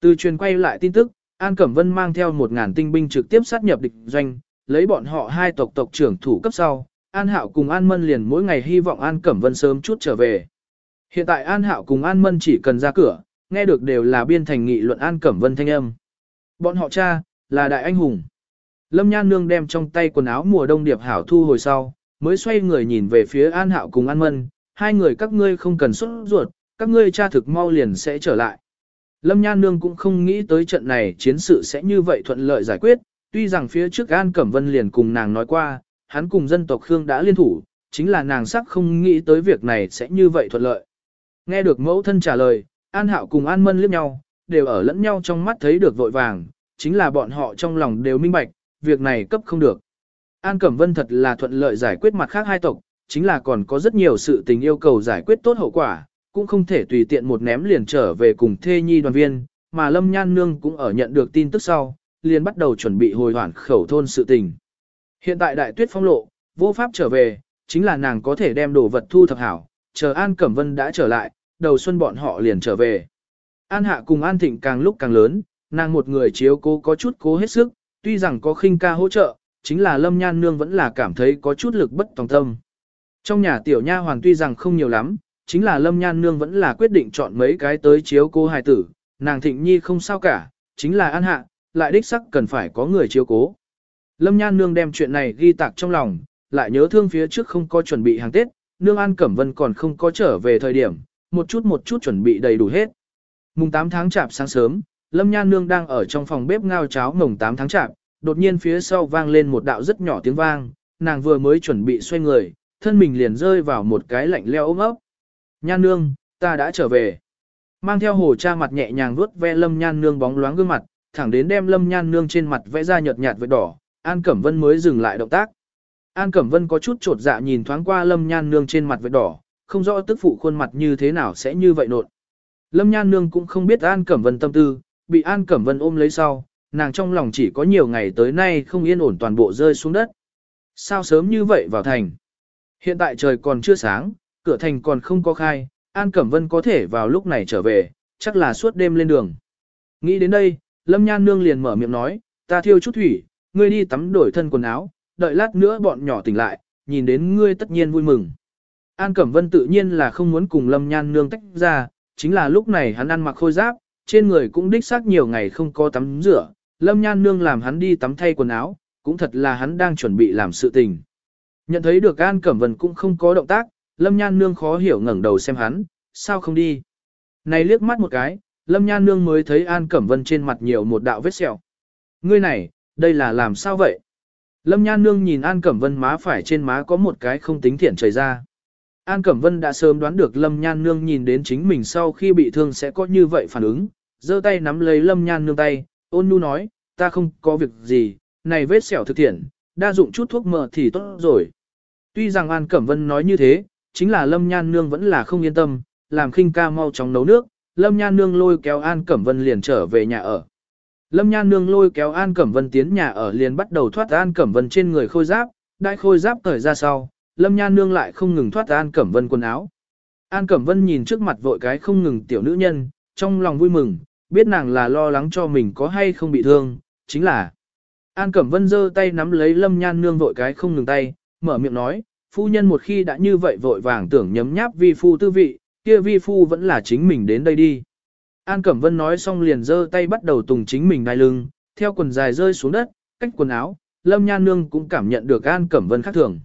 Từ truyền quay lại tin tức, An Cẩm Vân mang theo 1.000 tinh binh trực tiếp sát nhập địch doanh, lấy bọn họ hai tộc tộc trưởng thủ cấp sau. An Hạo cùng An Mân liền mỗi ngày hy vọng An Cẩm Vân sớm chút trở về. Hiện tại An Hạo cùng An Mân chỉ cần ra cửa, nghe được đều là biên thành nghị luận An Cẩm Vân thanh âm. Bọn họ cha, là đại anh hùng. Lâm Nhan Nương đem trong tay quần áo mùa đông điệp hảo thu hồi sau, mới xoay người nhìn về phía An Hạo cùng An Mân, hai người các ngươi không cần xuất ruột, các ngươi cha thực mau liền sẽ trở lại. Lâm Nhan Nương cũng không nghĩ tới trận này chiến sự sẽ như vậy thuận lợi giải quyết, tuy rằng phía trước An Cẩm Vân liền cùng nàng nói qua, hắn cùng dân tộc Khương đã liên thủ, chính là nàng sắc không nghĩ tới việc này sẽ như vậy thuận lợi. Nghe được mẫu thân trả lời, An Hạo cùng An Mân liếc nhau, đều ở lẫn nhau trong mắt thấy được vội vàng, chính là bọn họ trong lòng đều minh bạch, việc này cấp không được. An Cẩm Vân thật là thuận lợi giải quyết mặt khác hai tộc, chính là còn có rất nhiều sự tình yêu cầu giải quyết tốt hậu quả, cũng không thể tùy tiện một ném liền trở về cùng thê nhi đoàn viên, mà Lâm Nhan Nương cũng ở nhận được tin tức sau, liền bắt đầu chuẩn bị hồi hoản khẩu thôn sự tình. Hiện tại đại tuyết phong lộ, vô pháp trở về, chính là nàng có thể đem đồ vật thu thập hảo, chờ An Cẩm Vân đã trở lại, đầu xuân bọn họ liền trở về. An Hạ cùng An Thịnh càng lúc càng lớn, nàng một người chiếu cố có chút cố hết sức, tuy rằng có khinh ca hỗ trợ, chính là Lâm Nhan Nương vẫn là cảm thấy có chút lực bất tòng tâm. Trong nhà tiểu nha hoàng tuy rằng không nhiều lắm, chính là Lâm Nhan Nương vẫn là quyết định chọn mấy cái tới chiếu cố hài tử, nàng Thịnh Nhi không sao cả, chính là An Hạ, lại đích sắc cần phải có người chiếu cố. Lâm Nhan Nương đem chuyện này ghi tạc trong lòng, lại nhớ thương phía trước không có chuẩn bị hàng Tết, Nương An Cẩm Vân còn không có trở về thời điểm, một chút một chút chuẩn bị đầy đủ hết. Mùng 8 tháng chạp sáng sớm, Lâm Nhan Nương đang ở trong phòng bếp ngao cháo mùng 8 tháng chạp, đột nhiên phía sau vang lên một đạo rất nhỏ tiếng vang, nàng vừa mới chuẩn bị xoay người, thân mình liền rơi vào một cái lạnh leo ôm ấp. Nhan Nương, ta đã trở về. Mang theo hồ cha mặt nhẹ nhàng vuốt ve Lâm Nhan Nương bóng loáng gương mặt, thẳng đến đem Lâm Nhan Nương trên mặt vẽ ra nhợt nhạt với đỏ, An Cẩm Vân mới dừng lại động tác. An Cẩm Vân có chút trột dạ nhìn thoáng qua Lâm Nhan Nương trên mặt với đỏ, không rõ tức phụ khuôn mặt như thế nào sẽ như vậy nột. Lâm Nhan Nương cũng không biết An Cẩm Vân tâm tư, bị An Cẩm Vân ôm lấy sau, nàng trong lòng chỉ có nhiều ngày tới nay không yên ổn toàn bộ rơi xuống đất. Sao sớm như vậy vào thành? Hiện tại trời còn chưa sáng, cửa thành còn không có khai, An Cẩm Vân có thể vào lúc này trở về, chắc là suốt đêm lên đường. Nghĩ đến đây, Lâm Nhan Nương liền mở miệng nói, ta thiêu chút thủy, ngươi đi tắm đổi thân quần áo, đợi lát nữa bọn nhỏ tỉnh lại, nhìn đến ngươi tất nhiên vui mừng. An Cẩm Vân tự nhiên là không muốn cùng Lâm Nhan Nương tách ra, chính là lúc này hắn ăn mặc khôi giáp, trên người cũng đích xác nhiều ngày không có tắm rửa, Lâm Nhan Nương làm hắn đi tắm thay quần áo, cũng thật là hắn đang chuẩn bị làm sự tình. Nhận thấy được An Cẩm Vân cũng không có động tác, Lâm Nhan Nương khó hiểu ngẩng đầu xem hắn, sao không đi. Này liếc mắt một cái, Lâm Nhan Nương mới thấy An Cẩm Vân trên mặt nhiều một đạo vết sẹo. Ngươi này, đây là làm sao vậy? Lâm Nhan Nương nhìn An Cẩm Vân má phải trên má có một cái không tính thiện chảy ra. An Cẩm Vân đã sớm đoán được Lâm Nhan Nương nhìn đến chính mình sau khi bị thương sẽ có như vậy phản ứng, giơ tay nắm lấy Lâm Nhan Nương tay, ôn nhu nói, ta không có việc gì, này vết sẹo thực thiện, đa dụng chút thuốc mỡ thì tốt rồi. Tuy rằng An Cẩm Vân nói như thế, chính là Lâm Nhan Nương vẫn là không yên tâm, làm khinh ca mau chóng nấu nước, Lâm Nhan Nương lôi kéo An Cẩm Vân liền trở về nhà ở. Lâm Nhan Nương lôi kéo An Cẩm Vân tiến nhà ở liền bắt đầu thoát An Cẩm Vân trên người khôi giáp, đại khôi giáp thời ra sau, Lâm Nhan Nương lại không ngừng thoát An Cẩm Vân quần áo. An Cẩm Vân nhìn trước mặt vội cái không ngừng tiểu nữ nhân, trong lòng vui mừng, biết nàng là lo lắng cho mình có hay không bị thương, chính là. An Cẩm Vân giơ tay nắm lấy Lâm Nhan Nương vội cái không ngừng tay, mở miệng nói, phu nhân một khi đã như vậy vội vàng tưởng nhấm nháp vi phu tư vị, kia vi phu vẫn là chính mình đến đây đi. An Cẩm Vân nói xong liền giơ tay bắt đầu tùng chính mình đai lưng, theo quần dài rơi xuống đất, cách quần áo, Lâm Nhan Nương cũng cảm nhận được An Cẩm Vân khác thường.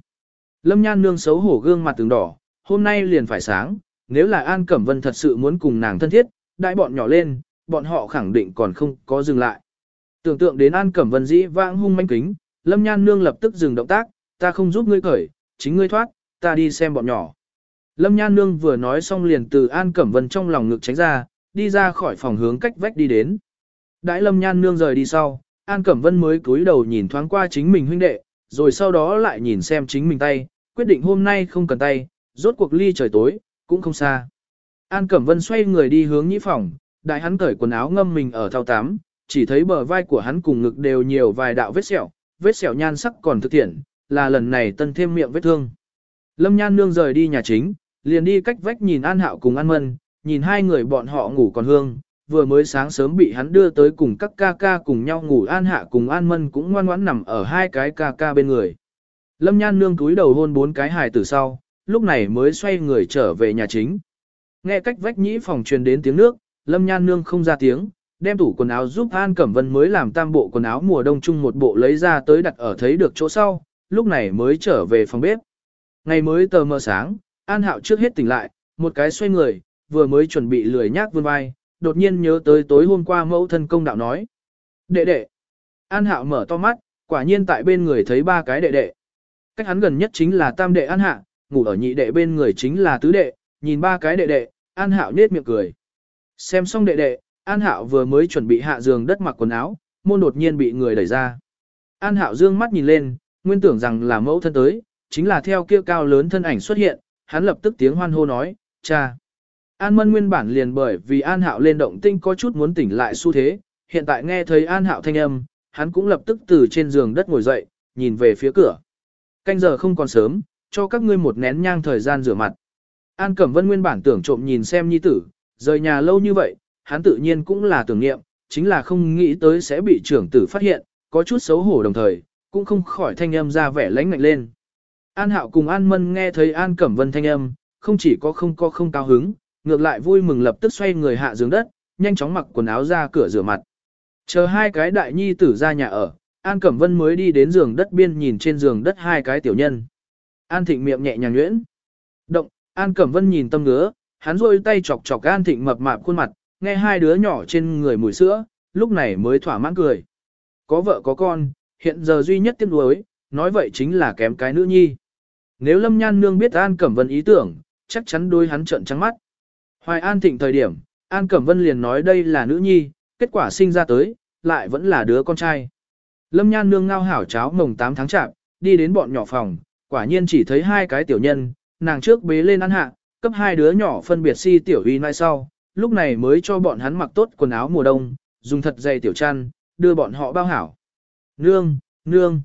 Lâm Nhan Nương xấu hổ gương mặt từng đỏ, hôm nay liền phải sáng, nếu là An Cẩm Vân thật sự muốn cùng nàng thân thiết, đại bọn nhỏ lên, bọn họ khẳng định còn không có dừng lại. Tưởng tượng đến An Cẩm Vân dĩ vãng hung manh kính, Lâm Nhan Nương lập tức dừng động tác, ta không giúp ngươi cởi, chính ngươi thoát, ta đi xem bọn nhỏ. Lâm Nhan Nương vừa nói xong liền từ An Cẩm Vân trong lòng ngực tránh ra, đi ra khỏi phòng hướng cách vách đi đến. Đãi Lâm Nhan Nương rời đi sau, An Cẩm Vân mới cúi đầu nhìn thoáng qua chính mình huynh đệ, rồi sau đó lại nhìn xem chính mình tay, quyết định hôm nay không cần tay, rốt cuộc ly trời tối, cũng không xa. An Cẩm Vân xoay người đi hướng nhĩ phòng, đại hắn cởi quần áo ngâm mình ở thao tám, chỉ thấy bờ vai của hắn cùng ngực đều nhiều vài đạo vết sẹo, vết sẹo nhan sắc còn thực thiện, là lần này tân thêm miệng vết thương. Lâm Nhan Nương rời đi nhà chính, liền đi cách vách nhìn An Hạo cùng An Mân, nhìn hai người bọn họ ngủ còn hương, vừa mới sáng sớm bị hắn đưa tới cùng các ca ca cùng nhau ngủ An Hạ cùng An Mân cũng ngoan ngoãn nằm ở hai cái ca ca bên người. Lâm Nhan nương túi đầu hôn bốn cái hài từ sau, lúc này mới xoay người trở về nhà chính. Nghe cách vách nhĩ phòng truyền đến tiếng nước, Lâm Nhan nương không ra tiếng, đem tủ quần áo giúp An Cẩm Vân mới làm tam bộ quần áo mùa đông chung một bộ lấy ra tới đặt ở thấy được chỗ sau, lúc này mới trở về phòng bếp. Ngày mới tờ mờ sáng, An Hạo trước hết tỉnh lại, một cái xoay người, vừa mới chuẩn bị lười nhác vươn vai, đột nhiên nhớ tới tối hôm qua mẫu thân công đạo nói. Đệ đệ. An Hạo mở to mắt, quả nhiên tại bên người thấy ba cái đệ đệ. Cách hắn gần nhất chính là tam đệ An Hạ, ngủ ở nhị đệ bên người chính là tứ đệ, nhìn ba cái đệ đệ, An Hạo nết miệng cười. Xem xong đệ đệ, An Hạo vừa mới chuẩn bị hạ giường đất mặc quần áo, môn đột nhiên bị người đẩy ra. An Hạo dương mắt nhìn lên, nguyên tưởng rằng là mẫu thân tới, chính là theo kia cao lớn thân ảnh xuất hiện, hắn lập tức tiếng hoan hô nói, cha. An Mân nguyên bản liền bởi vì An Hạo lên động tinh có chút muốn tỉnh lại xu thế, hiện tại nghe thấy An Hạo thanh âm, hắn cũng lập tức từ trên giường đất ngồi dậy, nhìn về phía cửa. Canh giờ không còn sớm, cho các ngươi một nén nhang thời gian rửa mặt. An Cẩm Vân nguyên bản tưởng trộm nhìn xem nhi tử, rời nhà lâu như vậy, hắn tự nhiên cũng là tưởng niệm, chính là không nghĩ tới sẽ bị trưởng tử phát hiện, có chút xấu hổ đồng thời, cũng không khỏi thanh âm ra vẻ lãnh ngạnh lên. An Hạo cùng An Mân nghe thấy An Cẩm Vân thanh âm, không chỉ có không có không cao hứng, ngược lại vui mừng lập tức xoay người hạ giường đất, nhanh chóng mặc quần áo ra cửa rửa mặt. Chờ hai cái đại nhi tử ra nhà ở, An Cẩm Vân mới đi đến giường đất biên nhìn trên giường đất hai cái tiểu nhân. An Thịnh miệng nhẹ nhàng nhuyễn. Động, An Cẩm Vân nhìn tâm ngứa, hắn rôi tay chọc chọc An Thịnh mập mạp khuôn mặt, nghe hai đứa nhỏ trên người mùi sữa, lúc này mới thỏa mãn cười. Có vợ có con, hiện giờ duy nhất tiếc nuối, nói vậy chính là kém cái nữ nhi. Nếu Lâm Nhan Nương biết An Cẩm Vân ý tưởng, chắc chắn đôi hắn trợn trắng mắt. Hoài An Thịnh thời điểm, An Cẩm Vân liền nói đây là nữ nhi, kết quả sinh ra tới, lại vẫn là đứa con trai. Lâm Nhan Nương ngao hảo cháo mồng 8 tháng chạm, đi đến bọn nhỏ phòng, quả nhiên chỉ thấy hai cái tiểu nhân, nàng trước bế lên ăn hạ, cấp hai đứa nhỏ phân biệt si tiểu uy mai sau, lúc này mới cho bọn hắn mặc tốt quần áo mùa đông, dùng thật dày tiểu chăn, đưa bọn họ bao hảo. Nương, nương.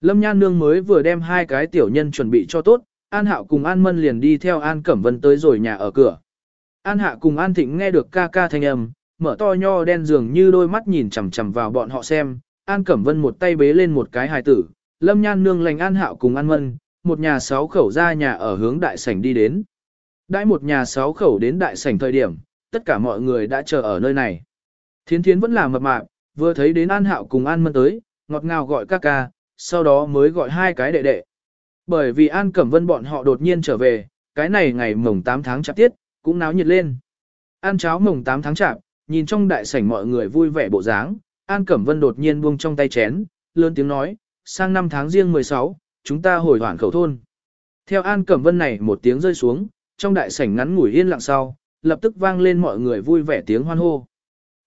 Lâm Nhan nương mới vừa đem hai cái tiểu nhân chuẩn bị cho tốt, An Hạo cùng An Mân liền đi theo An Cẩm Vân tới rồi nhà ở cửa. An Hạ cùng An Thịnh nghe được ca ca thanh âm, mở to nho đen dường như đôi mắt nhìn chằm chằm vào bọn họ xem, An Cẩm Vân một tay bế lên một cái hài tử, Lâm Nhan nương lành An Hạo cùng An Mân, một nhà sáu khẩu ra nhà ở hướng đại sảnh đi đến. Đãi một nhà sáu khẩu đến đại sảnh thời điểm, tất cả mọi người đã chờ ở nơi này. Thiến thiến vẫn là mập mạp, vừa thấy đến An Hạo cùng An Mân tới, ngọt ngào gọi ca ca, sau đó mới gọi hai cái đệ đệ. Bởi vì An Cẩm Vân bọn họ đột nhiên trở về, cái này ngày mồng 8 tháng chạp tiết, cũng náo nhiệt lên. Ăn cháo mồng 8 tháng chạp, nhìn trong đại sảnh mọi người vui vẻ bộ dáng, An Cẩm Vân đột nhiên buông trong tay chén, lớn tiếng nói, sang năm tháng riêng 16, chúng ta hồi hoản khẩu thôn. Theo An Cẩm Vân này một tiếng rơi xuống, trong đại sảnh ngắn ngủi yên lặng sau, lập tức vang lên mọi người vui vẻ tiếng hoan hô.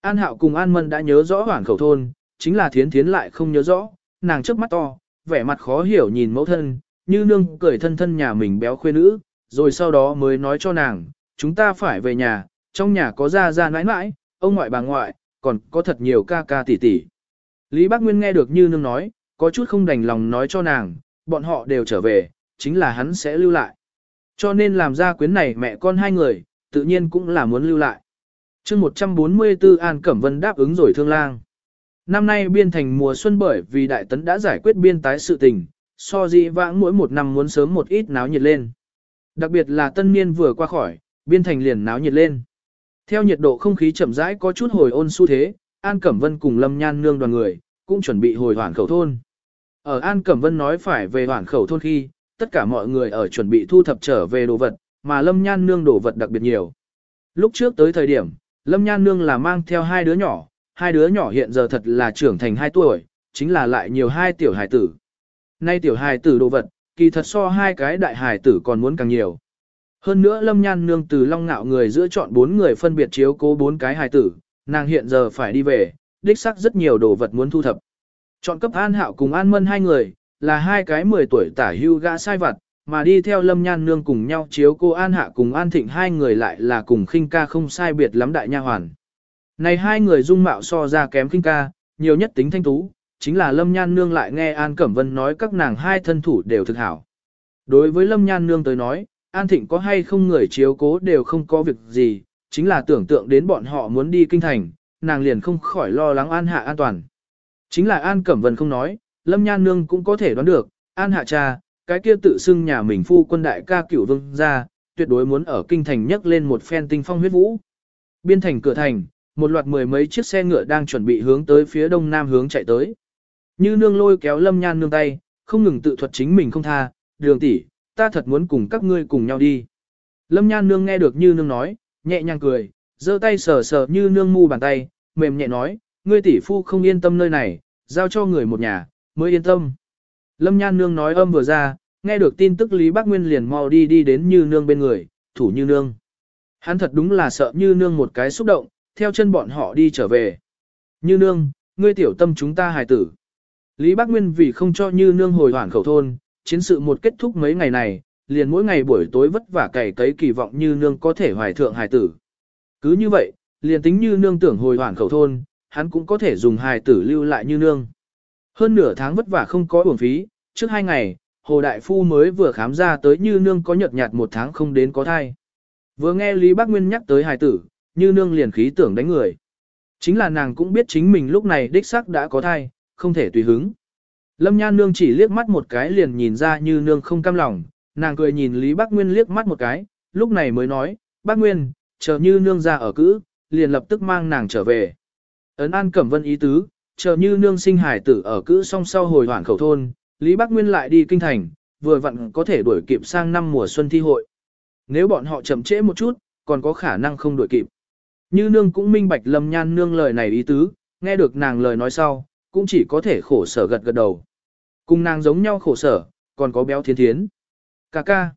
An Hạo cùng An Mân đã nhớ rõ hoản khẩu thôn, chính là thiến thiến lại không nhớ rõ, nàng trước mắt to, vẻ mặt khó hiểu nhìn mẫu thân, như nương cười thân thân nhà mình béo khuê nữ, rồi sau đó mới nói cho nàng, chúng ta phải về nhà, trong nhà có gia gia nãi nãi, ông ngoại bà ngoại, còn có thật nhiều ca ca tỷ tỷ. Lý Bác Nguyên nghe được như nương nói, có chút không đành lòng nói cho nàng, bọn họ đều trở về, chính là hắn sẽ lưu lại. Cho nên làm ra quyến này mẹ con hai người, tự nhiên cũng là muốn lưu lại. chương 144 An Cẩm Vân đáp ứng rồi thương lang. Năm nay biên thành mùa xuân bởi vì đại tấn đã giải quyết biên tái sự tình, so dị vãng mỗi một năm muốn sớm một ít náo nhiệt lên. Đặc biệt là tân niên vừa qua khỏi, biên thành liền náo nhiệt lên. Theo nhiệt độ không khí chậm rãi có chút hồi ôn xu thế, An Cẩm Vân cùng Lâm Nhan nương đoàn người, cũng chuẩn bị hồi hoản khẩu thôn. Ở An Cẩm Vân nói phải về hoản khẩu thôn khi, tất cả mọi người ở chuẩn bị thu thập trở về đồ vật, mà Lâm Nhan nương đồ vật đặc biệt nhiều. Lúc trước tới thời điểm, Lâm Nhan nương là mang theo hai đứa nhỏ, hai đứa nhỏ hiện giờ thật là trưởng thành 2 tuổi, chính là lại nhiều hai tiểu hài tử. Nay tiểu hài tử đồ vật, kỳ thật so hai cái đại hài tử còn muốn càng nhiều. Hơn nữa Lâm Nhan nương từ long ngạo người giữa chọn bốn người phân biệt chiếu cố bốn cái hài tử, nàng hiện giờ phải đi về, đích xác rất nhiều đồ vật muốn thu thập. Chọn cấp An Hạo cùng An Mân hai người, là hai cái 10 tuổi tả hưu gã sai vặt, mà đi theo Lâm Nhan nương cùng nhau chiếu cô An Hạ cùng An Thịnh hai người lại là cùng khinh ca không sai biệt lắm đại nha hoàn. Này hai người dung mạo so ra kém kinh ca, nhiều nhất tính thanh tú, chính là Lâm Nhan nương lại nghe An Cẩm Vân nói các nàng hai thân thủ đều thực hảo. Đối với Lâm Nhan nương tới nói, An Thịnh có hay không người chiếu cố đều không có việc gì, chính là tưởng tượng đến bọn họ muốn đi kinh thành, nàng liền không khỏi lo lắng An Hạ an toàn. Chính là An Cẩm Vân không nói, Lâm Nhan Nương cũng có thể đoán được, An Hạ cha, cái kia tự xưng nhà mình phu quân đại ca cửu vương ra, tuyệt đối muốn ở kinh thành nhấc lên một phen tinh phong huyết vũ. Biên thành cửa thành, một loạt mười mấy chiếc xe ngựa đang chuẩn bị hướng tới phía đông nam hướng chạy tới. Như nương lôi kéo Lâm Nhan nương tay, không ngừng tự thuật chính mình không tha, đường tỷ, ta thật muốn cùng các ngươi cùng nhau đi. Lâm Nhan nương nghe được Như nương nói, nhẹ nhàng cười, giơ tay sờ sờ Như nương mu bàn tay, mềm nhẹ nói, ngươi tỷ phu không yên tâm nơi này, giao cho người một nhà, mới yên tâm. Lâm Nhan nương nói âm vừa ra, nghe được tin tức Lý Bác Nguyên liền mau đi đi đến Như nương bên người, thủ Như nương. Hắn thật đúng là sợ Như nương một cái xúc động, theo chân bọn họ đi trở về. Như nương, ngươi tiểu tâm chúng ta hài tử. Lý Bác Nguyên vì không cho Như nương hồi hoảng khẩu thôn, chiến sự một kết thúc mấy ngày này, liền mỗi ngày buổi tối vất vả cày cấy kỳ vọng Như nương có thể hoài thượng hài tử. Cứ như vậy, liền tính Như nương tưởng hồi hoảng khẩu thôn, hắn cũng có thể dùng hài tử lưu lại Như nương. Hơn nửa tháng vất vả không có uổng phí, trước hai ngày, Hồ Đại Phu mới vừa khám ra tới Như nương có nhợt nhạt một tháng không đến có thai. Vừa nghe Lý Bác Nguyên nhắc tới hài tử, như nương liền khí tưởng đánh người. Chính là nàng cũng biết chính mình lúc này đích xác đã có thai, không thể tùy hứng. Lâm Nhan Nương chỉ liếc mắt một cái liền nhìn ra như nương không cam lòng, nàng cười nhìn Lý Bác Nguyên liếc mắt một cái, lúc này mới nói, Bác Nguyên, chờ như nương ra ở cữ, liền lập tức mang nàng trở về. Ấn An Cẩm Vân ý tứ, chờ như nương sinh hải tử ở cữ song sau hồi hoảng khẩu thôn, Lý Bác Nguyên lại đi kinh thành, vừa vặn có thể đuổi kịp sang năm mùa xuân thi hội. Nếu bọn họ chậm trễ một chút, còn có khả năng không đuổi kịp. Như nương cũng minh bạch Lâm Nhan nương lời này ý tứ, nghe được nàng lời nói sau, cũng chỉ có thể khổ sở gật gật đầu. Cùng nàng giống nhau khổ sở, còn có béo thiến thiến. Cà ca.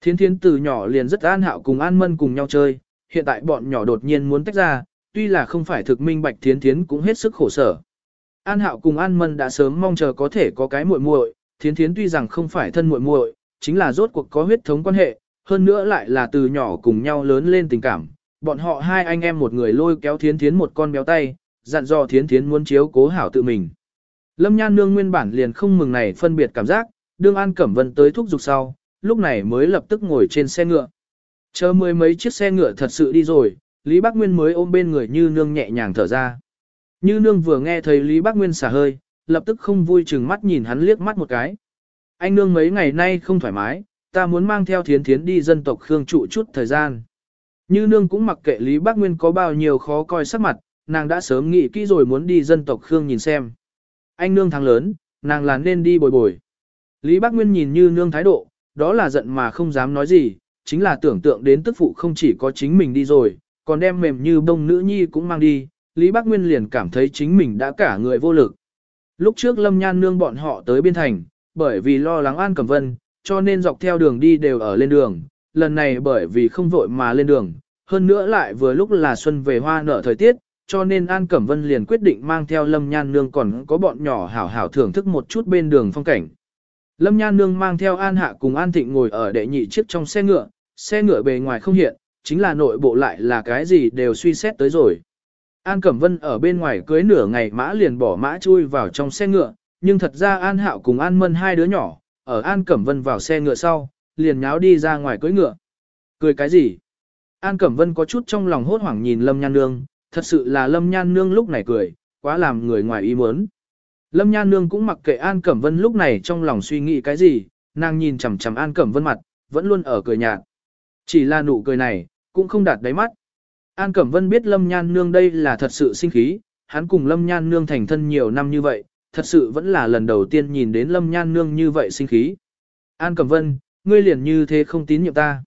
Thiến thiến từ nhỏ liền rất an hạo cùng an mân cùng nhau chơi, hiện tại bọn nhỏ đột nhiên muốn tách ra, tuy là không phải thực minh bạch thiến thiến cũng hết sức khổ sở. An hạo cùng an mân đã sớm mong chờ có thể có cái muội muội, thiến thiến tuy rằng không phải thân muội muội, chính là rốt cuộc có huyết thống quan hệ, hơn nữa lại là từ nhỏ cùng nhau lớn lên tình cảm. Bọn họ hai anh em một người lôi kéo thiến thiến một con béo tay, dặn dò thiến thiến muốn chiếu cố hảo tự mình. Lâm Nhan Nương nguyên bản liền không mừng này phân biệt cảm giác, đương An Cẩm Vân tới thúc giục sau, lúc này mới lập tức ngồi trên xe ngựa. Chờ mười mấy chiếc xe ngựa thật sự đi rồi, Lý Bác Nguyên mới ôm bên người Như Nương nhẹ nhàng thở ra. Như Nương vừa nghe thấy Lý Bác Nguyên xả hơi, lập tức không vui chừng mắt nhìn hắn liếc mắt một cái. Anh Nương mấy ngày nay không thoải mái, ta muốn mang theo thiến thiến đi dân tộc Khương trụ chút thời gian. Như Nương cũng mặc kệ Lý Bác Nguyên có bao nhiêu khó coi sắc mặt, nàng đã sớm nghĩ kỹ rồi muốn đi dân tộc Khương nhìn xem. Anh nương thắng lớn, nàng là nên đi bồi bồi. Lý Bác Nguyên nhìn như nương thái độ, đó là giận mà không dám nói gì, chính là tưởng tượng đến tức phụ không chỉ có chính mình đi rồi, còn đem mềm như bông nữ nhi cũng mang đi, Lý Bác Nguyên liền cảm thấy chính mình đã cả người vô lực. Lúc trước Lâm Nhan nương bọn họ tới biên thành, bởi vì lo lắng An Cẩm Vân, cho nên dọc theo đường đi đều ở lên đường, lần này bởi vì không vội mà lên đường, hơn nữa lại vừa lúc là xuân về hoa nở thời tiết, cho nên An Cẩm Vân liền quyết định mang theo Lâm Nhan Nương còn có bọn nhỏ hảo hảo thưởng thức một chút bên đường phong cảnh. Lâm Nhan Nương mang theo An Hạ cùng An Thịnh ngồi ở đệ nhị chiếc trong xe ngựa, xe ngựa bề ngoài không hiện, chính là nội bộ lại là cái gì đều suy xét tới rồi. An Cẩm Vân ở bên ngoài cưới nửa ngày mã liền bỏ mã chui vào trong xe ngựa, nhưng thật ra An Hạo cùng An Mân hai đứa nhỏ, ở An Cẩm Vân vào xe ngựa sau, liền nháo đi ra ngoài cưỡi ngựa. Cười cái gì? An Cẩm Vân có chút trong lòng hốt hoảng nhìn Lâm Nhan Nương, Thật sự là Lâm Nhan Nương lúc này cười, quá làm người ngoài ý muốn. Lâm Nhan Nương cũng mặc kệ An Cẩm Vân lúc này trong lòng suy nghĩ cái gì, nàng nhìn chằm chằm An Cẩm Vân mặt, vẫn luôn ở cười nhạt. Chỉ là nụ cười này, cũng không đạt đáy mắt. An Cẩm Vân biết Lâm Nhan Nương đây là thật sự sinh khí, hắn cùng Lâm Nhan Nương thành thân nhiều năm như vậy, thật sự vẫn là lần đầu tiên nhìn đến Lâm Nhan Nương như vậy sinh khí. An Cẩm Vân, ngươi liền như thế không tín nhiệm ta.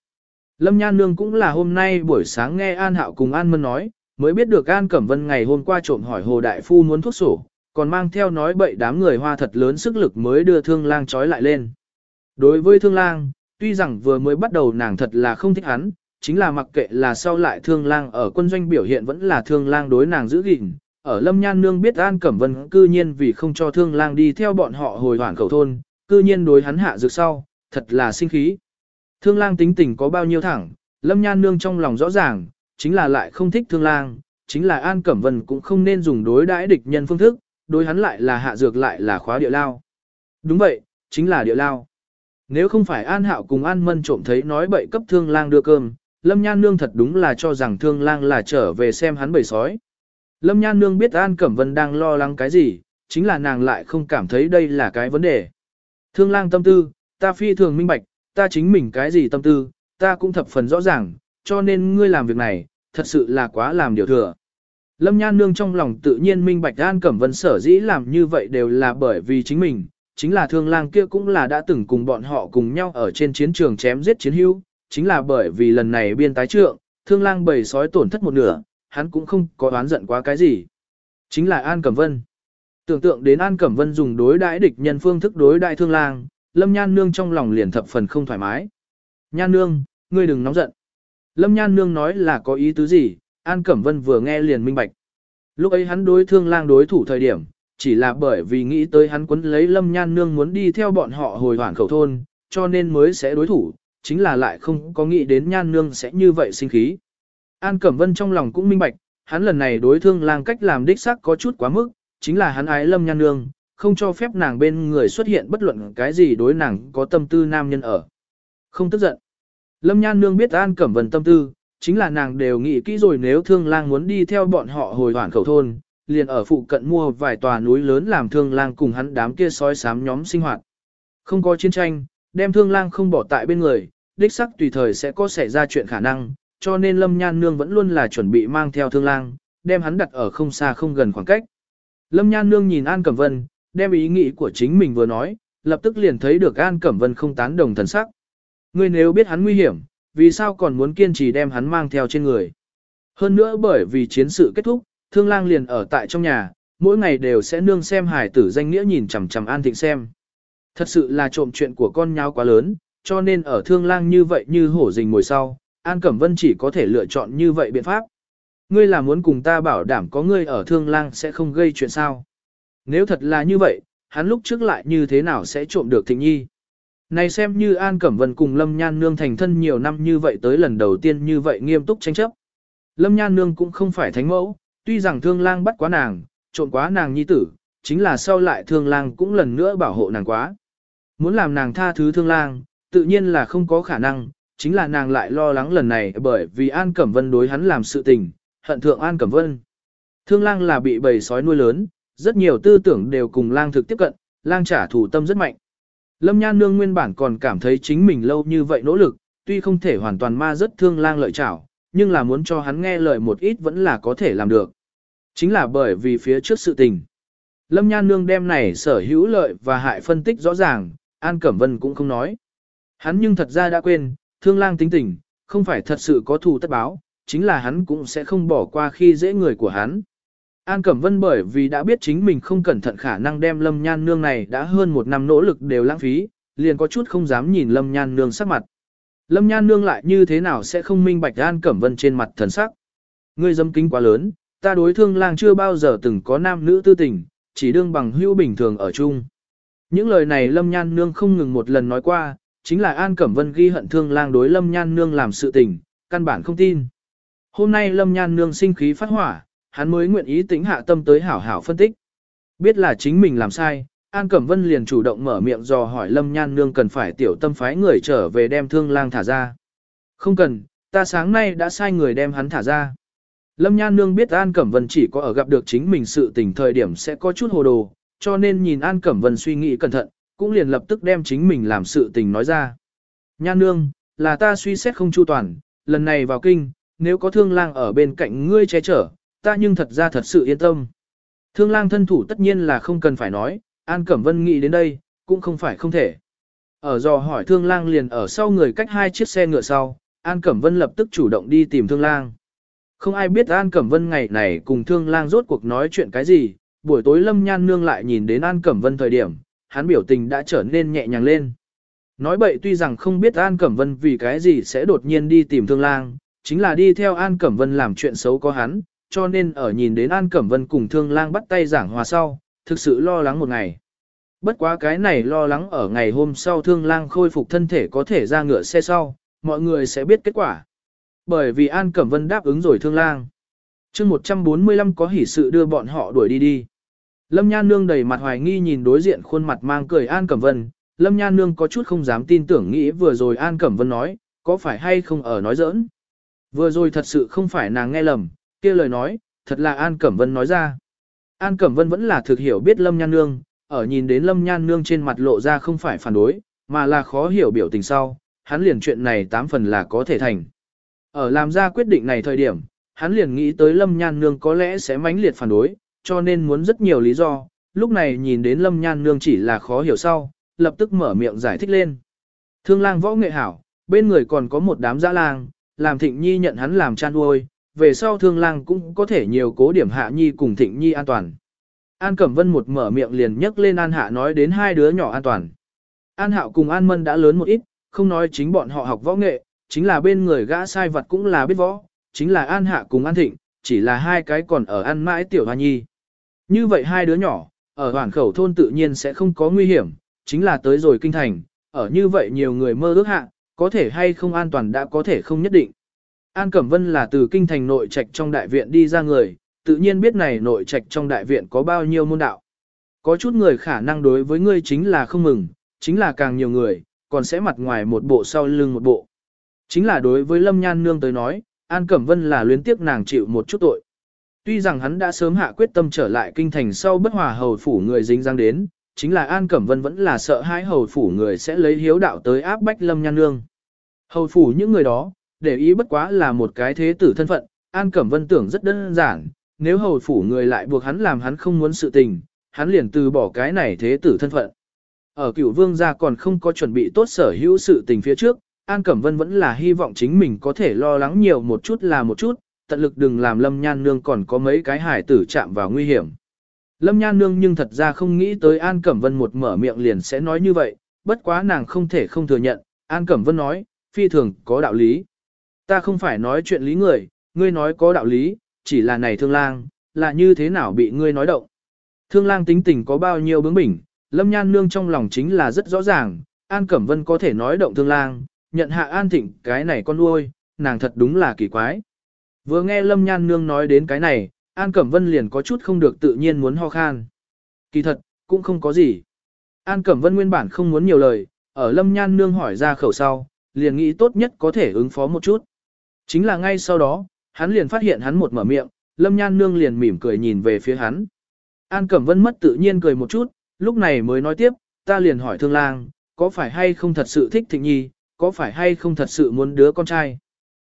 Lâm Nhan Nương cũng là hôm nay buổi sáng nghe An Hạo cùng An Mân nói, mới biết được An Cẩm Vân ngày hôm qua trộm hỏi Hồ Đại Phu muốn thuốc sổ, còn mang theo nói bậy đám người hoa thật lớn sức lực mới đưa thương lang trói lại lên. Đối với thương lang, tuy rằng vừa mới bắt đầu nàng thật là không thích hắn, chính là mặc kệ là sau lại thương lang ở quân doanh biểu hiện vẫn là thương lang đối nàng giữ gìn. Ở Lâm Nhan Nương biết An Cẩm Vân cư nhiên vì không cho thương lang đi theo bọn họ hồi hoảng khẩu thôn, cư nhiên đối hắn hạ dược sau, thật là sinh khí. Thương lang tính tình có bao nhiêu thẳng, Lâm Nhan Nương trong lòng rõ ràng, chính là lại không thích thương lang, chính là An Cẩm Vân cũng không nên dùng đối đãi địch nhân phương thức, đối hắn lại là hạ dược lại là khóa địa lao. Đúng vậy, chính là địa lao. Nếu không phải An Hạo cùng An Mân trộm thấy nói bậy cấp thương lang đưa cơm, Lâm Nhan Nương thật đúng là cho rằng thương lang là trở về xem hắn bầy sói. Lâm Nhan Nương biết An Cẩm Vân đang lo lắng cái gì, chính là nàng lại không cảm thấy đây là cái vấn đề. Thương lang tâm tư, ta phi thường minh bạch, ta chính mình cái gì tâm tư, ta cũng thập phần rõ ràng, cho nên ngươi làm việc này, thật sự là quá làm điều thừa. Lâm Nhan Nương trong lòng tự nhiên minh bạch An Cẩm Vân sở dĩ làm như vậy đều là bởi vì chính mình, chính là thương lang kia cũng là đã từng cùng bọn họ cùng nhau ở trên chiến trường chém giết chiến hữu, chính là bởi vì lần này biên tái trượng, thương lang bầy sói tổn thất một nửa, hắn cũng không có oán giận quá cái gì. Chính là An Cẩm Vân. Tưởng tượng đến An Cẩm Vân dùng đối đãi địch nhân phương thức đối đại thương lang, Lâm Nhan Nương trong lòng liền thập phần không thoải mái. Nhan Nương, ngươi đừng nóng giận. Lâm Nhan Nương nói là có ý tứ gì, An Cẩm Vân vừa nghe liền minh bạch. Lúc ấy hắn đối thương lang đối thủ thời điểm, chỉ là bởi vì nghĩ tới hắn quấn lấy Lâm Nhan Nương muốn đi theo bọn họ hồi hoảng khẩu thôn, cho nên mới sẽ đối thủ, chính là lại không có nghĩ đến Nhan Nương sẽ như vậy sinh khí. An Cẩm Vân trong lòng cũng minh bạch, hắn lần này đối thương lang cách làm đích xác có chút quá mức, chính là hắn ái Lâm Nhan Nương, không cho phép nàng bên người xuất hiện bất luận cái gì đối nàng có tâm tư nam nhân ở. Không tức giận. Lâm Nhan Nương biết An Cẩm Vân tâm tư, chính là nàng đều nghĩ kỹ rồi nếu thương lang muốn đi theo bọn họ hồi hoảng khẩu thôn, liền ở phụ cận mua vài tòa núi lớn làm thương lang cùng hắn đám kia sói sám nhóm sinh hoạt. Không có chiến tranh, đem thương lang không bỏ tại bên người, đích sắc tùy thời sẽ có xảy ra chuyện khả năng, cho nên Lâm Nhan Nương vẫn luôn là chuẩn bị mang theo thương lang, đem hắn đặt ở không xa không gần khoảng cách. Lâm Nhan Nương nhìn An Cẩm Vân, đem ý nghĩ của chính mình vừa nói, lập tức liền thấy được An Cẩm Vân không tán đồng thần sắc. Ngươi nếu biết hắn nguy hiểm, vì sao còn muốn kiên trì đem hắn mang theo trên người? Hơn nữa bởi vì chiến sự kết thúc, thương lang liền ở tại trong nhà, mỗi ngày đều sẽ nương xem hải tử danh nghĩa nhìn chằm chằm An Thịnh xem. Thật sự là trộm chuyện của con nhau quá lớn, cho nên ở thương lang như vậy như hổ rình ngồi sau, An Cẩm Vân chỉ có thể lựa chọn như vậy biện pháp. Ngươi là muốn cùng ta bảo đảm có ngươi ở thương lang sẽ không gây chuyện sao? Nếu thật là như vậy, hắn lúc trước lại như thế nào sẽ trộm được Thịnh Nhi? Này xem như An Cẩm Vân cùng Lâm Nhan Nương thành thân nhiều năm như vậy tới lần đầu tiên như vậy nghiêm túc tranh chấp. Lâm Nhan Nương cũng không phải thánh mẫu, tuy rằng thương lang bắt quá nàng, trộm quá nàng nhi tử, chính là sau lại thương lang cũng lần nữa bảo hộ nàng quá. Muốn làm nàng tha thứ thương lang, tự nhiên là không có khả năng, chính là nàng lại lo lắng lần này bởi vì An Cẩm Vân đối hắn làm sự tình, hận thượng An Cẩm Vân. Thương lang là bị bầy sói nuôi lớn, rất nhiều tư tưởng đều cùng lang thực tiếp cận, lang trả thù tâm rất mạnh. Lâm Nhan Nương nguyên bản còn cảm thấy chính mình lâu như vậy nỗ lực, tuy không thể hoàn toàn ma rất thương lang lợi trảo, nhưng là muốn cho hắn nghe lời một ít vẫn là có thể làm được. Chính là bởi vì phía trước sự tình. Lâm Nhan Nương đem này sở hữu lợi và hại phân tích rõ ràng, An Cẩm Vân cũng không nói. Hắn nhưng thật ra đã quên, thương lang tính tình, không phải thật sự có thù tất báo, chính là hắn cũng sẽ không bỏ qua khi dễ người của hắn. An Cẩm Vân bởi vì đã biết chính mình không cẩn thận khả năng đem Lâm Nhan Nương này đã hơn một năm nỗ lực đều lãng phí, liền có chút không dám nhìn Lâm Nhan Nương sắc mặt. Lâm Nhan Nương lại như thế nào sẽ không minh bạch An Cẩm Vân trên mặt thần sắc. Ngươi dâm kính quá lớn, ta đối thương lang chưa bao giờ từng có nam nữ tư tình, chỉ đương bằng hữu bình thường ở chung. Những lời này Lâm Nhan Nương không ngừng một lần nói qua, chính là An Cẩm Vân ghi hận thương lang đối Lâm Nhan Nương làm sự tình, căn bản không tin. Hôm nay Lâm Nhan Nương sinh khí phát hỏa, hắn mới nguyện ý tính hạ tâm tới hảo hảo phân tích. Biết là chính mình làm sai, An Cẩm Vân liền chủ động mở miệng dò hỏi Lâm Nhan Nương cần phải tiểu tâm phái người trở về đem thương lang thả ra. Không cần, ta sáng nay đã sai người đem hắn thả ra. Lâm Nhan Nương biết An Cẩm Vân chỉ có ở gặp được chính mình sự tình thời điểm sẽ có chút hồ đồ, cho nên nhìn An Cẩm Vân suy nghĩ cẩn thận, cũng liền lập tức đem chính mình làm sự tình nói ra. Nhan Nương, là ta suy xét không chu toàn, lần này vào kinh, nếu có thương lang ở bên cạnh ngươi che chở, ta nhưng thật ra thật sự yên tâm. Thương lang thân thủ tất nhiên là không cần phải nói, An Cẩm Vân nghĩ đến đây, cũng không phải không thể. Ở dò hỏi thương lang liền ở sau người cách hai chiếc xe ngựa sau, An Cẩm Vân lập tức chủ động đi tìm thương lang. Không ai biết An Cẩm Vân ngày này cùng thương lang rốt cuộc nói chuyện cái gì, buổi tối Lâm Nhan Nương lại nhìn đến An Cẩm Vân thời điểm, hắn biểu tình đã trở nên nhẹ nhàng lên. Nói bậy tuy rằng không biết An Cẩm Vân vì cái gì sẽ đột nhiên đi tìm thương lang, chính là đi theo An Cẩm Vân làm chuyện xấu có hắn, cho nên ở nhìn đến An Cẩm Vân cùng thương lang bắt tay giảng hòa sau, thực sự lo lắng một ngày. Bất quá cái này lo lắng ở ngày hôm sau thương lang khôi phục thân thể có thể ra ngựa xe sau, mọi người sẽ biết kết quả. Bởi vì An Cẩm Vân đáp ứng rồi thương lang. chương 145 có hỷ sự đưa bọn họ đuổi đi đi. Lâm Nhan Nương đầy mặt hoài nghi nhìn đối diện khuôn mặt mang cười An Cẩm Vân. Lâm Nhan Nương có chút không dám tin tưởng nghĩ vừa rồi An Cẩm Vân nói, có phải hay không ở nói giỡn. Vừa rồi thật sự không phải nàng nghe lầm, kia lời nói, thật là An Cẩm Vân nói ra. An Cẩm Vân vẫn là thực hiểu biết Lâm Nhan Nương, ở nhìn đến Lâm Nhan Nương trên mặt lộ ra không phải phản đối, mà là khó hiểu biểu tình sau, hắn liền chuyện này tám phần là có thể thành. Ở làm ra quyết định này thời điểm, hắn liền nghĩ tới Lâm Nhan Nương có lẽ sẽ mãnh liệt phản đối, cho nên muốn rất nhiều lý do, lúc này nhìn đến Lâm Nhan Nương chỉ là khó hiểu sau, lập tức mở miệng giải thích lên. Thương lang võ nghệ hảo, bên người còn có một đám dã lang, làm Thịnh Nhi nhận hắn làm chan uôi về sau thương lang cũng có thể nhiều cố điểm hạ Nhi cùng Thịnh Nhi an toàn. An Cẩm Vân một mở miệng liền nhấc lên An Hạ nói đến hai đứa nhỏ an toàn. An Hạo cùng An Mân đã lớn một ít, không nói chính bọn họ học võ nghệ, chính là bên người gã sai vật cũng là biết võ, chính là An Hạ cùng An Thịnh, chỉ là hai cái còn ở ăn mãi tiểu hoa nhi. Như vậy hai đứa nhỏ, ở hoàn khẩu thôn tự nhiên sẽ không có nguy hiểm, chính là tới rồi kinh thành, ở như vậy nhiều người mơ ước hạ, có thể hay không an toàn đã có thể không nhất định. An Cẩm Vân là từ kinh thành nội trạch trong đại viện đi ra người, tự nhiên biết này nội trạch trong đại viện có bao nhiêu môn đạo. Có chút người khả năng đối với ngươi chính là không mừng, chính là càng nhiều người, còn sẽ mặt ngoài một bộ sau lưng một bộ. Chính là đối với Lâm Nhan Nương tới nói, An Cẩm Vân là luyến tiếc nàng chịu một chút tội. Tuy rằng hắn đã sớm hạ quyết tâm trở lại kinh thành sau bất hòa hầu phủ người dính răng đến, chính là An Cẩm Vân vẫn là sợ hai hầu phủ người sẽ lấy hiếu đạo tới áp bách Lâm Nhan Nương. Hầu phủ những người đó, để ý bất quá là một cái thế tử thân phận, An Cẩm Vân tưởng rất đơn giản, nếu hầu phủ người lại buộc hắn làm hắn không muốn sự tình, hắn liền từ bỏ cái này thế tử thân phận. Ở cửu vương gia còn không có chuẩn bị tốt sở hữu sự tình phía trước, An Cẩm Vân vẫn là hy vọng chính mình có thể lo lắng nhiều một chút là một chút, tận lực đừng làm Lâm Nhan Nương còn có mấy cái hải tử chạm vào nguy hiểm. Lâm Nhan Nương nhưng thật ra không nghĩ tới An Cẩm Vân một mở miệng liền sẽ nói như vậy, bất quá nàng không thể không thừa nhận, An Cẩm Vân nói, phi thường có đạo lý. Ta không phải nói chuyện lý người, ngươi nói có đạo lý, chỉ là này thương lang, là như thế nào bị ngươi nói động. Thương lang tính tình có bao nhiêu bướng bỉnh, Lâm Nhan Nương trong lòng chính là rất rõ ràng, An Cẩm Vân có thể nói động thương lang, nhận hạ An Thịnh cái này con nuôi, nàng thật đúng là kỳ quái. Vừa nghe Lâm Nhan Nương nói đến cái này, An Cẩm Vân liền có chút không được tự nhiên muốn ho khan. Kỳ thật, cũng không có gì. An Cẩm Vân nguyên bản không muốn nhiều lời, ở Lâm Nhan Nương hỏi ra khẩu sau, liền nghĩ tốt nhất có thể ứng phó một chút. Chính là ngay sau đó, hắn liền phát hiện hắn một mở miệng, Lâm Nhan Nương liền mỉm cười nhìn về phía hắn. An Cẩm Vân mất tự nhiên cười một chút, lúc này mới nói tiếp, ta liền hỏi thương lang, có phải hay không thật sự thích Thịnh Nhi, có phải hay không thật sự muốn đứa con trai.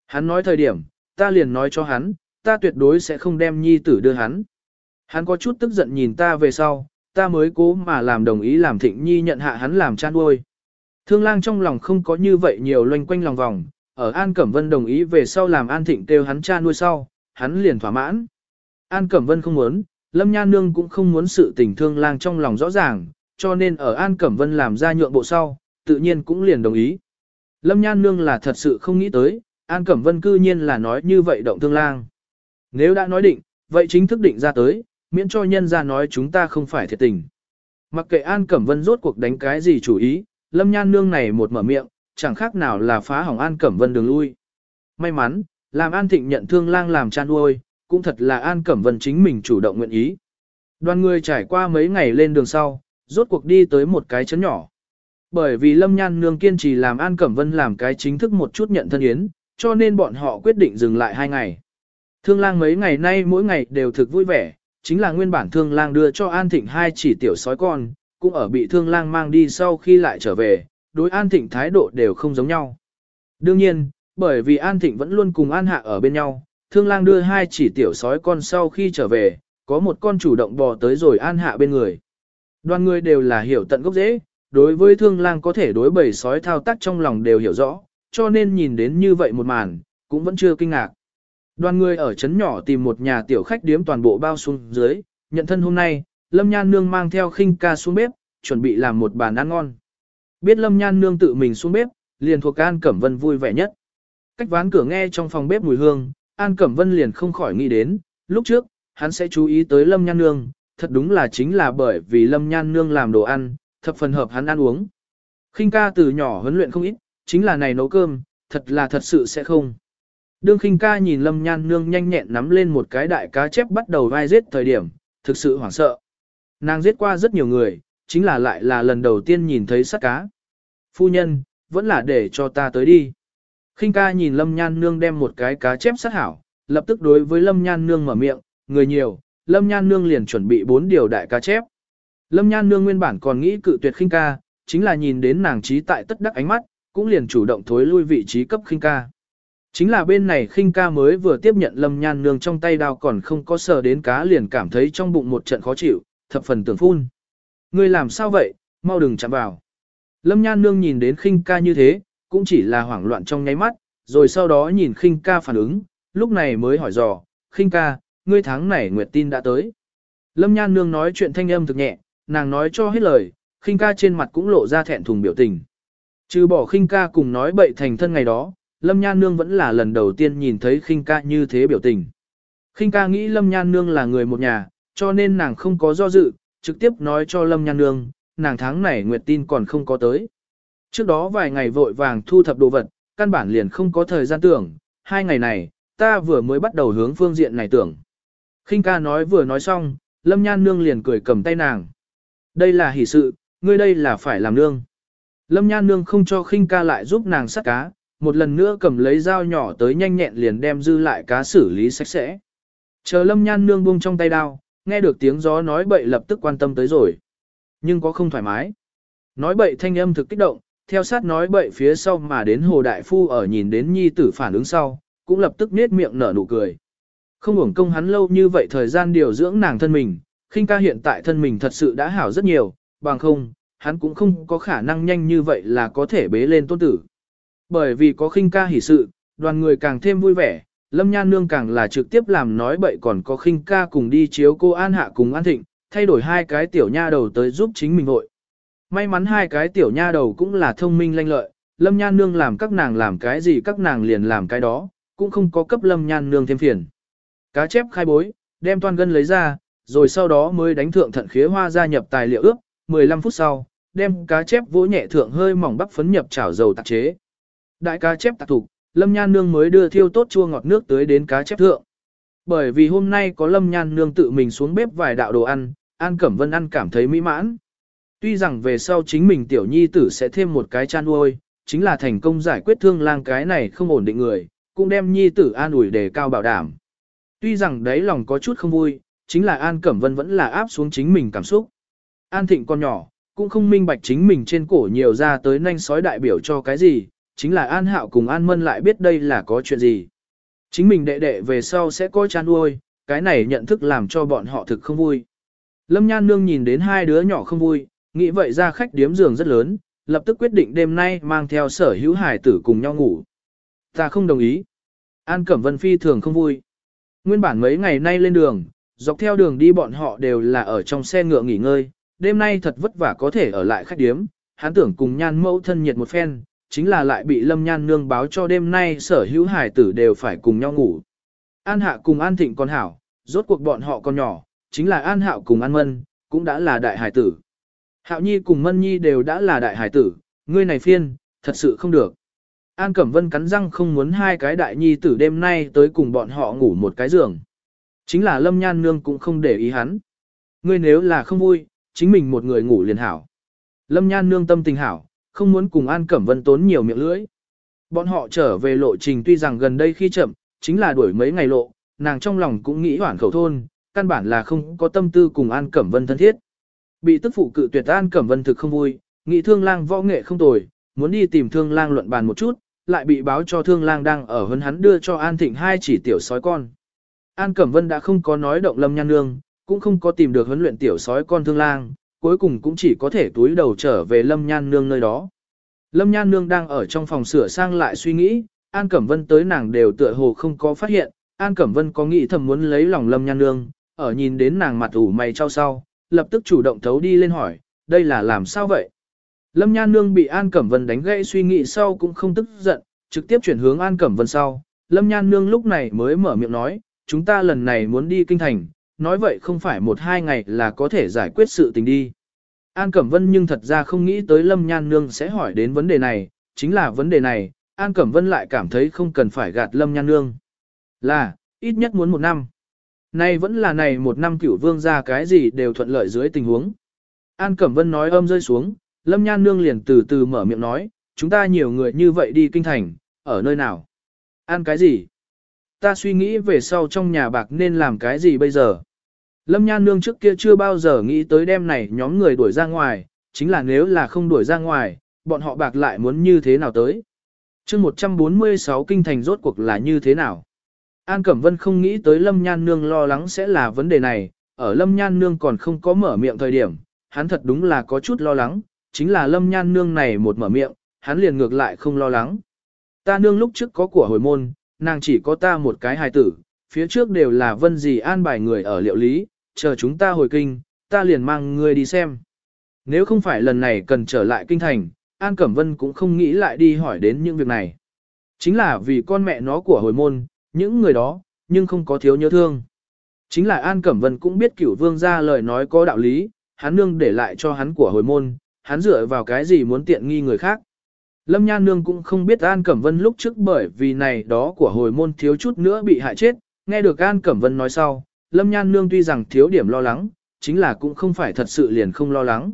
Hắn nói thời điểm, ta liền nói cho hắn, ta tuyệt đối sẽ không đem Nhi tử đưa hắn. Hắn có chút tức giận nhìn ta về sau, ta mới cố mà làm đồng ý làm Thịnh Nhi nhận hạ hắn làm cha nuôi. Thương lang trong lòng không có như vậy nhiều loanh quanh lòng vòng, ở An Cẩm Vân đồng ý về sau làm An Thịnh kêu hắn cha nuôi sau, hắn liền thỏa mãn. An Cẩm Vân không muốn, Lâm Nha Nương cũng không muốn sự tình thương lang trong lòng rõ ràng, cho nên ở An Cẩm Vân làm ra nhượng bộ sau, tự nhiên cũng liền đồng ý. Lâm Nhan Nương là thật sự không nghĩ tới, An Cẩm Vân cư nhiên là nói như vậy động thương lang. Nếu đã nói định, vậy chính thức định ra tới, miễn cho nhân ra nói chúng ta không phải thiệt tình. Mặc kệ An Cẩm Vân rốt cuộc đánh cái gì chủ ý, Lâm Nhan Nương này một mở miệng, chẳng khác nào là phá hỏng An Cẩm Vân đường lui. May mắn, làm An Thịnh nhận thương lang làm chan nuôi, cũng thật là An Cẩm Vân chính mình chủ động nguyện ý. Đoàn người trải qua mấy ngày lên đường sau, rốt cuộc đi tới một cái chấn nhỏ. Bởi vì Lâm Nhan Nương kiên trì làm An Cẩm Vân làm cái chính thức một chút nhận thân yến, cho nên bọn họ quyết định dừng lại hai ngày. Thương lang mấy ngày nay mỗi ngày đều thực vui vẻ, chính là nguyên bản thương lang đưa cho An Thịnh hai chỉ tiểu sói con, cũng ở bị thương lang mang đi sau khi lại trở về, đối An Thịnh thái độ đều không giống nhau. Đương nhiên, bởi vì An Thịnh vẫn luôn cùng An Hạ ở bên nhau, thương lang đưa hai chỉ tiểu sói con sau khi trở về, có một con chủ động bò tới rồi An Hạ bên người. Đoàn người đều là hiểu tận gốc dễ, đối với thương lang có thể đối bầy sói thao tác trong lòng đều hiểu rõ, cho nên nhìn đến như vậy một màn, cũng vẫn chưa kinh ngạc. Đoàn người ở trấn nhỏ tìm một nhà tiểu khách điếm toàn bộ bao xuống dưới, nhận thân hôm nay, Lâm Nhan Nương mang theo khinh ca xuống bếp, chuẩn bị làm một bàn ăn ngon. Biết Lâm Nhan Nương tự mình xuống bếp, liền thuộc An Cẩm Vân vui vẻ nhất. Cách ván cửa nghe trong phòng bếp mùi hương, An Cẩm Vân liền không khỏi nghĩ đến, lúc trước, hắn sẽ chú ý tới Lâm Nhan Nương, thật đúng là chính là bởi vì Lâm Nhan Nương làm đồ ăn, thập phần hợp hắn ăn uống. khinh ca từ nhỏ huấn luyện không ít, chính là này nấu cơm, thật là thật sự sẽ không. Đương khinh ca nhìn Lâm Nhan Nương nhanh nhẹn nắm lên một cái đại cá chép bắt đầu vai giết thời điểm, thực sự hoảng sợ. Nàng giết qua rất nhiều người, chính là lại là lần đầu tiên nhìn thấy sắt cá. Phu nhân, vẫn là để cho ta tới đi. khinh ca nhìn Lâm Nhan Nương đem một cái cá chép sát hảo, lập tức đối với Lâm Nhan Nương mở miệng, người nhiều, Lâm Nhan Nương liền chuẩn bị bốn điều đại cá chép. Lâm Nhan Nương nguyên bản còn nghĩ cự tuyệt khinh ca, chính là nhìn đến nàng trí tại tất đắc ánh mắt, cũng liền chủ động thối lui vị trí cấp khinh ca. Chính là bên này khinh ca mới vừa tiếp nhận Lâm Nhan Nương trong tay đao còn không có sờ đến cá liền cảm thấy trong bụng một trận khó chịu, thập phần tưởng phun. Ngươi làm sao vậy, mau đừng chạm vào. Lâm Nhan Nương nhìn đến khinh ca như thế, cũng chỉ là hoảng loạn trong nháy mắt, rồi sau đó nhìn khinh ca phản ứng, lúc này mới hỏi dò, khinh ca, ngươi tháng này nguyệt tin đã tới. Lâm Nhan Nương nói chuyện thanh âm thực nhẹ, nàng nói cho hết lời, khinh ca trên mặt cũng lộ ra thẹn thùng biểu tình. Trừ bỏ khinh ca cùng nói bậy thành thân ngày đó, Lâm Nhan Nương vẫn là lần đầu tiên nhìn thấy khinh ca như thế biểu tình. Khinh ca nghĩ Lâm Nhan Nương là người một nhà, cho nên nàng không có do dự, trực tiếp nói cho Lâm Nhan Nương, nàng tháng này nguyệt tin còn không có tới. Trước đó vài ngày vội vàng thu thập đồ vật, căn bản liền không có thời gian tưởng, hai ngày này, ta vừa mới bắt đầu hướng phương diện này tưởng. khinh ca nói vừa nói xong, Lâm Nhan Nương liền cười cầm tay nàng. Đây là hỷ sự, ngươi đây là phải làm nương. Lâm Nhan Nương không cho khinh ca lại giúp nàng sắt cá, một lần nữa cầm lấy dao nhỏ tới nhanh nhẹn liền đem dư lại cá xử lý sạch sẽ. Chờ Lâm Nhan Nương buông trong tay đao, nghe được tiếng gió nói bậy lập tức quan tâm tới rồi. Nhưng có không thoải mái. Nói bậy thanh âm thực kích động, theo sát nói bậy phía sau mà đến Hồ Đại Phu ở nhìn đến nhi tử phản ứng sau, cũng lập tức nết miệng nở nụ cười. Không hưởng công hắn lâu như vậy thời gian điều dưỡng nàng thân mình, khinh ca hiện tại thân mình thật sự đã hảo rất nhiều, bằng không, hắn cũng không có khả năng nhanh như vậy là có thể bế lên tôn tử. Bởi vì có khinh ca hỉ sự, đoàn người càng thêm vui vẻ, Lâm Nhan Nương càng là trực tiếp làm nói bậy còn có khinh ca cùng đi chiếu cô An Hạ cùng An Thịnh, thay đổi hai cái tiểu nha đầu tới giúp chính mình hội. May mắn hai cái tiểu nha đầu cũng là thông minh lanh lợi, Lâm Nhan Nương làm các nàng làm cái gì các nàng liền làm cái đó, cũng không có cấp Lâm Nhan Nương thêm phiền. Cá chép khai bối, đem toàn gân lấy ra, rồi sau đó mới đánh thượng thận khía hoa gia nhập tài liệu ước. 15 phút sau, đem cá chép vỗ nhẹ thượng hơi mỏng bắp phấn nhập chảo dầu tạc chế. Đại cá chép tạc thủ, Lâm Nhan Nương mới đưa thiêu tốt chua ngọt nước tới đến cá chép thượng. Bởi vì hôm nay có Lâm Nhan Nương tự mình xuống bếp vài đạo đồ ăn, An Cẩm Vân ăn cảm thấy mỹ mãn. Tuy rằng về sau chính mình tiểu nhi tử sẽ thêm một cái chan nuôi, chính là thành công giải quyết thương lang cái này không ổn định người, cũng đem nhi tử an ủi đề cao bảo đảm. Tuy rằng đấy lòng có chút không vui, chính là An Cẩm Vân vẫn là áp xuống chính mình cảm xúc. An Thịnh con nhỏ, cũng không minh bạch chính mình trên cổ nhiều ra tới nanh sói đại biểu cho cái gì, chính là An Hạo cùng An Mân lại biết đây là có chuyện gì. Chính mình đệ đệ về sau sẽ coi chán nuôi, cái này nhận thức làm cho bọn họ thực không vui. Lâm Nhan Nương nhìn đến hai đứa nhỏ không vui, nghĩ vậy ra khách điếm giường rất lớn, lập tức quyết định đêm nay mang theo sở hữu hải tử cùng nhau ngủ. Ta không đồng ý. An Cẩm Vân Phi thường không vui. Nguyên bản mấy ngày nay lên đường, dọc theo đường đi bọn họ đều là ở trong xe ngựa nghỉ ngơi, đêm nay thật vất vả có thể ở lại khách điếm, hắn tưởng cùng nhan mẫu thân nhiệt một phen, chính là lại bị lâm nhan nương báo cho đêm nay sở hữu hải tử đều phải cùng nhau ngủ. An hạ cùng an thịnh con hảo, rốt cuộc bọn họ còn nhỏ, chính là an hạo cùng an mân, cũng đã là đại hải tử. Hạo nhi cùng mân nhi đều đã là đại hải tử, ngươi này phiên, thật sự không được. An Cẩm Vân cắn răng không muốn hai cái đại nhi tử đêm nay tới cùng bọn họ ngủ một cái giường. Chính là Lâm Nhan Nương cũng không để ý hắn. Ngươi nếu là không vui, chính mình một người ngủ liền hảo. Lâm Nhan Nương tâm tình hảo, không muốn cùng An Cẩm Vân tốn nhiều miệng lưỡi. Bọn họ trở về lộ trình tuy rằng gần đây khi chậm, chính là đuổi mấy ngày lộ, nàng trong lòng cũng nghĩ hoảng khẩu thôn, căn bản là không có tâm tư cùng An Cẩm Vân thân thiết. Bị tức phụ cự tuyệt An Cẩm Vân thực không vui, nghĩ thương lang võ nghệ không tồi, muốn đi tìm thương lang luận bàn một chút, lại bị báo cho thương lang đang ở hơn hắn đưa cho An Thịnh hai chỉ tiểu sói con. An Cẩm Vân đã không có nói động lâm nhan nương, cũng không có tìm được huấn luyện tiểu sói con thương lang, cuối cùng cũng chỉ có thể túi đầu trở về lâm nhan nương nơi đó. Lâm nhan nương đang ở trong phòng sửa sang lại suy nghĩ, An Cẩm Vân tới nàng đều tựa hồ không có phát hiện, An Cẩm Vân có nghĩ thầm muốn lấy lòng lâm nhan nương, ở nhìn đến nàng mặt ủ mày trao sau, lập tức chủ động thấu đi lên hỏi, đây là làm sao vậy? Lâm Nhan Nương bị An Cẩm Vân đánh gãy suy nghĩ sau cũng không tức giận, trực tiếp chuyển hướng An Cẩm Vân sau. Lâm Nhan Nương lúc này mới mở miệng nói, chúng ta lần này muốn đi kinh thành, nói vậy không phải một hai ngày là có thể giải quyết sự tình đi. An Cẩm Vân nhưng thật ra không nghĩ tới Lâm Nhan Nương sẽ hỏi đến vấn đề này, chính là vấn đề này, An Cẩm Vân lại cảm thấy không cần phải gạt Lâm Nhan Nương. Là, ít nhất muốn một năm. Nay vẫn là này một năm cửu vương ra cái gì đều thuận lợi dưới tình huống. An Cẩm Vân nói âm rơi xuống, Lâm Nhan Nương liền từ từ mở miệng nói, chúng ta nhiều người như vậy đi kinh thành, ở nơi nào? Ăn cái gì? Ta suy nghĩ về sau trong nhà bạc nên làm cái gì bây giờ? Lâm Nhan Nương trước kia chưa bao giờ nghĩ tới đêm này nhóm người đuổi ra ngoài, chính là nếu là không đuổi ra ngoài, bọn họ bạc lại muốn như thế nào tới. chương 146 kinh thành rốt cuộc là như thế nào? An Cẩm Vân không nghĩ tới Lâm Nhan Nương lo lắng sẽ là vấn đề này, ở Lâm Nhan Nương còn không có mở miệng thời điểm, hắn thật đúng là có chút lo lắng, chính là Lâm Nhan Nương này một mở miệng, hắn liền ngược lại không lo lắng. Ta nương lúc trước có của hồi môn, nàng chỉ có ta một cái hài tử, phía trước đều là vân gì an bài người ở liệu lý, chờ chúng ta hồi kinh, ta liền mang ngươi đi xem. Nếu không phải lần này cần trở lại kinh thành, An Cẩm Vân cũng không nghĩ lại đi hỏi đến những việc này. Chính là vì con mẹ nó của hồi môn, những người đó, nhưng không có thiếu nhớ thương. Chính là An Cẩm Vân cũng biết cửu vương ra lời nói có đạo lý, hắn nương để lại cho hắn của hồi môn, hắn dựa vào cái gì muốn tiện nghi người khác. Lâm Nhan Nương cũng không biết An Cẩm Vân lúc trước bởi vì này đó của hồi môn thiếu chút nữa bị hại chết, nghe được An Cẩm Vân nói sau, Lâm Nhan Nương tuy rằng thiếu điểm lo lắng, chính là cũng không phải thật sự liền không lo lắng.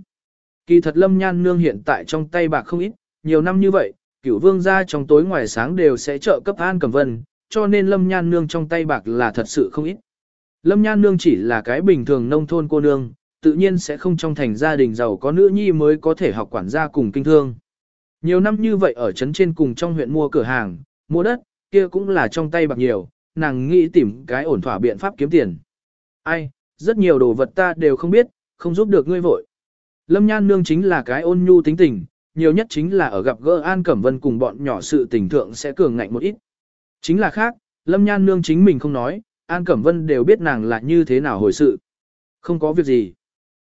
Kỳ thật Lâm Nhan Nương hiện tại trong tay bạc không ít, nhiều năm như vậy, cửu vương gia trong tối ngoài sáng đều sẽ trợ cấp An Cẩm Vân, cho nên Lâm Nhan Nương trong tay bạc là thật sự không ít. Lâm Nhan Nương chỉ là cái bình thường nông thôn cô nương, tự nhiên sẽ không trong thành gia đình giàu có nữ nhi mới có thể học quản gia cùng kinh thương. Nhiều năm như vậy ở trấn trên cùng trong huyện mua cửa hàng, mua đất, kia cũng là trong tay bạc nhiều, nàng nghĩ tìm cái ổn thỏa biện pháp kiếm tiền. Ai, rất nhiều đồ vật ta đều không biết, không giúp được ngươi vội. Lâm Nhan Nương chính là cái ôn nhu tính tình, nhiều nhất chính là ở gặp gỡ An Cẩm Vân cùng bọn nhỏ sự tình thượng sẽ cường ngạnh một ít. Chính là khác, Lâm Nhan Nương chính mình không nói, An Cẩm Vân đều biết nàng là như thế nào hồi sự. Không có việc gì.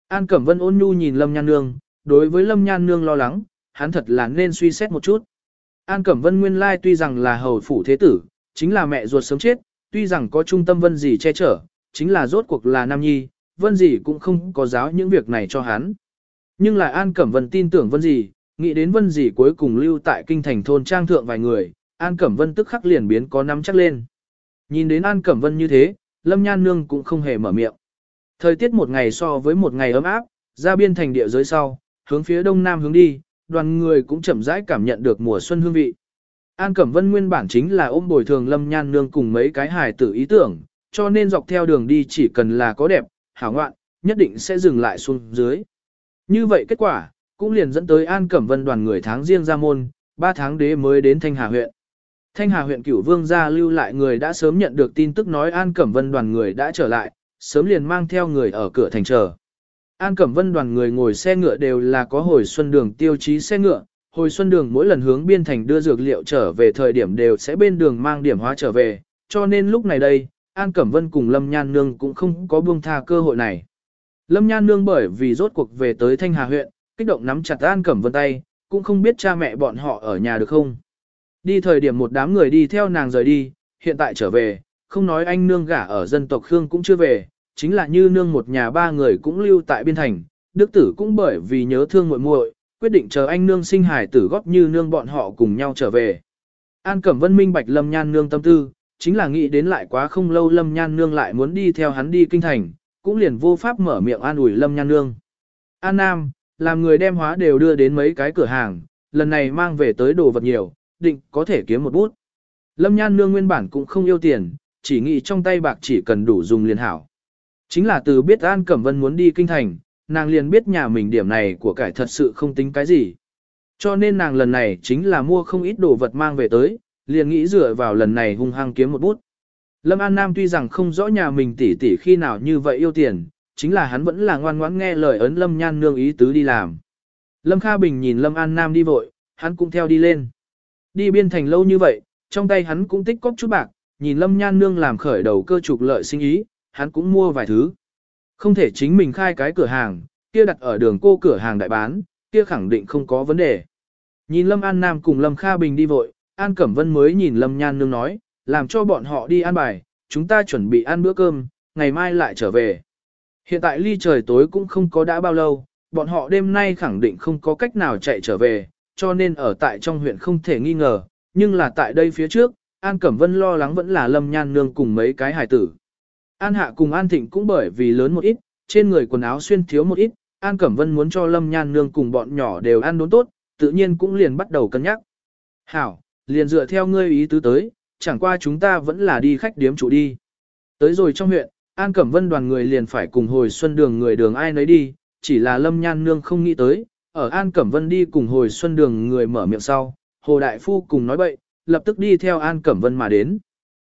An Cẩm Vân ôn nhu nhìn Lâm Nhan Nương, đối với Lâm Nhan Nương lo lắng, hắn thật là nên suy xét một chút. An Cẩm Vân nguyên lai tuy rằng là hầu phủ thế tử, chính là mẹ ruột sớm chết, tuy rằng có trung tâm Vân gì che chở, chính là rốt cuộc là nam nhi, Vân gì cũng không có giáo những việc này cho hắn. Nhưng lại An Cẩm Vân tin tưởng Vân gì, nghĩ đến Vân gì cuối cùng lưu tại kinh thành thôn trang thượng vài người, An Cẩm Vân tức khắc liền biến có nắm chắc lên. Nhìn đến An Cẩm Vân như thế, Lâm Nhan Nương cũng không hề mở miệng. Thời tiết một ngày so với một ngày ấm áp, ra biên thành địa giới sau, hướng phía đông nam hướng đi, đoàn người cũng chậm rãi cảm nhận được mùa xuân hương vị. An Cẩm Vân nguyên bản chính là ôm bồi thường Lâm Nhan Nương cùng mấy cái hài tử ý tưởng, cho nên dọc theo đường đi chỉ cần là có đẹp, hảo ngoạn, nhất định sẽ dừng lại xuống dưới. Như vậy kết quả, cũng liền dẫn tới An Cẩm Vân đoàn người tháng riêng ra môn, 3 tháng đế mới đến Thanh Hà huyện. Thanh Hà huyện cửu vương gia lưu lại người đã sớm nhận được tin tức nói An Cẩm Vân đoàn người đã trở lại, sớm liền mang theo người ở cửa thành chờ. An Cẩm Vân đoàn người ngồi xe ngựa đều là có hồi xuân đường tiêu chí xe ngựa, hồi xuân đường mỗi lần hướng biên thành đưa dược liệu trở về thời điểm đều sẽ bên đường mang điểm hóa trở về, cho nên lúc này đây, An Cẩm Vân cùng Lâm Nhan Nương cũng không có buông tha cơ hội này. Lâm Nhan Nương bởi vì rốt cuộc về tới Thanh Hà huyện, kích động nắm chặt An Cẩm Vân tay, cũng không biết cha mẹ bọn họ ở nhà được không. Đi thời điểm một đám người đi theo nàng rời đi, hiện tại trở về, không nói anh nương gả ở dân tộc Khương cũng chưa về, chính là như nương một nhà ba người cũng lưu tại biên thành, đức tử cũng bởi vì nhớ thương muội muội, quyết định chờ anh nương sinh hài tử góp như nương bọn họ cùng nhau trở về. An Cẩm Vân minh bạch Lâm Nhan nương tâm tư, chính là nghĩ đến lại quá không lâu Lâm Nhan nương lại muốn đi theo hắn đi kinh thành, cũng liền vô pháp mở miệng an ủi Lâm Nhan nương. An Nam, làm người đem hóa đều đưa đến mấy cái cửa hàng, lần này mang về tới đồ vật nhiều, định có thể kiếm một bút. Lâm Nhan nương nguyên bản cũng không yêu tiền, chỉ nghĩ trong tay bạc chỉ cần đủ dùng liền hảo. Chính là từ biết An Cẩm Vân muốn đi kinh thành, nàng liền biết nhà mình điểm này của cải thật sự không tính cái gì. Cho nên nàng lần này chính là mua không ít đồ vật mang về tới, liền nghĩ dựa vào lần này hung hăng kiếm một bút. Lâm An Nam tuy rằng không rõ nhà mình tỉ tỉ khi nào như vậy yêu tiền, chính là hắn vẫn là ngoan ngoãn nghe lời ấn Lâm Nhan nương ý tứ đi làm. Lâm Kha Bình nhìn Lâm An Nam đi vội, hắn cũng theo đi lên. Đi biên thành lâu như vậy, trong tay hắn cũng tích cóp chút bạc, nhìn Lâm Nhan nương làm khởi đầu cơ trục lợi sinh ý, hắn cũng mua vài thứ. Không thể chính mình khai cái cửa hàng, kia đặt ở đường cô cửa hàng đại bán, kia khẳng định không có vấn đề. Nhìn Lâm An Nam cùng Lâm Kha Bình đi vội, An Cẩm Vân mới nhìn Lâm Nhan Nương nói, làm cho bọn họ đi ăn bài, chúng ta chuẩn bị ăn bữa cơm, ngày mai lại trở về. Hiện tại ly trời tối cũng không có đã bao lâu, bọn họ đêm nay khẳng định không có cách nào chạy trở về, cho nên ở tại trong huyện không thể nghi ngờ, nhưng là tại đây phía trước, An Cẩm Vân lo lắng vẫn là Lâm Nhan Nương cùng mấy cái hài tử. An Hạ cùng An Thịnh cũng bởi vì lớn một ít, trên người quần áo xuyên thiếu một ít, An Cẩm Vân muốn cho Lâm Nhan Nương cùng bọn nhỏ đều ăn đốn tốt, tự nhiên cũng liền bắt đầu cân nhắc. Hảo, liền dựa theo ngươi ý tứ tới, chẳng qua chúng ta vẫn là đi khách điếm chủ đi. Tới rồi trong huyện, An Cẩm Vân đoàn người liền phải cùng hồi xuân đường người đường ai nấy đi, chỉ là Lâm Nhan Nương không nghĩ tới, ở An Cẩm Vân đi cùng hồi xuân đường người mở miệng sau, Hồ Đại Phu cùng nói bậy, lập tức đi theo An Cẩm Vân mà đến.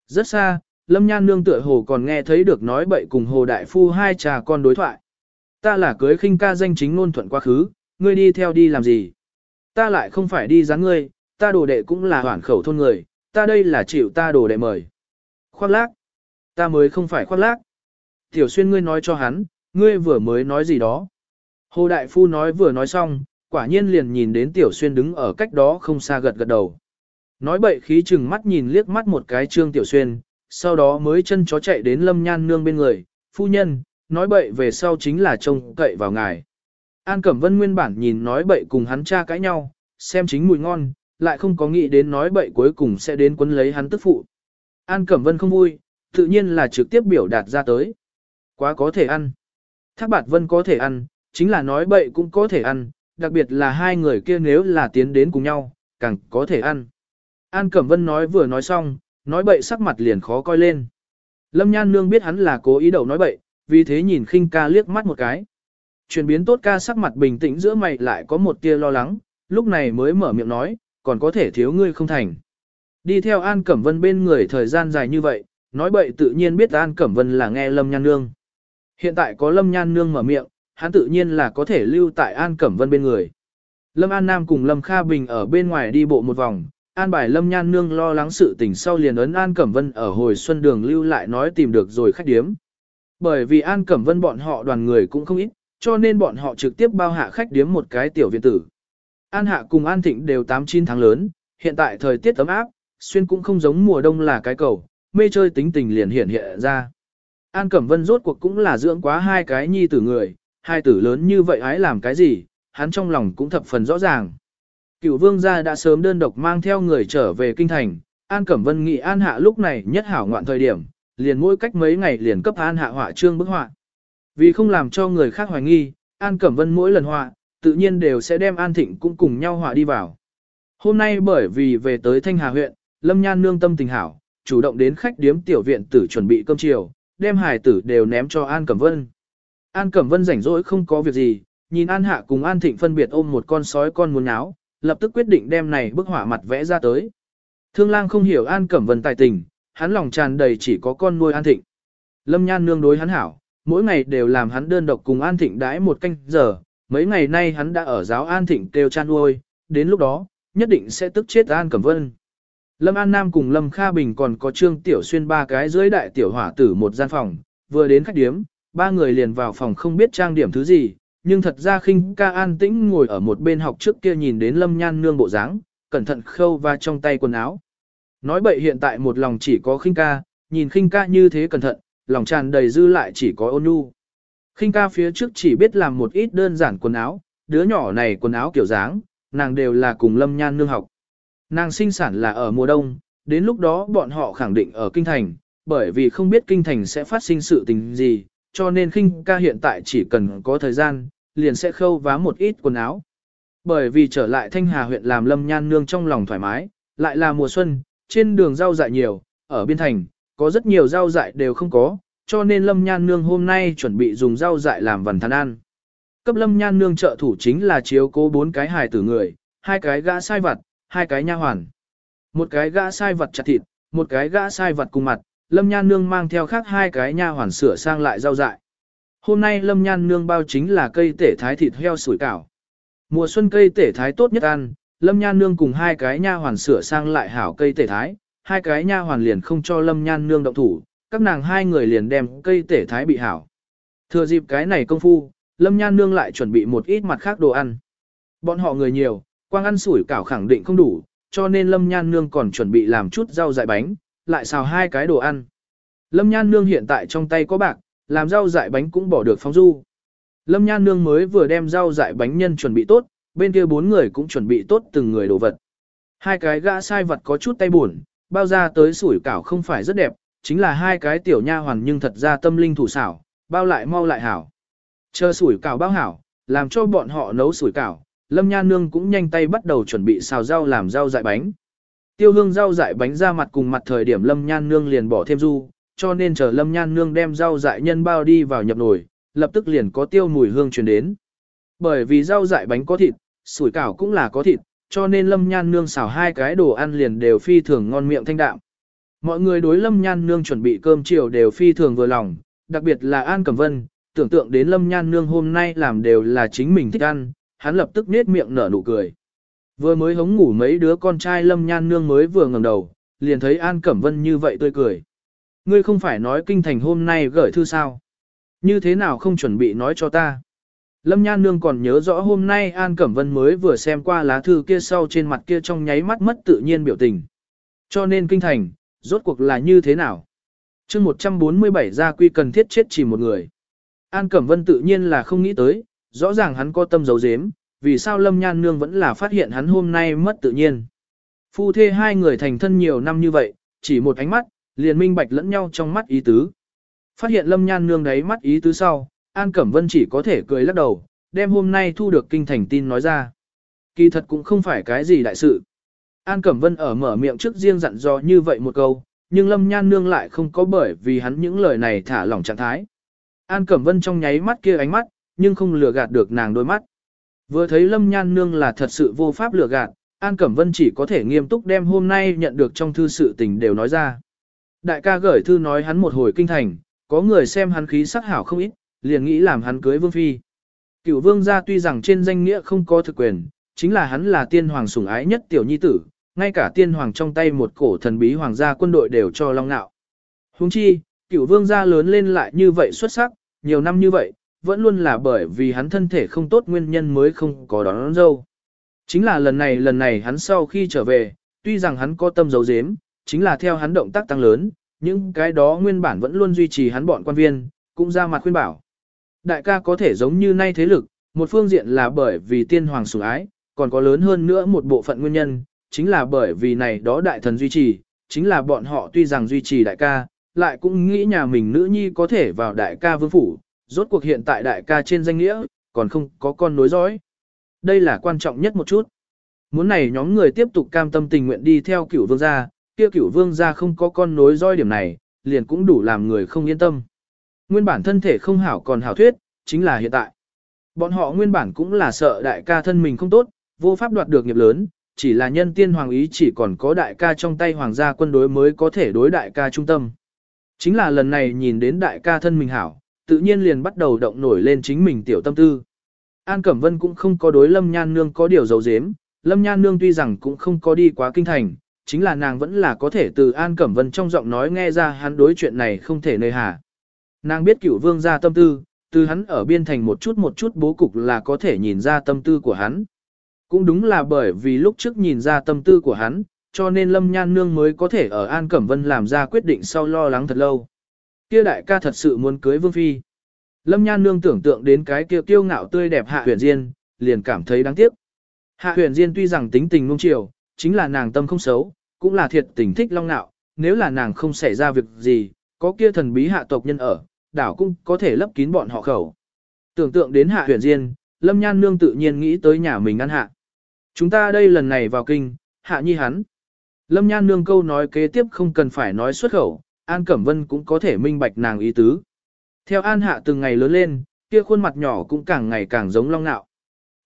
Rất xa, Lâm Nhan Nương tựa hồ còn nghe thấy được nói bậy cùng Hồ Đại Phu hai trà con đối thoại. Ta là cưới khinh ca danh chính ngôn thuận quá khứ, ngươi đi theo đi làm gì? Ta lại không phải đi dáng ngươi, ta đồ đệ cũng là hoảng khẩu thôn người, ta đây là chịu ta đồ đệ mời. Khoác lác. Ta mới không phải khoác lác. Tiểu xuyên ngươi nói cho hắn, ngươi vừa mới nói gì đó. Hồ Đại Phu nói vừa nói xong, quả nhiên liền nhìn đến Tiểu Xuyên đứng ở cách đó không xa gật gật đầu. Nói bậy khí chừng mắt nhìn liếc mắt một cái Trương Tiểu Xuyên, sau đó mới chân chó chạy đến Lâm Nhan Nương bên người, phu nhân, nói bậy về sau chính là trông cậy vào ngài. An Cẩm Vân nguyên bản nhìn nói bậy cùng hắn cha cãi nhau, xem chính mùi ngon, lại không có nghĩ đến nói bậy cuối cùng sẽ đến quấn lấy hắn tức phụ. An Cẩm Vân không vui, tự nhiên là trực tiếp biểu đạt ra tới. Quá có thể ăn. Thác Bạt Vân có thể ăn, chính là nói bậy cũng có thể ăn, đặc biệt là hai người kia nếu là tiến đến cùng nhau, càng có thể ăn. An Cẩm Vân nói vừa nói xong, nói bậy sắc mặt liền khó coi lên. Lâm Nhan Nương biết hắn là cố ý đầu nói bậy, vì thế nhìn khinh ca liếc mắt một cái. Chuyển biến tốt ca sắc mặt bình tĩnh giữa mày lại có một tia lo lắng, lúc này mới mở miệng nói, còn có thể thiếu ngươi không thành. Đi theo An Cẩm Vân bên người thời gian dài như vậy, nói bậy tự nhiên biết An Cẩm Vân là nghe Lâm Nhan Nương. Hiện tại có Lâm Nhan Nương mở miệng, hắn tự nhiên là có thể lưu tại An Cẩm Vân bên người. Lâm An Nam cùng Lâm Kha Bình ở bên ngoài đi bộ một vòng, An bài Lâm Nhan Nương lo lắng sự tình sau liền ấn An Cẩm Vân ở hồi xuân đường lưu lại nói tìm được rồi khách điếm. Bởi vì An Cẩm Vân bọn họ đoàn người cũng không ít, cho nên bọn họ trực tiếp bao hạ khách điếm một cái tiểu viện tử. An Hạ cùng An Thịnh đều 8-9 tháng lớn, hiện tại thời tiết ấm áp, xuyên cũng không giống mùa đông là cái cầu, mê chơi tính tình liền hiện hiện ra. An Cẩm Vân rốt cuộc cũng là dưỡng quá hai cái nhi tử người, hai tử lớn như vậy ái làm cái gì, hắn trong lòng cũng thập phần rõ ràng. Cựu vương gia đã sớm đơn độc mang theo người trở về kinh thành, An Cẩm Vân nghị An Hạ lúc này nhất hảo ngoạn thời điểm, liền mỗi cách mấy ngày liền cấp An Hạ họa trương bức họa. Vì không làm cho người khác hoài nghi, An Cẩm Vân mỗi lần họa, tự nhiên đều sẽ đem An Thịnh cũng cùng nhau họa đi vào. Hôm nay bởi vì về tới Thanh Hà huyện, Lâm Nhan nương tâm tình hảo, chủ động đến khách điếm tiểu viện tử chuẩn bị cơm chiều, đem hài tử đều ném cho An Cẩm Vân. An Cẩm Vân rảnh rỗi không có việc gì, nhìn An Hạ cùng An Thịnh phân biệt ôm một con sói con muốn áo, lập tức quyết định đem này bức họa mặt vẽ ra tới. Thương lang không hiểu An Cẩm Vân tài tình, hắn lòng tràn đầy chỉ có con nuôi An Thịnh. Lâm Nhan nương đối hắn hảo, mỗi ngày đều làm hắn đơn độc cùng An Thịnh đãi một canh giờ, mấy ngày nay hắn đã ở giáo An Thịnh kêu chan nuôi, đến lúc đó, nhất định sẽ tức chết An Cẩm Vân. Lâm An Nam cùng Lâm Kha Bình còn có Trương Tiểu Xuyên ba cái dưới đại tiểu hỏa tử một gian phòng, vừa đến khách điếm, ba người liền vào phòng không biết trang điểm thứ gì, nhưng thật ra khinh ca an tĩnh ngồi ở một bên học trước kia nhìn đến Lâm Nhan nương bộ dáng, cẩn thận khâu và trong tay quần áo. Nói bậy hiện tại một lòng chỉ có khinh ca, nhìn khinh ca như thế cẩn thận, lòng tràn đầy dư lại chỉ có ôn nhu. Khinh ca phía trước chỉ biết làm một ít đơn giản quần áo, đứa nhỏ này quần áo kiểu dáng, nàng đều là cùng Lâm Nhan nương học. Nàng sinh sản là ở mùa đông, đến lúc đó bọn họ khẳng định ở kinh thành, bởi vì không biết kinh thành sẽ phát sinh sự tình gì, cho nên khinh ca hiện tại chỉ cần có thời gian, liền sẽ khâu vá một ít quần áo. Bởi vì trở lại Thanh Hà huyện làm lâm nhan nương trong lòng thoải mái, lại là mùa xuân, trên đường rau dại nhiều, ở biên thành, có rất nhiều rau dại đều không có, cho nên lâm nhan nương hôm nay chuẩn bị dùng rau dại làm vần than ăn. Cấp lâm nhan nương trợ thủ chính là chiếu cố bốn cái hài tử người, hai cái gã sai vặt, hai cái nha hoàn. Một cái gã sai vật chặt thịt, một cái gã sai vật cùng mặt, Lâm Nhan Nương mang theo khác hai cái nha hoàn sửa sang lại rau dại. Hôm nay Lâm Nhan Nương bao chính là cây tể thái thịt heo sủi cảo. Mùa xuân cây tể thái tốt nhất ăn, Lâm Nhan Nương cùng hai cái nha hoàn sửa sang lại hảo cây tể thái, hai cái nha hoàn liền không cho Lâm Nhan Nương động thủ, các nàng hai người liền đem cây tể thái bị hảo. Thừa dịp cái này công phu, Lâm Nhan Nương lại chuẩn bị một ít mặt khác đồ ăn. Bọn họ người nhiều, quang ăn sủi cảo khẳng định không đủ, cho nên Lâm Nhan Nương còn chuẩn bị làm chút rau dại bánh, lại xào hai cái đồ ăn. Lâm Nhan Nương hiện tại trong tay có bạc, làm rau dại bánh cũng bỏ được phong du. Lâm Nhan Nương mới vừa đem rau dại bánh nhân chuẩn bị tốt, bên kia bốn người cũng chuẩn bị tốt từng người đồ vật. Hai cái gã sai vật có chút tay buồn, bao ra tới sủi cảo không phải rất đẹp, chính là hai cái tiểu nha hoàn nhưng thật ra tâm linh thủ xảo, bao lại mau lại hảo. Chờ sủi cảo bao hảo, làm cho bọn họ nấu sủi cảo, Lâm Nha Nương cũng nhanh tay bắt đầu chuẩn bị xào rau làm rau dại bánh. Tiêu hương rau dại bánh ra mặt cùng mặt thời điểm lâm nhan nương liền bỏ thêm du, cho nên chờ lâm nhan nương đem rau dại nhân bao đi vào nhập nồi, lập tức liền có tiêu mùi hương truyền đến. Bởi vì rau dại bánh có thịt, sủi cảo cũng là có thịt, cho nên lâm nhan nương xào hai cái đồ ăn liền đều phi thường ngon miệng thanh đạm. Mọi người đối lâm nhan nương chuẩn bị cơm chiều đều phi thường vừa lòng, đặc biệt là An Cẩm Vân, tưởng tượng đến lâm nhan nương hôm nay làm đều là chính mình thích ăn, hắn lập tức nết miệng nở nụ cười. Vừa mới hống ngủ mấy đứa con trai lâm nhan nương mới vừa ngẩng đầu, liền thấy An Cẩm Vân như vậy tươi cười. Ngươi không phải nói kinh thành hôm nay gửi thư sao? Như thế nào không chuẩn bị nói cho ta? Lâm Nhan Nương còn nhớ rõ hôm nay An Cẩm Vân mới vừa xem qua lá thư kia sau trên mặt kia trong nháy mắt mất tự nhiên biểu tình. Cho nên kinh thành, rốt cuộc là như thế nào? chương 147 gia quy cần thiết chết chỉ một người. An Cẩm Vân tự nhiên là không nghĩ tới, rõ ràng hắn có tâm giấu giếm, vì sao Lâm Nhan Nương vẫn là phát hiện hắn hôm nay mất tự nhiên. Phu thê hai người thành thân nhiều năm như vậy, chỉ một ánh mắt, liền minh bạch lẫn nhau trong mắt ý tứ. Phát hiện Lâm Nhan Nương đấy mắt ý tứ sau, An Cẩm Vân chỉ có thể cười lắc đầu, đem hôm nay thu được kinh thành tin nói ra. Kỳ thật cũng không phải cái gì đại sự. An Cẩm Vân ở mở miệng trước riêng dặn dò như vậy một câu, nhưng Lâm Nhan Nương lại không có bởi vì hắn những lời này thả lỏng trạng thái. An Cẩm Vân trong nháy mắt kia ánh mắt, nhưng không lừa gạt được nàng đôi mắt. Vừa thấy Lâm Nhan Nương là thật sự vô pháp lừa gạt, An Cẩm Vân chỉ có thể nghiêm túc đem hôm nay nhận được trong thư sự tình đều nói ra. Đại ca gửi thư nói hắn một hồi kinh thành, có người xem hắn khí sắc hảo không ít, liền nghĩ làm hắn cưới vương phi. Cửu vương gia tuy rằng trên danh nghĩa không có thực quyền, chính là hắn là tiên hoàng sủng ái nhất tiểu nhi tử, ngay cả tiên hoàng trong tay một cổ thần bí hoàng gia quân đội đều cho long nạo. Huống chi, cửu vương gia lớn lên lại như vậy xuất sắc, nhiều năm như vậy, vẫn luôn là bởi vì hắn thân thể không tốt nguyên nhân mới không có đón, đón dâu. Chính là lần này lần này hắn sau khi trở về, tuy rằng hắn có tâm dấu dếm, chính là theo hắn động tác tăng lớn, những cái đó nguyên bản vẫn luôn duy trì hắn bọn quan viên, cũng ra mặt khuyên bảo. Đại ca có thể giống như nay thế lực, một phương diện là bởi vì tiên hoàng sủng ái, còn có lớn hơn nữa một bộ phận nguyên nhân, chính là bởi vì này đó đại thần duy trì, chính là bọn họ tuy rằng duy trì đại ca, lại cũng nghĩ nhà mình nữ nhi có thể vào đại ca vương phủ, rốt cuộc hiện tại đại ca trên danh nghĩa, còn không có con nối dõi. Đây là quan trọng nhất một chút. Muốn này nhóm người tiếp tục cam tâm tình nguyện đi theo cửu vương gia, kia cửu vương gia không có con nối roi điểm này, liền cũng đủ làm người không yên tâm. Nguyên bản thân thể không hảo còn hảo thuyết, chính là hiện tại. Bọn họ nguyên bản cũng là sợ đại ca thân mình không tốt, vô pháp đoạt được nghiệp lớn, chỉ là nhân tiên hoàng ý chỉ còn có đại ca trong tay hoàng gia quân đối mới có thể đối đại ca trung tâm. Chính là lần này nhìn đến đại ca thân mình hảo, tự nhiên liền bắt đầu động nổi lên chính mình tiểu tâm tư. An Cẩm Vân cũng không có đối Lâm Nhan Nương có điều dấu dếm, Lâm Nhan Nương tuy rằng cũng không có đi quá kinh thành, chính là nàng vẫn là có thể từ An Cẩm Vân trong giọng nói nghe ra hắn đối chuyện này không thể nơi hà. Nàng biết cửu vương ra tâm tư, từ hắn ở biên thành một chút một chút bố cục là có thể nhìn ra tâm tư của hắn. Cũng đúng là bởi vì lúc trước nhìn ra tâm tư của hắn, cho nên Lâm Nhan Nương mới có thể ở An Cẩm Vân làm ra quyết định sau lo lắng thật lâu. Kia đại ca thật sự muốn cưới Vương Phi. Lâm Nhan Nương tưởng tượng đến cái kia kiêu ngạo tươi đẹp Hạ Huyền Diên, liền cảm thấy đáng tiếc. Hạ Huyền Diên tuy rằng tính tình nung chiều, chính là nàng tâm không xấu, cũng là thiệt tình thích long nạo, nếu là nàng không xảy ra việc gì, có kia thần bí hạ tộc nhân ở, đảo cũng có thể lấp kín bọn họ khẩu. Tưởng tượng đến hạ huyền diên, Lâm Nhan Nương tự nhiên nghĩ tới nhà mình ăn hạ. Chúng ta đây lần này vào kinh, hạ nhi hắn. Lâm Nhan Nương câu nói kế tiếp không cần phải nói xuất khẩu, An Cẩm Vân cũng có thể minh bạch nàng ý tứ. Theo An Hạ từng ngày lớn lên, kia khuôn mặt nhỏ cũng càng ngày càng giống long nạo.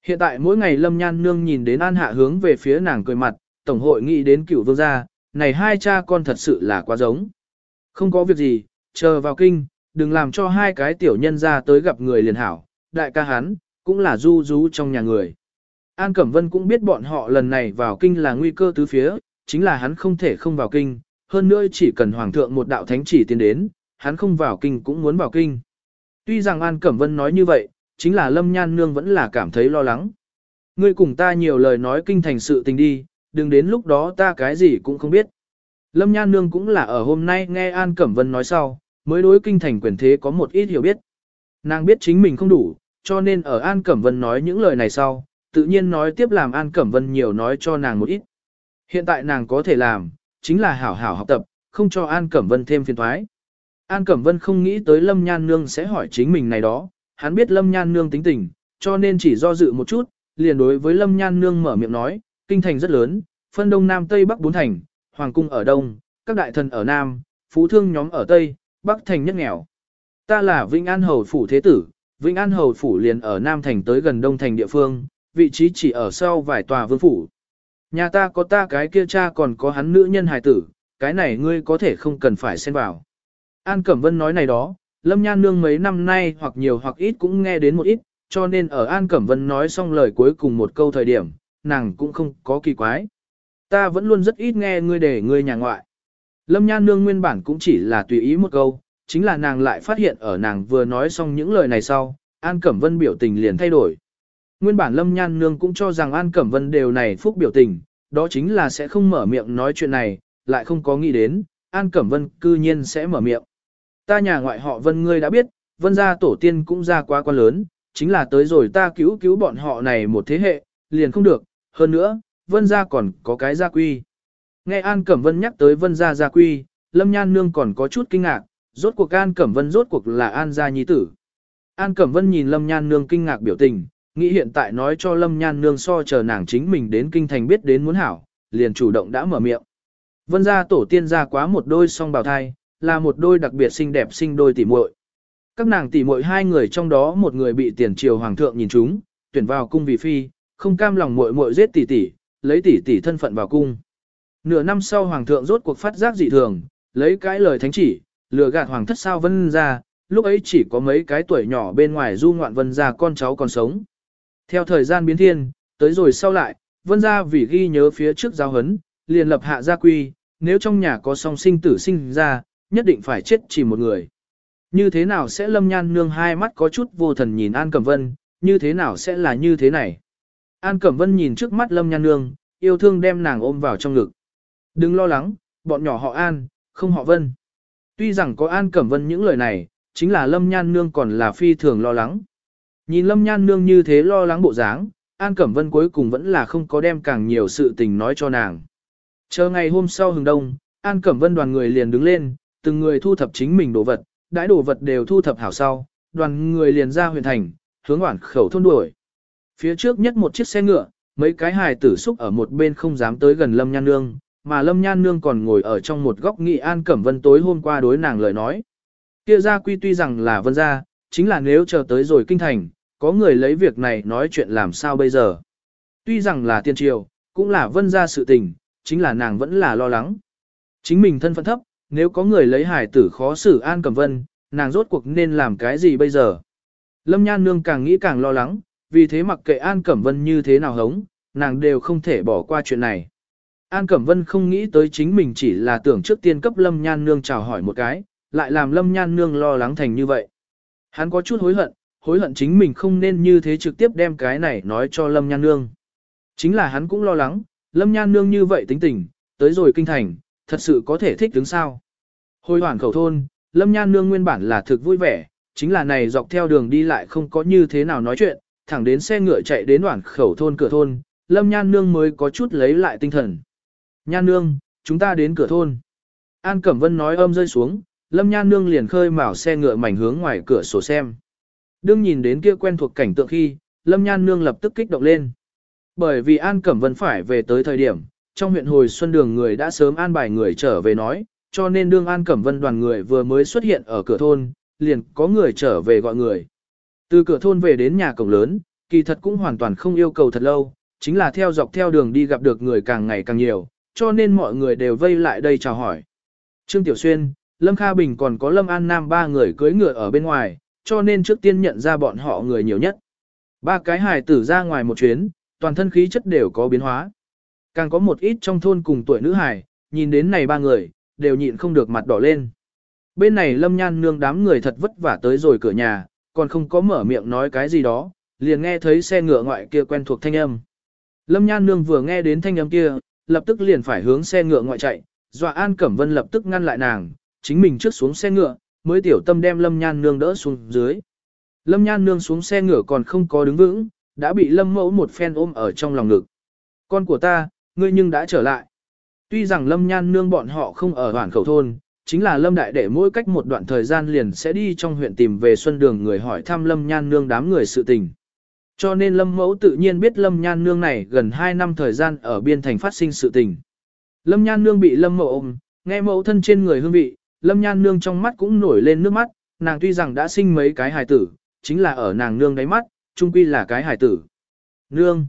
Hiện tại mỗi ngày Lâm Nhan Nương nhìn đến An Hạ hướng về phía nàng cười mặt, Tổng hội nghĩ đến cựu vương gia, này hai cha con thật sự là quá giống. Không có việc gì, chờ vào kinh, đừng làm cho hai cái tiểu nhân ra tới gặp người liền hảo, đại ca hắn, cũng là du rú trong nhà người. An Cẩm Vân cũng biết bọn họ lần này vào kinh là nguy cơ tứ phía, chính là hắn không thể không vào kinh, hơn nữa chỉ cần Hoàng thượng một đạo thánh chỉ tiến đến, hắn không vào kinh cũng muốn vào kinh. Tuy rằng An Cẩm Vân nói như vậy, chính là Lâm Nhan Nương vẫn là cảm thấy lo lắng. Ngươi cùng ta nhiều lời nói kinh thành sự tình đi, đừng đến lúc đó ta cái gì cũng không biết. Lâm Nhan Nương cũng là ở hôm nay nghe An Cẩm Vân nói sau, mới đối kinh thành quyền thế có một ít hiểu biết. Nàng biết chính mình không đủ, cho nên ở An Cẩm Vân nói những lời này sau, tự nhiên nói tiếp làm An Cẩm Vân nhiều nói cho nàng một ít. Hiện tại nàng có thể làm, chính là hảo hảo học tập, không cho An Cẩm Vân thêm phiền thoái. An Cẩm Vân không nghĩ tới Lâm Nhan Nương sẽ hỏi chính mình này đó, hắn biết Lâm Nhan Nương tính tình, cho nên chỉ do dự một chút, liền đối với Lâm Nhan Nương mở miệng nói, kinh thành rất lớn, phân đông nam tây bắc bốn thành, hoàng cung ở đông, các đại thần ở nam, phú thương nhóm ở tây, bắc thành nhất nghèo. Ta là Vĩnh An Hầu Phủ Thế Tử, Vĩnh An Hầu Phủ liền ở Nam Thành tới gần Đông Thành địa phương, vị trí chỉ ở sau vài tòa vương phủ. Nhà ta có ta cái kia cha còn có hắn nữ nhân hài tử, cái này ngươi có thể không cần phải xen vào. An Cẩm Vân nói này đó, Lâm Nhan Nương mấy năm nay hoặc nhiều hoặc ít cũng nghe đến một ít, cho nên ở An Cẩm Vân nói xong lời cuối cùng một câu thời điểm, nàng cũng không có kỳ quái. Ta vẫn luôn rất ít nghe ngươi để ngươi nhà ngoại. Lâm Nhan Nương nguyên bản cũng chỉ là tùy ý một câu, chính là nàng lại phát hiện ở nàng vừa nói xong những lời này sau, An Cẩm Vân biểu tình liền thay đổi. Nguyên bản Lâm Nhan Nương cũng cho rằng An Cẩm Vân đều này phúc biểu tình, đó chính là sẽ không mở miệng nói chuyện này, lại không có nghĩ đến, An Cẩm Vân cư nhiên sẽ mở miệng. Ta nhà ngoại họ Vân ngươi đã biết, Vân gia tổ tiên cũng ra quá quan lớn, chính là tới rồi ta cứu cứu bọn họ này một thế hệ, liền không được, hơn nữa, Vân gia còn có cái gia quy. Nghe An Cẩm Vân nhắc tới Vân gia gia quy, Lâm Nhan Nương còn có chút kinh ngạc, rốt cuộc An Cẩm Vân rốt cuộc là An gia nhi tử. An Cẩm Vân nhìn Lâm Nhan Nương kinh ngạc biểu tình, nghĩ hiện tại nói cho Lâm Nhan Nương so chờ nàng chính mình đến kinh thành biết đến muốn hảo, liền chủ động đã mở miệng. Vân gia tổ tiên ra quá một đôi song bào thai, là một đôi đặc biệt xinh đẹp sinh đôi tỉ muội. Các nàng tỉ muội hai người trong đó một người bị tiền triều hoàng thượng nhìn chúng, tuyển vào cung vì phi, không cam lòng muội muội giết tỷ tỷ, lấy tỷ tỷ thân phận vào cung. Nửa năm sau hoàng thượng rốt cuộc phát giác dị thường, lấy cái lời thánh chỉ, lừa gạt hoàng thất sao vân ra, lúc ấy chỉ có mấy cái tuổi nhỏ bên ngoài du ngoạn vân ra con cháu còn sống. Theo thời gian biến thiên, tới rồi sau lại, vân ra vì ghi nhớ phía trước giáo hấn, liền lập hạ gia quy, nếu trong nhà có song sinh tử sinh ra, nhất định phải chết chỉ một người. Như thế nào sẽ lâm nhan nương hai mắt có chút vô thần nhìn An Cẩm Vân, như thế nào sẽ là như thế này? An Cẩm Vân nhìn trước mắt lâm nhan nương, yêu thương đem nàng ôm vào trong ngực. Đừng lo lắng, bọn nhỏ họ An, không họ Vân. Tuy rằng có An Cẩm Vân những lời này, chính là Lâm Nhan Nương còn là phi thường lo lắng. Nhìn Lâm Nhan Nương như thế lo lắng bộ dáng, An Cẩm Vân cuối cùng vẫn là không có đem càng nhiều sự tình nói cho nàng. Chờ ngày hôm sau hừng đông, An Cẩm Vân đoàn người liền đứng lên, từng người thu thập chính mình đồ vật, đãi đồ vật đều thu thập hảo sau, đoàn người liền ra huyện thành, hướng hoảng khẩu thôn đuổi. Phía trước nhất một chiếc xe ngựa, mấy cái hài tử xúc ở một bên không dám tới gần Lâm Nhan Nương, mà Lâm Nhan Nương còn ngồi ở trong một góc nghị An Cẩm Vân tối hôm qua đối nàng lời nói. Kia gia quy tuy rằng là vân gia, chính là nếu chờ tới rồi kinh thành, có người lấy việc này nói chuyện làm sao bây giờ. Tuy rằng là tiên triều, cũng là vân gia sự tình, chính là nàng vẫn là lo lắng. Chính mình thân phận thấp, nếu có người lấy hải tử khó xử An Cẩm Vân, nàng rốt cuộc nên làm cái gì bây giờ. Lâm Nhan Nương càng nghĩ càng lo lắng, vì thế mặc kệ An Cẩm Vân như thế nào hống, nàng đều không thể bỏ qua chuyện này. An Cẩm Vân không nghĩ tới chính mình chỉ là tưởng trước tiên cấp Lâm Nhan Nương chào hỏi một cái, lại làm Lâm Nhan Nương lo lắng thành như vậy. Hắn có chút hối hận, hối hận chính mình không nên như thế trực tiếp đem cái này nói cho Lâm Nhan Nương. Chính là hắn cũng lo lắng, Lâm Nhan Nương như vậy tính tình, tới rồi kinh thành, thật sự có thể thích đứng sao. Hồi hoàn khẩu thôn, Lâm Nhan Nương nguyên bản là thực vui vẻ, chính là này dọc theo đường đi lại không có như thế nào nói chuyện, thẳng đến xe ngựa chạy đến đoạn khẩu thôn cửa thôn, Lâm Nhan Nương mới có chút lấy lại tinh thần. Nhan Nương, chúng ta đến cửa thôn. An Cẩm Vân nói âm rơi xuống, Lâm Nhan Nương liền khơi mào xe ngựa mảnh hướng ngoài cửa sổ xem. Đương nhìn đến kia quen thuộc cảnh tượng khi, Lâm Nhan Nương lập tức kích động lên. Bởi vì An Cẩm Vân phải về tới thời điểm, trong huyện hồi xuân đường người đã sớm an bài người trở về nói, cho nên đương An Cẩm Vân đoàn người vừa mới xuất hiện ở cửa thôn, liền có người trở về gọi người. Từ cửa thôn về đến nhà cổng lớn, kỳ thật cũng hoàn toàn không yêu cầu thật lâu, chính là theo dọc theo đường đi gặp được người càng ngày càng nhiều, cho nên mọi người đều vây lại đây chào hỏi. Trương Tiểu Xuyên, Lâm Kha Bình còn có Lâm An Nam ba người cưới ngựa ở bên ngoài, cho nên trước tiên nhận ra bọn họ người nhiều nhất. Ba cái hài tử ra ngoài một chuyến, toàn thân khí chất đều có biến hóa. Càng có một ít trong thôn cùng tuổi nữ hài, nhìn đến này ba người, đều nhịn không được mặt đỏ lên. Bên này Lâm Nhan nương đám người thật vất vả tới rồi cửa nhà, còn không có mở miệng nói cái gì đó, liền nghe thấy xe ngựa ngoại kia quen thuộc thanh âm. Lâm Nhan nương vừa nghe đến thanh âm kia, lập tức liền phải hướng xe ngựa ngoại chạy, dọa An Cẩm Vân lập tức ngăn lại nàng, chính mình trước xuống xe ngựa, mới tiểu tâm đem Lâm Nhan Nương đỡ xuống dưới. Lâm Nhan Nương xuống xe ngựa còn không có đứng vững, đã bị Lâm Mẫu một phen ôm ở trong lòng ngực. Con của ta, ngươi nhưng đã trở lại. Tuy rằng Lâm Nhan Nương bọn họ không ở hoàn khẩu thôn, chính là Lâm Đại Đệ mỗi cách một đoạn thời gian liền sẽ đi trong huyện tìm về Xuân Đường người hỏi thăm Lâm Nhan Nương đám người sự tình. Cho nên Lâm Mẫu tự nhiên biết Lâm Nhan Nương này gần 2 năm thời gian ở biên thành phát sinh sự tình. Lâm Nhan Nương bị Lâm Mẫu ôm, nghe mẫu thân trên người hương vị, Lâm Nhan Nương trong mắt cũng nổi lên nước mắt, nàng tuy rằng đã sinh mấy cái hài tử, chính là ở nàng nương đáy mắt, chung quy là cái hài tử. Nương.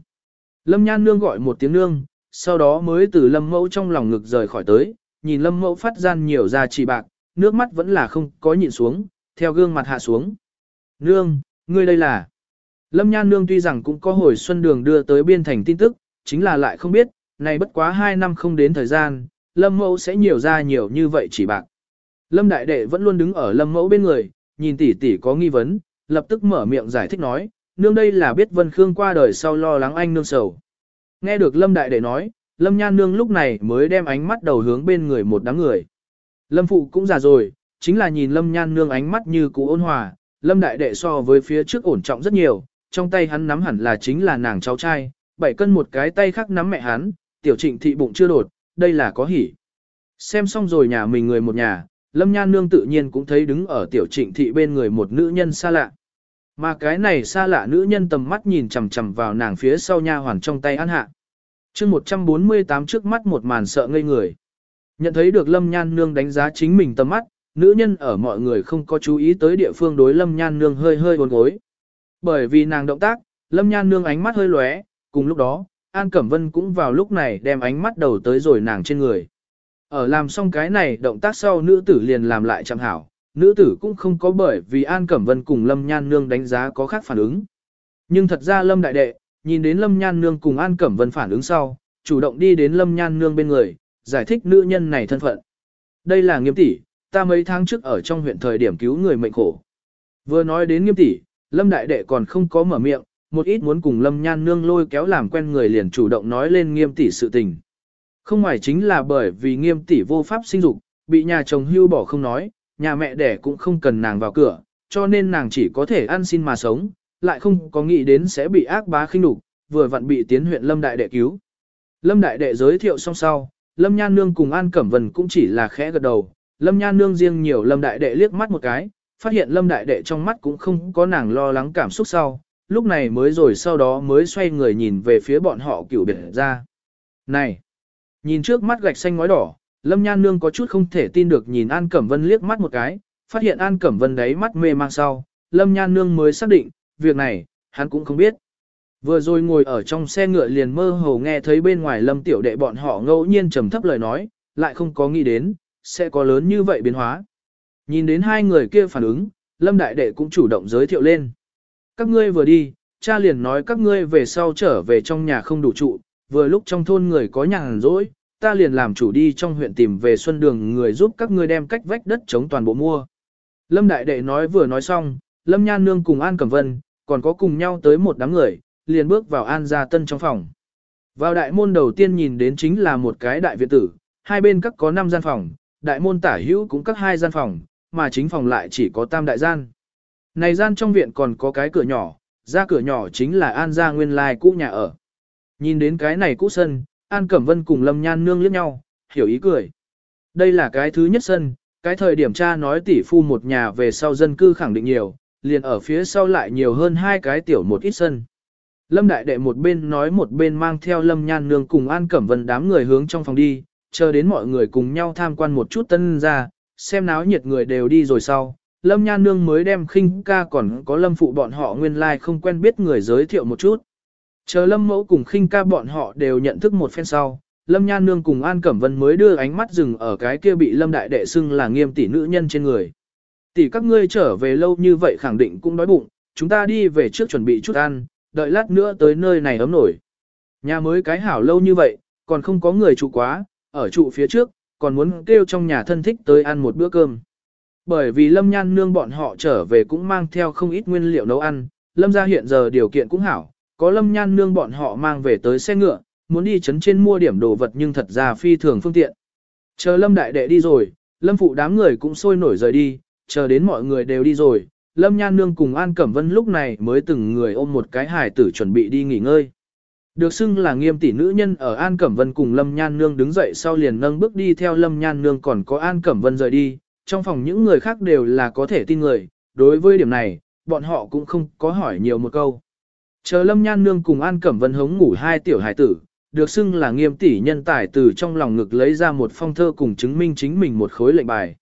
Lâm Nhan Nương gọi một tiếng nương, sau đó mới từ Lâm Mẫu trong lòng ngực rời khỏi tới, nhìn Lâm Mẫu phát gian nhiều ra chỉ bạc, nước mắt vẫn là không có nhịn xuống, theo gương mặt hạ xuống. Nương, ngươi đây là... Lâm Nhan Nương tuy rằng cũng có hồi xuân đường đưa tới biên thành tin tức, chính là lại không biết, này bất quá 2 năm không đến thời gian, Lâm Mẫu sẽ nhiều ra nhiều như vậy chỉ bạc. Lâm Đại Đệ vẫn luôn đứng ở Lâm Mẫu bên người, nhìn tỷ tỷ có nghi vấn, lập tức mở miệng giải thích nói, nương đây là biết Vân Khương qua đời sau lo lắng anh nương sầu. Nghe được Lâm Đại Đệ nói, Lâm Nhan Nương lúc này mới đem ánh mắt đầu hướng bên người một đám người. Lâm Phụ cũng già rồi, chính là nhìn Lâm Nhan Nương ánh mắt như cũ ôn hòa, Lâm Đại Đệ so với phía trước ổn trọng rất nhiều, trong tay hắn nắm hẳn là chính là nàng cháu trai, bảy cân một cái tay khác nắm mẹ hắn, tiểu trịnh thị bụng chưa đột, đây là có hỉ. Xem xong rồi nhà mình người một nhà, Lâm Nhan Nương tự nhiên cũng thấy đứng ở tiểu trịnh thị bên người một nữ nhân xa lạ. Mà cái này xa lạ nữ nhân tầm mắt nhìn chằm chằm vào nàng phía sau nha hoàn trong tay ăn hạ chương 148 trước mắt một màn sợ ngây người. Nhận thấy được Lâm Nhan Nương đánh giá chính mình tầm mắt, nữ nhân ở mọi người không có chú ý tới địa phương đối Lâm Nhan Nương hơi hơi buồn gối. Bởi vì nàng động tác, Lâm Nhan Nương ánh mắt hơi lóe, cùng lúc đó, An Cẩm Vân cũng vào lúc này đem ánh mắt đầu tới rồi nàng trên người. Ở làm xong cái này động tác sau nữ tử liền làm lại chẳng hảo, nữ tử cũng không có bởi vì An Cẩm Vân cùng Lâm Nhan Nương đánh giá có khác phản ứng. Nhưng thật ra Lâm Đại Đệ, nhìn đến Lâm Nhan Nương cùng An Cẩm Vân phản ứng sau, chủ động đi đến Lâm Nhan Nương bên người, giải thích nữ nhân này thân phận. Đây là nghiêm tỷ, ta mấy tháng trước ở trong huyện thời điểm cứu người mệnh khổ. Vừa nói đến nghiêm tỷ, Lâm Đại Đệ còn không có mở miệng, một ít muốn cùng Lâm Nhan Nương lôi kéo làm quen người liền chủ động nói lên nghiêm tỷ sự tình. Không ngoài chính là bởi vì nghiêm tỷ vô pháp sinh dục, bị nhà chồng hưu bỏ không nói, nhà mẹ đẻ cũng không cần nàng vào cửa, cho nên nàng chỉ có thể ăn xin mà sống, lại không có nghĩ đến sẽ bị ác bá khinh nhục, vừa vặn bị tiến huyện Lâm Đại Đệ cứu. Lâm Đại Đệ giới thiệu xong sau, Lâm Nhan Nương cùng An Cẩm Vân cũng chỉ là khẽ gật đầu, Lâm Nhan Nương riêng nhiều Lâm Đại Đệ liếc mắt một cái, phát hiện Lâm Đại Đệ trong mắt cũng không có nàng lo lắng cảm xúc sau, lúc này mới rồi sau đó mới xoay người nhìn về phía bọn họ cửu biệt ra. Này! Nhìn trước mắt gạch xanh ngói đỏ, Lâm Nhan Nương có chút không thể tin được nhìn An Cẩm Vân liếc mắt một cái, phát hiện An Cẩm Vân đấy mắt mê mang sau, Lâm Nhan Nương mới xác định, việc này, hắn cũng không biết. Vừa rồi ngồi ở trong xe ngựa liền mơ hồ nghe thấy bên ngoài Lâm Tiểu Đệ bọn họ ngẫu nhiên trầm thấp lời nói, lại không có nghĩ đến, sẽ có lớn như vậy biến hóa. Nhìn đến hai người kia phản ứng, Lâm Đại Đệ cũng chủ động giới thiệu lên. Các ngươi vừa đi, cha liền nói các ngươi về sau trở về trong nhà không đủ trụ, vừa lúc trong thôn người có nhàn rỗi, ta liền làm chủ đi trong huyện tìm về xuân đường người giúp các ngươi đem cách vách đất chống toàn bộ mua. Lâm Đại Đệ nói vừa nói xong, Lâm Nhan Nương cùng An Cẩm Vân, còn có cùng nhau tới một đám người, liền bước vào An Gia Tân trong phòng. Vào đại môn đầu tiên nhìn đến chính là một cái đại viện tử, hai bên các có 5 gian phòng, đại môn tả hữu cũng các hai gian phòng, mà chính phòng lại chỉ có tam đại gian. Này gian trong viện còn có cái cửa nhỏ, ra cửa nhỏ chính là An gia nguyên lai cũ nhà ở. Nhìn đến cái này cũ sân, An Cẩm Vân cùng Lâm Nhan nương liếc nhau, hiểu ý cười. Đây là cái thứ nhất sân, cái thời điểm cha nói tỷ phu một nhà về sau dân cư khẳng định nhiều, liền ở phía sau lại nhiều hơn hai cái tiểu một ít sân. Lâm Đại Đệ một bên nói một bên mang theo Lâm Nhan Nương cùng An Cẩm Vân đám người hướng trong phòng đi, chờ đến mọi người cùng nhau tham quan một chút tân ra, xem náo nhiệt người đều đi rồi sau. Lâm Nhan Nương mới đem khinh ca còn có Lâm Phụ bọn họ nguyên lai like không quen biết người giới thiệu một chút. Chờ Lâm Mẫu cùng khinh ca bọn họ đều nhận thức một phen sau, Lâm Nhan Nương cùng An Cẩm Vân mới đưa ánh mắt dừng ở cái kia bị Lâm Đại Đệ xưng là nghiêm tỷ nữ nhân trên người. Tỷ các ngươi trở về lâu như vậy khẳng định cũng đói bụng, chúng ta đi về trước chuẩn bị chút ăn, đợi lát nữa tới nơi này ấm nổi. Nhà mới cái hảo lâu như vậy, còn không có người trụ quá, ở trụ phía trước, còn muốn kêu trong nhà thân thích tới ăn một bữa cơm. Bởi vì Lâm Nhan Nương bọn họ trở về cũng mang theo không ít nguyên liệu nấu ăn, Lâm ra hiện giờ điều kiện cũng hảo, có Lâm Nhan Nương bọn họ mang về tới xe ngựa, muốn đi chấn trên mua điểm đồ vật nhưng thật ra phi thường phương tiện. Chờ Lâm Đại Đệ đi rồi, Lâm Phụ đám người cũng sôi nổi rời đi, chờ đến mọi người đều đi rồi, Lâm Nhan Nương cùng An Cẩm Vân lúc này mới từng người ôm một cái hài tử chuẩn bị đi nghỉ ngơi. Được xưng là nghiêm tỷ nữ nhân ở An Cẩm Vân cùng Lâm Nhan Nương đứng dậy sau liền nâng bước đi theo Lâm Nhan Nương còn có An Cẩm Vân rời đi, trong phòng những người khác đều là có thể tin người, đối với điểm này, bọn họ cũng không có hỏi nhiều một câu. Chờ Lâm Nhan Nương cùng An Cẩm Vân hống ngủ hai tiểu hải tử, được xưng là nghiêm tỷ nhân tài từ trong lòng ngực lấy ra một phong thơ cùng chứng minh chính mình một khối lệnh bài.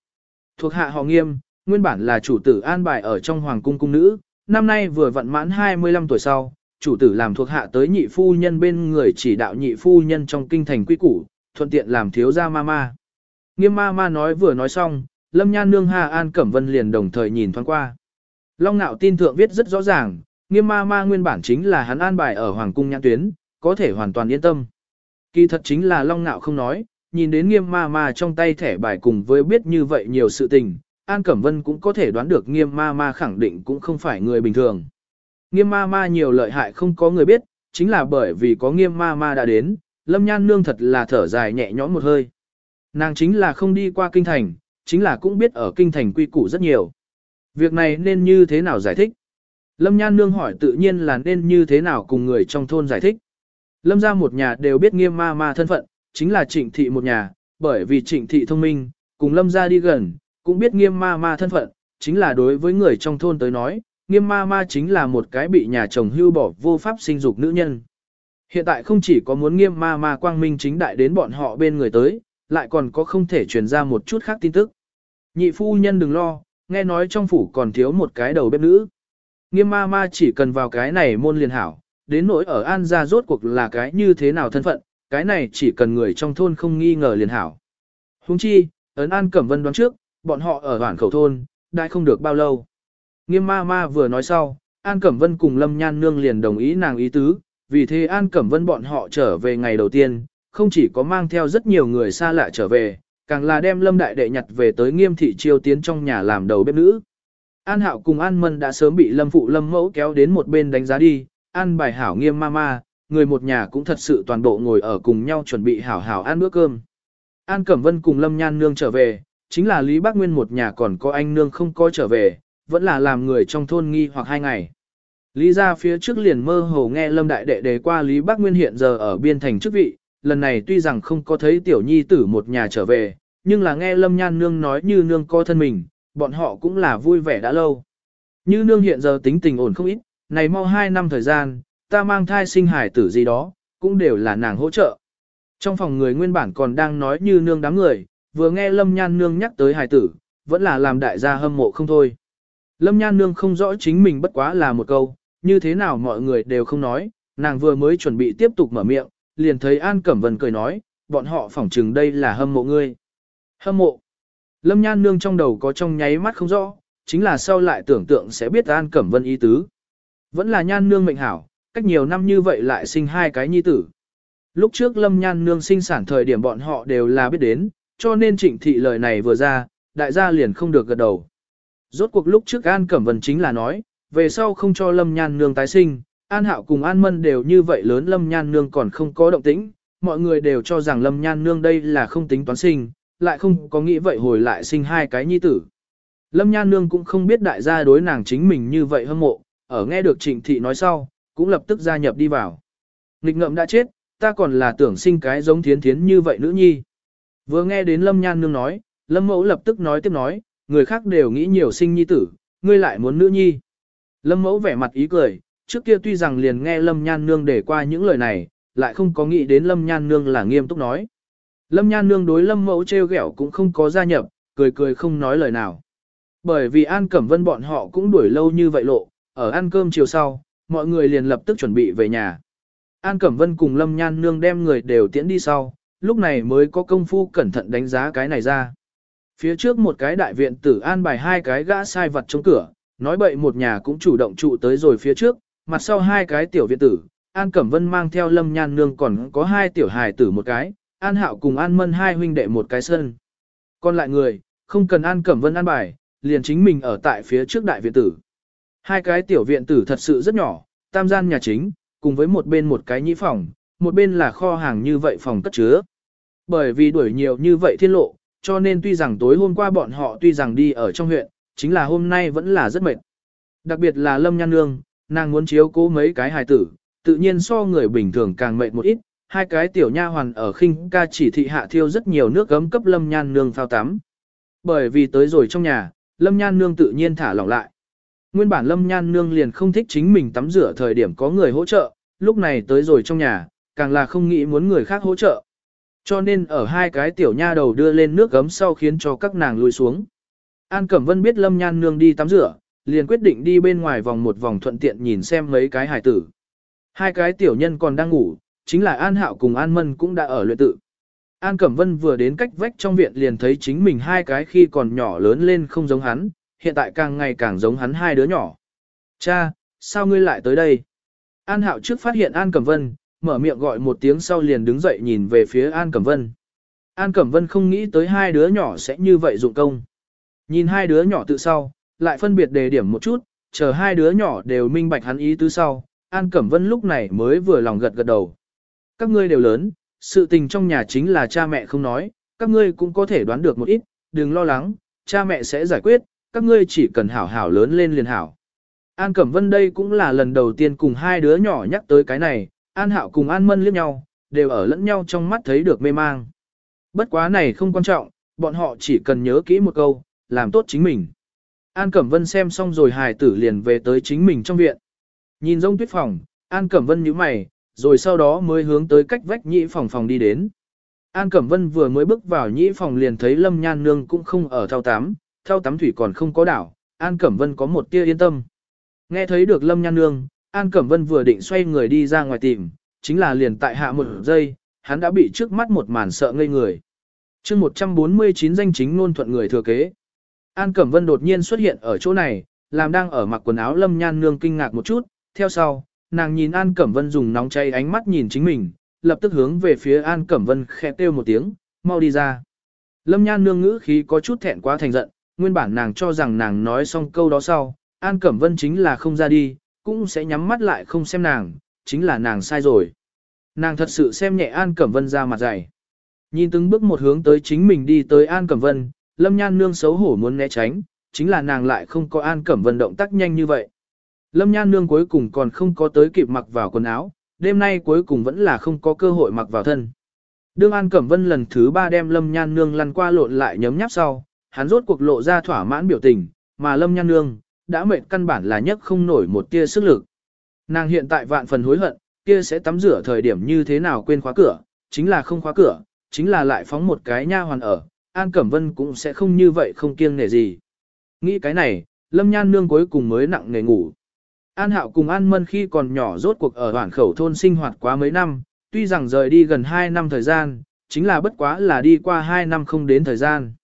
Thuộc hạ họ nghiêm, nguyên bản là chủ tử an bài ở trong hoàng cung cung nữ, năm nay vừa vận mãn 25 tuổi sau, chủ tử làm thuộc hạ tới nhị phu nhân bên người chỉ đạo nhị phu nhân trong kinh thành quy củ, thuận tiện làm thiếu gia ma ma. Nghiêm ma ma nói vừa nói xong, Lâm Nhan Nương Hà An Cẩm Vân liền đồng thời nhìn thoáng qua. Long Nạo tin thượng viết rất rõ ràng, nghiêm ma ma nguyên bản chính là hắn an bài ở Hoàng cung nhãn tuyến, có thể hoàn toàn yên tâm. Kỳ thật chính là Long Nạo không nói, nhìn đến nghiêm ma ma trong tay thẻ bài cùng với biết như vậy nhiều sự tình, An Cẩm Vân cũng có thể đoán được nghiêm ma ma khẳng định cũng không phải người bình thường. Nghiêm ma ma nhiều lợi hại không có người biết, chính là bởi vì có nghiêm ma ma đã đến, Lâm Nhan Nương thật là thở dài nhẹ nhõm một hơi. Nàng chính là không đi qua kinh thành, chính là cũng biết ở kinh thành quy củ rất nhiều. Việc này nên như thế nào giải thích? Lâm Nhan Nương hỏi tự nhiên là nên như thế nào cùng người trong thôn giải thích. Lâm ra một nhà đều biết nghiêm ma ma thân phận, chính là trịnh thị một nhà, bởi vì trịnh thị thông minh, cùng lâm ra đi gần, cũng biết nghiêm ma ma thân phận, chính là đối với người trong thôn tới nói, nghiêm ma ma chính là một cái bị nhà chồng hưu bỏ vô pháp sinh dục nữ nhân. Hiện tại không chỉ có muốn nghiêm ma ma quang minh chính đại đến bọn họ bên người tới, lại còn có không thể truyền ra một chút khác tin tức. Nhị phu nhân đừng lo, nghe nói trong phủ còn thiếu một cái đầu bếp nữ. Nghiêm ma ma chỉ cần vào cái này môn liền hảo, đến nỗi ở An gia rốt cuộc là cái như thế nào thân phận, cái này chỉ cần người trong thôn không nghi ngờ liền hảo. Huống chi, ấn An Cẩm Vân đoán trước, bọn họ ở hoảng khẩu thôn, đã không được bao lâu. Nghiêm ma ma vừa nói sau, An Cẩm Vân cùng Lâm Nhan Nương liền đồng ý nàng ý tứ, vì thế An Cẩm Vân bọn họ trở về ngày đầu tiên, không chỉ có mang theo rất nhiều người xa lạ trở về, càng là đem Lâm Đại Đệ nhặt về tới nghiêm thị chiêu tiến trong nhà làm đầu bếp nữ. An Hạo cùng An Mân đã sớm bị Lâm Phụ Lâm Mẫu kéo đến một bên đánh giá đi, An bài hảo nghiêm ma ma, người một nhà cũng thật sự toàn bộ ngồi ở cùng nhau chuẩn bị hảo hảo ăn bữa cơm. An Cẩm Vân cùng Lâm Nhan Nương trở về, chính là Lý Bác Nguyên một nhà còn có anh Nương không có trở về, vẫn là làm người trong thôn nghi hoặc hai ngày. Lý ra phía trước liền mơ hồ nghe Lâm Đại Đệ đề qua Lý Bác Nguyên hiện giờ ở biên thành chức vị, lần này tuy rằng không có thấy tiểu nhi tử một nhà trở về, nhưng là nghe Lâm Nhan Nương nói như nương co thân mình, bọn họ cũng là vui vẻ đã lâu. Như nương hiện giờ tính tình ổn không ít, này mau 2 năm thời gian, ta mang thai sinh hải tử gì đó, cũng đều là nàng hỗ trợ. Trong phòng người nguyên bản còn đang nói như nương đám người, vừa nghe Lâm Nhan Nương nhắc tới hải tử, vẫn là làm đại gia hâm mộ không thôi. Lâm Nhan Nương không rõ chính mình bất quá là một câu, như thế nào mọi người đều không nói, nàng vừa mới chuẩn bị tiếp tục mở miệng, liền thấy An Cẩm Vân cười nói, bọn họ phỏng chừng đây là hâm mộ ngươi. Hâm mộ. Lâm Nhan Nương trong đầu có trong nháy mắt không rõ, chính là sau lại tưởng tượng sẽ biết An Cẩm Vân ý tứ. Vẫn là Nhan Nương mệnh hảo, cách nhiều năm như vậy lại sinh hai cái nhi tử. Lúc trước Lâm Nhan Nương sinh sản thời điểm bọn họ đều là biết đến, cho nên trịnh thị lời này vừa ra, đại gia liền không được gật đầu. Rốt cuộc lúc trước An Cẩm Vân chính là nói, về sau không cho Lâm Nhan Nương tái sinh, An Hạo cùng An Mân đều như vậy lớn Lâm Nhan Nương còn không có động tĩnh, mọi người đều cho rằng Lâm Nhan Nương đây là không tính toán sinh, lại không có nghĩ vậy hồi lại sinh hai cái nhi tử. Lâm Nhan Nương cũng không biết đại gia đối nàng chính mình như vậy hâm mộ, ở nghe được trịnh thị nói sau, cũng lập tức gia nhập đi vào. Nghịch ngợm đã chết, ta còn là tưởng sinh cái giống thiến thiến như vậy nữ nhi. Vừa nghe đến Lâm Nhan Nương nói, Lâm Mẫu lập tức nói tiếp nói, người khác đều nghĩ nhiều sinh nhi tử, ngươi lại muốn nữ nhi. Lâm Mẫu vẻ mặt ý cười, trước kia tuy rằng liền nghe Lâm Nhan Nương để qua những lời này, lại không có nghĩ đến Lâm Nhan Nương là nghiêm túc nói. Lâm Nhan Nương đối Lâm Mẫu treo ghẹo cũng không có gia nhập, cười cười không nói lời nào. Bởi vì An Cẩm Vân bọn họ cũng đuổi lâu như vậy lộ, ở ăn cơm chiều sau, mọi người liền lập tức chuẩn bị về nhà. An Cẩm Vân cùng Lâm Nhan Nương đem người đều tiễn đi sau, lúc này mới có công phu cẩn thận đánh giá cái này ra. Phía trước một cái đại viện tử an bài hai cái gã sai vật chống cửa, nói bậy một nhà cũng chủ động trụ tới rồi phía trước, mặt sau hai cái tiểu viện tử, An Cẩm Vân mang theo Lâm Nhan Nương còn có hai tiểu hài tử một cái, An Hạo cùng An Mân hai huynh đệ một cái sân. Còn lại người, không cần An Cẩm Vân an bài, liền chính mình ở tại phía trước đại viện tử. Hai cái tiểu viện tử thật sự rất nhỏ, tam gian nhà chính, cùng với một bên một cái nhĩ phòng, một bên là kho hàng như vậy phòng cất chứa. Bởi vì đuổi nhiều như vậy thiên lộ, cho nên tuy rằng tối hôm qua bọn họ tuy rằng đi ở trong huyện, chính là hôm nay vẫn là rất mệt. Đặc biệt là Lâm Nhan Nương, nàng muốn chiếu cố mấy cái hài tử, tự nhiên so người bình thường càng mệt một ít, hai cái tiểu nha hoàn ở khinh ca chỉ thị hạ thiêu rất nhiều nước gấm cấp Lâm Nhan Nương phao tắm. Bởi vì tới rồi trong nhà, Lâm Nhan Nương tự nhiên thả lỏng lại. Nguyên bản Lâm Nhan Nương liền không thích chính mình tắm rửa thời điểm có người hỗ trợ, lúc này tới rồi trong nhà, càng là không nghĩ muốn người khác hỗ trợ. Cho nên ở hai cái tiểu nha đầu đưa lên nước gấm sau khiến cho các nàng lùi xuống. An Cẩm Vân biết Lâm Nhan Nương đi tắm rửa, liền quyết định đi bên ngoài vòng một vòng thuận tiện nhìn xem mấy cái hài tử. Hai cái tiểu nhân còn đang ngủ, chính là An Hạo cùng An Mân cũng đã ở luyện tự. An Cẩm Vân vừa đến cách vách trong viện liền thấy chính mình hai cái khi còn nhỏ lớn lên không giống hắn, hiện tại càng ngày càng giống hắn hai đứa nhỏ. Cha, sao ngươi lại tới đây? An Hạo trước phát hiện An Cẩm Vân, mở miệng gọi một tiếng sau liền đứng dậy nhìn về phía An Cẩm Vân. An Cẩm Vân không nghĩ tới hai đứa nhỏ sẽ như vậy dụng công. Nhìn hai đứa nhỏ tự sau, lại phân biệt đề điểm một chút, chờ hai đứa nhỏ đều minh bạch hắn ý tứ sau, An Cẩm Vân lúc này mới vừa lòng gật gật đầu. Các ngươi đều lớn, sự tình trong nhà chính là cha mẹ không nói, các ngươi cũng có thể đoán được một ít, đừng lo lắng, cha mẹ sẽ giải quyết, các ngươi chỉ cần hảo hảo lớn lên liền hảo. An Cẩm Vân đây cũng là lần đầu tiên cùng hai đứa nhỏ nhắc tới cái này, An Hạo cùng An Mân liếc nhau, đều ở lẫn nhau trong mắt thấy được mê mang. Bất quá này không quan trọng, bọn họ chỉ cần nhớ kỹ một câu, làm tốt chính mình. An Cẩm Vân xem xong rồi hài tử liền về tới chính mình trong viện. Nhìn rông tuyết phòng, An Cẩm Vân nhíu mày, rồi sau đó mới hướng tới cách vách nhĩ phòng phòng đi đến. An Cẩm Vân vừa mới bước vào nhĩ phòng liền thấy Lâm Nhan Nương cũng không ở thao tắm, thao tắm thủy còn không có đảo, An Cẩm Vân có một tia yên tâm. Nghe thấy được Lâm Nhan Nương, An Cẩm Vân vừa định xoay người đi ra ngoài tìm, chính là liền tại hạ một giây, hắn đã bị trước mắt một màn sợ ngây người. chương 149 danh chính ngôn thuận người thừa kế. An Cẩm Vân đột nhiên xuất hiện ở chỗ này, làm đang ở mặc quần áo Lâm Nhan Nương kinh ngạc một chút, theo sau, nàng nhìn An Cẩm Vân dùng nóng cháy ánh mắt nhìn chính mình, lập tức hướng về phía An Cẩm Vân khẽ kêu một tiếng, mau đi ra. Lâm Nhan Nương ngữ khí có chút thẹn quá thành giận, nguyên bản nàng cho rằng nàng nói xong câu đó sau, An Cẩm Vân chính là không ra đi, cũng sẽ nhắm mắt lại không xem nàng, chính là nàng sai rồi. Nàng thật sự xem nhẹ An Cẩm Vân ra mặt dày. Nhìn từng bước một hướng tới chính mình đi tới An Cẩm Vân, Lâm Nhan Nương xấu hổ muốn né tránh, chính là nàng lại không có An Cẩm Vân động tác nhanh như vậy. Lâm Nhan Nương cuối cùng còn không có tới kịp mặc vào quần áo, đêm nay cuối cùng vẫn là không có cơ hội mặc vào thân. Đương An Cẩm Vân lần thứ ba đem Lâm Nhan Nương lăn qua lộn lại nhấm nháp sau, hắn rốt cuộc lộ ra thỏa mãn biểu tình, mà Lâm Nhan Nương, đã mệt căn bản là nhất không nổi một tia sức lực. Nàng hiện tại vạn phần hối hận, kia sẽ tắm rửa thời điểm như thế nào quên khóa cửa, chính là không khóa cửa, chính là lại phóng một cái nha hoàn ở, An Cẩm Vân cũng sẽ không như vậy không kiêng nể gì. Nghĩ cái này, Lâm Nhan Nương cuối cùng mới nặng nề ngủ. An Hạo cùng An Mân khi còn nhỏ rốt cuộc ở hoàn khẩu thôn sinh hoạt quá mấy năm, tuy rằng rời đi gần 2 năm thời gian, chính là bất quá là đi qua 2 năm không đến thời gian.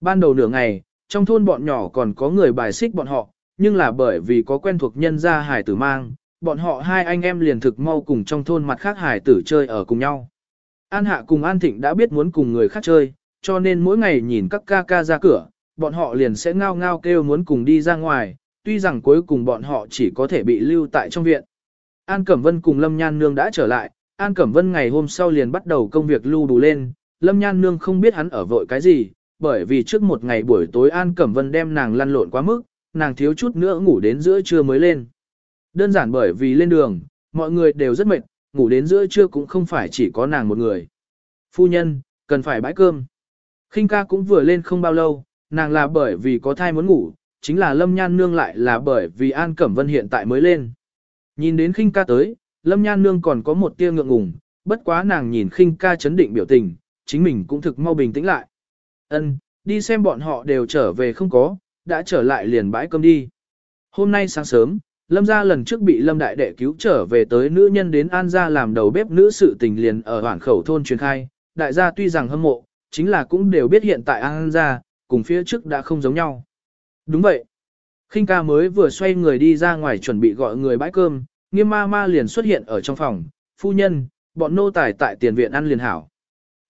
Ban đầu nửa ngày, trong thôn bọn nhỏ còn có người bài xích bọn họ, nhưng là bởi vì có quen thuộc nhân gia hải tử mang, bọn họ hai anh em liền thực mau cùng trong thôn mặt khác hải tử chơi ở cùng nhau. An Hạ cùng An Thịnh đã biết muốn cùng người khác chơi, cho nên mỗi ngày nhìn các ca ca ra cửa, bọn họ liền sẽ ngao ngao kêu muốn cùng đi ra ngoài, tuy rằng cuối cùng bọn họ chỉ có thể bị lưu tại trong viện. An Cẩm Vân cùng Lâm Nhan Nương đã trở lại, An Cẩm Vân ngày hôm sau liền bắt đầu công việc lưu đủ lên, Lâm Nhan Nương không biết hắn ở vội cái gì, bởi vì trước một ngày buổi tối An Cẩm Vân đem nàng lăn lộn quá mức, nàng thiếu chút nữa ngủ đến giữa trưa mới lên. Đơn giản bởi vì lên đường, mọi người đều rất mệt, ngủ đến giữa trưa cũng không phải chỉ có nàng một người. Phu nhân, cần phải bãi cơm. khinh ca cũng vừa lên không bao lâu, nàng là bởi vì có thai muốn ngủ, chính là Lâm Nhan Nương lại là bởi vì An Cẩm Vân hiện tại mới lên. Nhìn đến khinh ca tới, Lâm Nhan Nương còn có một tia ngượng ngùng, bất quá nàng nhìn khinh ca chấn định biểu tình, chính mình cũng thực mau bình tĩnh lại. Ân, đi xem bọn họ đều trở về không có, đã trở lại liền bãi cơm đi. Hôm nay sáng sớm, Lâm gia lần trước bị Lâm đại đệ cứu trở về tới nữ nhân đến An gia làm đầu bếp nữ sự tình liền ở hoàn khẩu thôn truyền khai, đại gia tuy rằng hâm mộ, chính là cũng đều biết hiện tại An gia, cùng phía trước đã không giống nhau. Đúng vậy. khinh ca mới vừa xoay người đi ra ngoài chuẩn bị gọi người bãi cơm, nghiêm ma ma liền xuất hiện ở trong phòng, phu nhân, bọn nô tài tại tiền viện ăn liền hảo.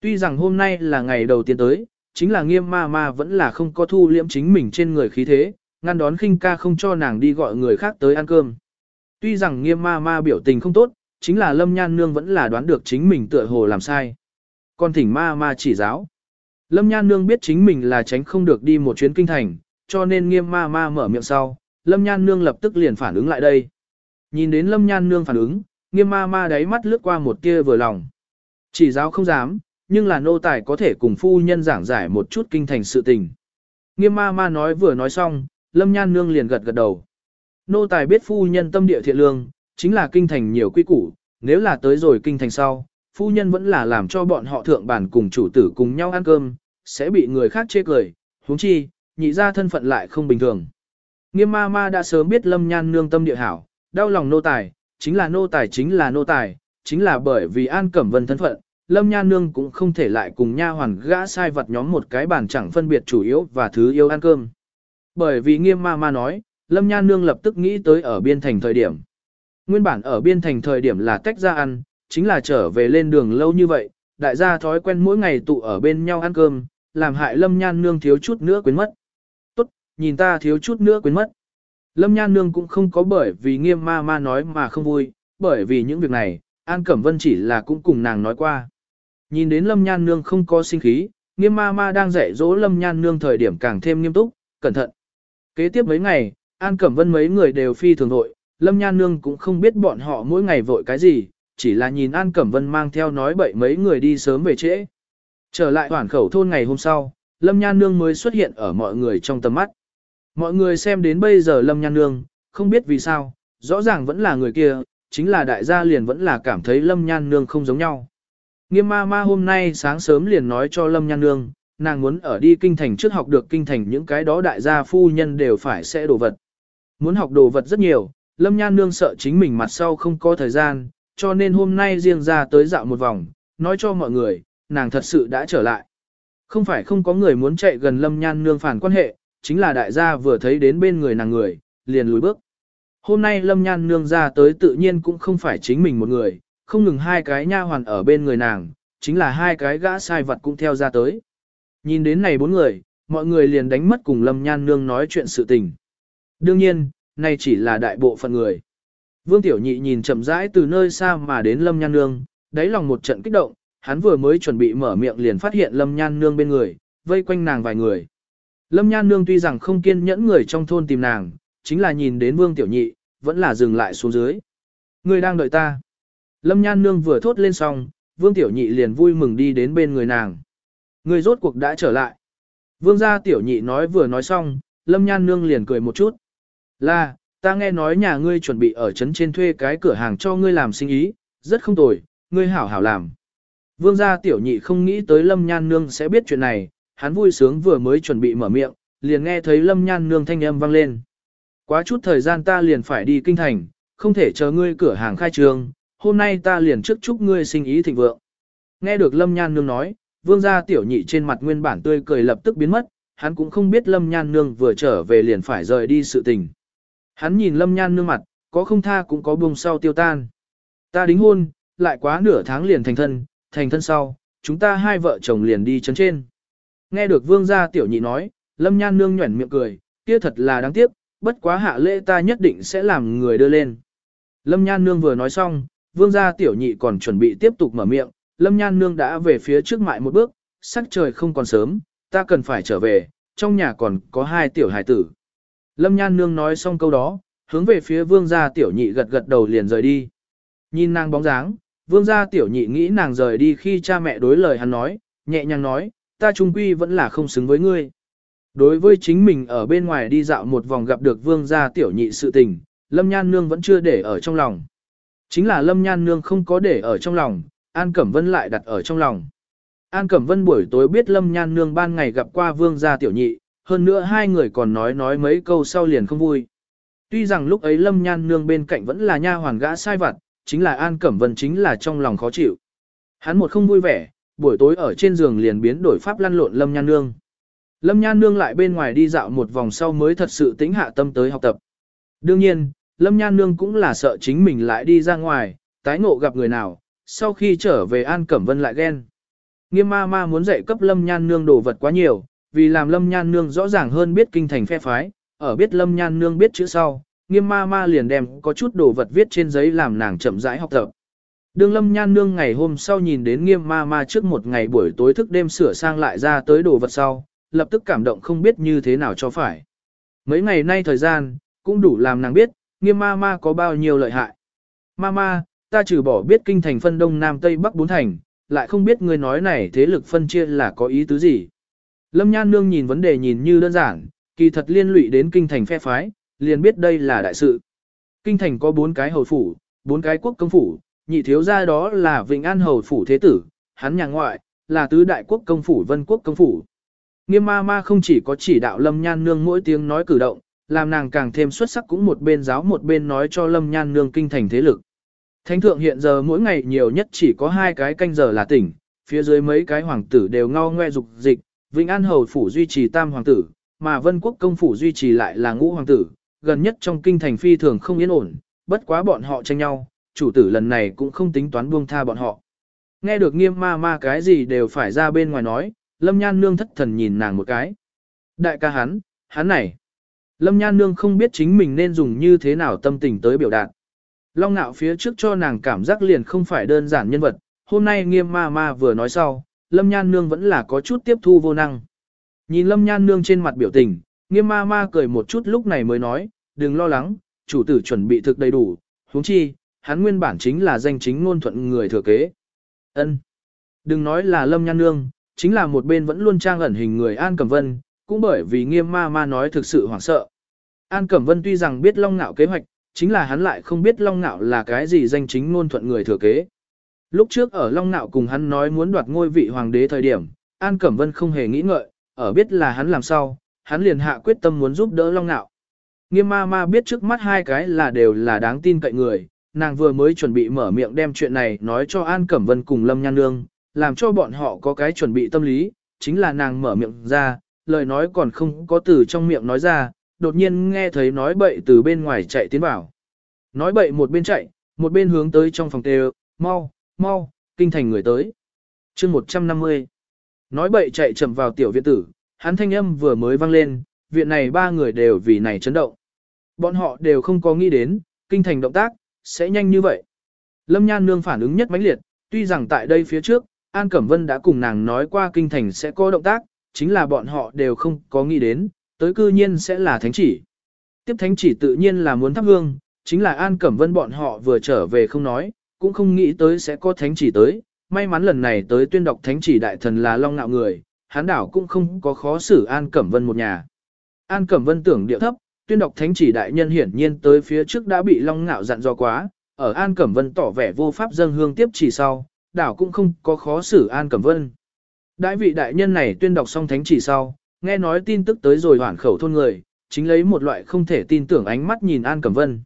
Tuy rằng hôm nay là ngày đầu tiên tới, chính là nghiêm ma ma vẫn là không có thu liễm chính mình trên người khí thế, ngăn đón khinh ca không cho nàng đi gọi người khác tới ăn cơm. Tuy rằng nghiêm ma ma biểu tình không tốt, chính là lâm nhan nương vẫn là đoán được chính mình tựa hồ làm sai. Còn thỉnh ma ma chỉ giáo. Lâm nhan nương biết chính mình là tránh không được đi một chuyến kinh thành, cho nên nghiêm ma ma mở miệng sau, lâm nhan nương lập tức liền phản ứng lại đây. Nhìn đến lâm nhan nương phản ứng, nghiêm ma ma đáy mắt lướt qua một tia vừa lòng. Chỉ giáo không dám, nhưng là nô tài có thể cùng phu nhân giảng giải một chút kinh thành sự tình. Nghiêm ma ma nói vừa nói xong, lâm nhan nương liền gật gật đầu. nô tài biết phu nhân tâm địa thiện lương, chính là kinh thành nhiều quy củ, nếu là tới rồi kinh thành sau, phu nhân vẫn là làm cho bọn họ thượng bản cùng chủ tử cùng nhau ăn cơm, sẽ bị người khác chê cười, huống chi, nhị ra thân phận lại không bình thường. Nghiêm ma ma đã sớm biết lâm nhan nương tâm địa hảo, đau lòng nô tài, chính là nô tài chính là nô tài, chính là bởi vì an cẩm vân thân phận, lâm Nha nương cũng không thể lại cùng nha hoàn gã sai vật nhóm một cái bàn chẳng phân biệt chủ yếu và thứ yêu ăn cơm. Bởi vì nghiêm ma ma nói, lâm Nha nương lập tức nghĩ tới ở biên thành thời điểm. Nguyên bản ở biên thành thời điểm là tách ra ăn, chính là trở về lên đường lâu như vậy, đại gia thói quen mỗi ngày tụ ở bên nhau ăn cơm, làm hại lâm nhan nương thiếu chút nữa quên mất. Tốt, nhìn ta thiếu chút nữa quên mất. Lâm nhan nương cũng không có bởi vì nghiêm ma ma nói mà không vui, bởi vì những việc này, An Cẩm Vân chỉ là cũng cùng nàng nói qua. Nhìn đến lâm nhan nương không có sinh khí, nghiêm ma ma đang dạy dỗ lâm nhan nương thời điểm càng thêm nghiêm túc, cẩn thận. Kế tiếp mấy ngày, An Cẩm Vân mấy người đều phi thường vội, lâm nhan nương cũng không biết bọn họ mỗi ngày vội cái gì, chỉ là nhìn An Cẩm Vân mang theo nói bậy mấy người đi sớm về trễ. Trở lại hoảng khẩu thôn ngày hôm sau, Lâm Nhan Nương mới xuất hiện ở mọi người trong tầm mắt. Mọi người xem đến bây giờ Lâm Nhan Nương, không biết vì sao, rõ ràng vẫn là người kia, chính là đại gia liền vẫn là cảm thấy Lâm Nhan Nương không giống nhau. Nghiêm ma ma hôm nay sáng sớm liền nói cho Lâm Nhan Nương, nàng muốn ở đi kinh thành trước học được kinh thành những cái đó đại gia phu nhân đều phải sẽ đồ vật. Muốn học đồ vật rất nhiều, Lâm Nhan Nương sợ chính mình mặt sau không có thời gian, cho nên hôm nay riêng ra tới dạo một vòng, nói cho mọi người, nàng thật sự đã trở lại. Không phải không có người muốn chạy gần Lâm Nhan Nương phản quan hệ, chính là đại gia vừa thấy đến bên người nàng người, liền lùi bước. Hôm nay Lâm Nhan Nương ra tới tự nhiên cũng không phải chính mình một người, không ngừng hai cái nha hoàn ở bên người nàng, chính là hai cái gã sai vật cũng theo ra tới. Nhìn đến này bốn người, mọi người liền đánh mất cùng Lâm Nhan Nương nói chuyện sự tình. Đương nhiên, này chỉ là đại bộ phận người. Vương Tiểu Nhị nhìn chậm rãi từ nơi xa mà đến Lâm Nhan Nương, đáy lòng một trận kích động, hắn vừa mới chuẩn bị mở miệng liền phát hiện Lâm Nhan Nương bên người, vây quanh nàng vài người. Lâm Nhan Nương tuy rằng không kiên nhẫn người trong thôn tìm nàng, chính là nhìn đến Vương Tiểu Nhị, vẫn là dừng lại xuống dưới. Người đang đợi ta. Lâm Nhan Nương vừa thốt lên xong, Vương Tiểu Nhị liền vui mừng đi đến bên người nàng. Người rốt cuộc đã trở lại. Vương gia Tiểu Nhị nói vừa nói xong, Lâm Nhan Nương liền cười một chút. Là, ta nghe nói nhà ngươi chuẩn bị ở trấn trên thuê cái cửa hàng cho ngươi làm sinh ý, rất không tồi, ngươi hảo hảo làm. Vương gia tiểu nhị không nghĩ tới Lâm Nhan Nương sẽ biết chuyện này, hắn vui sướng vừa mới chuẩn bị mở miệng, liền nghe thấy Lâm Nhan Nương thanh âm vang lên. Quá chút thời gian ta liền phải đi kinh thành, không thể chờ ngươi cửa hàng khai trương, hôm nay ta liền trước chúc ngươi sinh ý thịnh vượng. Nghe được Lâm Nhan Nương nói, vương gia tiểu nhị trên mặt nguyên bản tươi cười lập tức biến mất, hắn cũng không biết Lâm Nhan Nương vừa trở về liền phải rời đi sự tình. Hắn nhìn Lâm Nhan Nương mặt, có không tha cũng có buông sau tiêu tan. Ta đính hôn, lại quá nửa tháng liền thành thân, thành thân sau, chúng ta hai vợ chồng liền đi chấn trên. Nghe được vương gia tiểu nhị nói, lâm nhan nương nhuẩn miệng cười, kia thật là đáng tiếc, bất quá hạ lễ ta nhất định sẽ làm người đưa lên. Lâm nhan nương vừa nói xong, vương gia tiểu nhị còn chuẩn bị tiếp tục mở miệng, lâm nhan nương đã về phía trước mại một bước, sắc trời không còn sớm, ta cần phải trở về, trong nhà còn có hai tiểu hài tử. Lâm nhan nương nói xong câu đó, hướng về phía vương gia tiểu nhị gật gật đầu liền rời đi. Nhìn nàng bóng dáng, vương gia tiểu nhị nghĩ nàng rời đi khi cha mẹ đối lời hắn nói, nhẹ nhàng nói, ta trung quy vẫn là không xứng với ngươi. Đối với chính mình ở bên ngoài đi dạo một vòng gặp được vương gia tiểu nhị sự tình, Lâm Nhan Nương vẫn chưa để ở trong lòng. Chính là Lâm Nhan Nương không có để ở trong lòng, An Cẩm Vân lại đặt ở trong lòng. An Cẩm Vân buổi tối biết Lâm Nhan Nương ban ngày gặp qua vương gia tiểu nhị, hơn nữa hai người còn nói nói mấy câu sau liền không vui. Tuy rằng lúc ấy Lâm Nhan Nương bên cạnh vẫn là nha hoàn gã sai vặt, chính là An Cẩm Vân chính là trong lòng khó chịu. Hắn một không vui vẻ, buổi tối ở trên giường liền biến đổi pháp lăn lộn Lâm Nhan Nương. Lâm Nhan Nương lại bên ngoài đi dạo một vòng sau mới thật sự tính hạ tâm tới học tập. Đương nhiên, Lâm Nhan Nương cũng là sợ chính mình lại đi ra ngoài, tái ngộ gặp người nào, sau khi trở về An Cẩm Vân lại ghen. Nghiêm ma ma muốn dạy cấp Lâm Nhan Nương đồ vật quá nhiều, vì làm Lâm Nhan Nương rõ ràng hơn biết kinh thành phe phái, ở biết Lâm Nhan Nương biết chữ sau, nghiêm ma ma liền đem có chút đồ vật viết trên giấy làm nàng chậm rãi học tập. Đường lâm nhan nương ngày hôm sau nhìn đến nghiêm ma ma trước một ngày buổi tối thức đêm sửa sang lại ra tới đồ vật sau, lập tức cảm động không biết như thế nào cho phải. Mấy ngày nay thời gian, cũng đủ làm nàng biết, nghiêm ma ma có bao nhiêu lợi hại. Ma ma, ta trừ bỏ biết kinh thành phân đông nam tây bắc bốn thành, lại không biết người nói này thế lực phân chia là có ý tứ gì. Lâm nhan nương nhìn vấn đề nhìn như đơn giản, kỳ thật liên lụy đến kinh thành phe phái, liền biết đây là đại sự. Kinh thành có bốn cái hầu phủ, bốn cái quốc công phủ, nhị thiếu gia đó là Vịnh An hầu phủ thế tử, hắn nhà ngoại, là tứ đại quốc công phủ vân quốc công phủ. Nghiêm ma ma không chỉ có chỉ đạo lâm nhan nương mỗi tiếng nói cử động, làm nàng càng thêm xuất sắc cũng một bên giáo một bên nói cho lâm nhan nương kinh thành thế lực. Thánh thượng hiện giờ mỗi ngày nhiều nhất chỉ có hai cái canh giờ là tỉnh, phía dưới mấy cái hoàng tử đều ngao ngoe dục dịch, Vĩnh An hầu phủ duy trì tam hoàng tử, mà Vân Quốc công phủ duy trì lại là ngũ hoàng tử, gần nhất trong kinh thành phi thường không yên ổn, bất quá bọn họ tranh nhau, chủ tử lần này cũng không tính toán buông tha bọn họ. Nghe được nghiêm ma ma cái gì đều phải ra bên ngoài nói, Lâm Nhan Nương thất thần nhìn nàng một cái. Đại ca hắn, hắn này. Lâm Nhan Nương không biết chính mình nên dùng như thế nào tâm tình tới biểu đạt. Long nạo phía trước cho nàng cảm giác liền không phải đơn giản nhân vật, hôm nay nghiêm ma ma vừa nói sau, Lâm Nhan Nương vẫn là có chút tiếp thu vô năng. Nhìn Lâm Nhan Nương trên mặt biểu tình, nghiêm ma ma cười một chút lúc này mới nói, đừng lo lắng, chủ tử chuẩn bị thực đầy đủ, huống chi, hắn nguyên bản chính là danh chính ngôn thuận người thừa kế. ân Đừng nói là Lâm Nhan Nương, chính là một bên vẫn luôn trang ẩn hình người An Cẩm Vân, cũng bởi vì nghiêm ma ma nói thực sự hoảng sợ. An Cẩm Vân tuy rằng biết Long Nạo kế hoạch, chính là hắn lại không biết Long Nạo là cái gì danh chính ngôn thuận người thừa kế. Lúc trước ở Long Nạo cùng hắn nói muốn đoạt ngôi vị hoàng đế thời điểm, An Cẩm Vân không hề nghĩ ngợi, ở biết là hắn làm sao, hắn liền hạ quyết tâm muốn giúp đỡ Long Nạo. Nghiêm ma ma biết trước mắt hai cái là đều là đáng tin cậy người, nàng vừa mới chuẩn bị mở miệng đem chuyện này nói cho An Cẩm Vân cùng Lâm Nhan Nương, làm cho bọn họ có cái chuẩn bị tâm lý, chính là nàng mở miệng ra, lời nói còn không có từ trong miệng nói ra, đột nhiên nghe thấy nói bậy từ bên ngoài chạy tiến vào. Nói bậy một bên chạy, một bên hướng tới trong phòng tê mau, mau, kinh thành người tới. chương 150. Nói bậy chạy chậm vào tiểu viện tử, hắn thanh âm vừa mới vang lên, viện này ba người đều vì này chấn động. Bọn họ đều không có nghĩ đến, kinh thành động tác, sẽ nhanh như vậy. Lâm Nhan Nương phản ứng nhất mãnh liệt, tuy rằng tại đây phía trước, An Cẩm Vân đã cùng nàng nói qua kinh thành sẽ có động tác, chính là bọn họ đều không có nghĩ đến, tới cư nhiên sẽ là thánh chỉ. Tiếp thánh chỉ tự nhiên là muốn thắp hương, chính là An Cẩm Vân bọn họ vừa trở về không nói, cũng không nghĩ tới sẽ có thánh chỉ tới, may mắn lần này tới tuyên đọc thánh chỉ đại thần là long ngạo người, hán đảo cũng không có khó xử An Cẩm Vân một nhà. An Cẩm Vân tưởng điệu thấp, tuyên đọc thánh chỉ đại nhân hiển nhiên tới phía trước đã bị long ngạo dặn dò quá, ở An Cẩm Vân tỏ vẻ vô pháp dâng hương tiếp chỉ sau, đảo cũng không có khó xử An Cẩm Vân. Đại vị đại nhân này tuyên đọc xong thánh chỉ sau, nghe nói tin tức tới rồi hoảng khẩu thôn người, chính lấy một loại không thể tin tưởng ánh mắt nhìn An Cẩm Vân.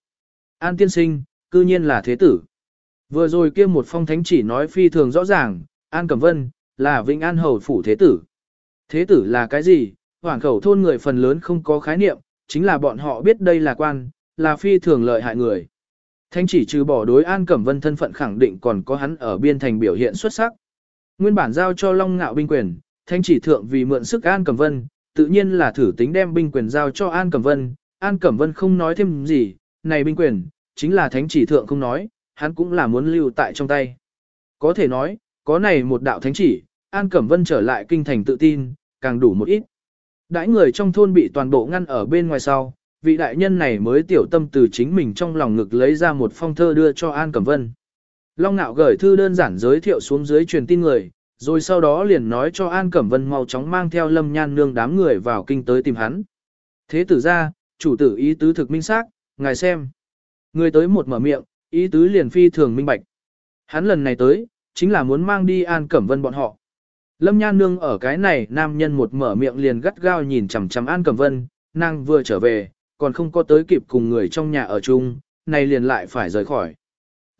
An tiên sinh, cư nhiên là thế tử. Vừa rồi kia một phong thánh chỉ nói phi thường rõ ràng, An Cẩm Vân, là Vĩnh An Hầu Phủ Thế Tử. Thế tử là cái gì? Hoảng khẩu thôn người phần lớn không có khái niệm, chính là bọn họ biết đây là quan, là phi thường lợi hại người. Thánh chỉ trừ bỏ đối An Cẩm Vân thân phận khẳng định còn có hắn ở biên thành biểu hiện xuất sắc. Nguyên bản giao cho Long Ngạo binh quyền, thánh chỉ thượng vì mượn sức An Cẩm Vân, tự nhiên là thử tính đem binh quyền giao cho An Cẩm Vân. An Cẩm Vân không nói thêm gì, này binh quyền, chính là thánh chỉ thượng không nói, hắn cũng là muốn lưu tại trong tay. Có thể nói, có này một đạo thánh chỉ, An Cẩm Vân trở lại kinh thành tự tin, càng đủ một ít. Đãi người trong thôn bị toàn bộ ngăn ở bên ngoài sau, vị đại nhân này mới tiểu tâm từ chính mình trong lòng ngực lấy ra một phong thơ đưa cho An Cẩm Vân. Long Nạo gửi thư đơn giản giới thiệu xuống dưới truyền tin người, rồi sau đó liền nói cho An Cẩm Vân mau chóng mang theo Lâm Nhan Nương đám người vào kinh tới tìm hắn. Thế tử ra, chủ tử ý tứ thực minh xác, ngài xem. Người tới một mở miệng, ý tứ liền phi thường minh bạch. Hắn lần này tới, chính là muốn mang đi An Cẩm Vân bọn họ. Lâm Nhan Nương ở cái này nam nhân một mở miệng liền gắt gao nhìn chằm chằm An Cẩm Vân, nàng vừa trở về, còn không có tới kịp cùng người trong nhà ở chung, này liền lại phải rời khỏi.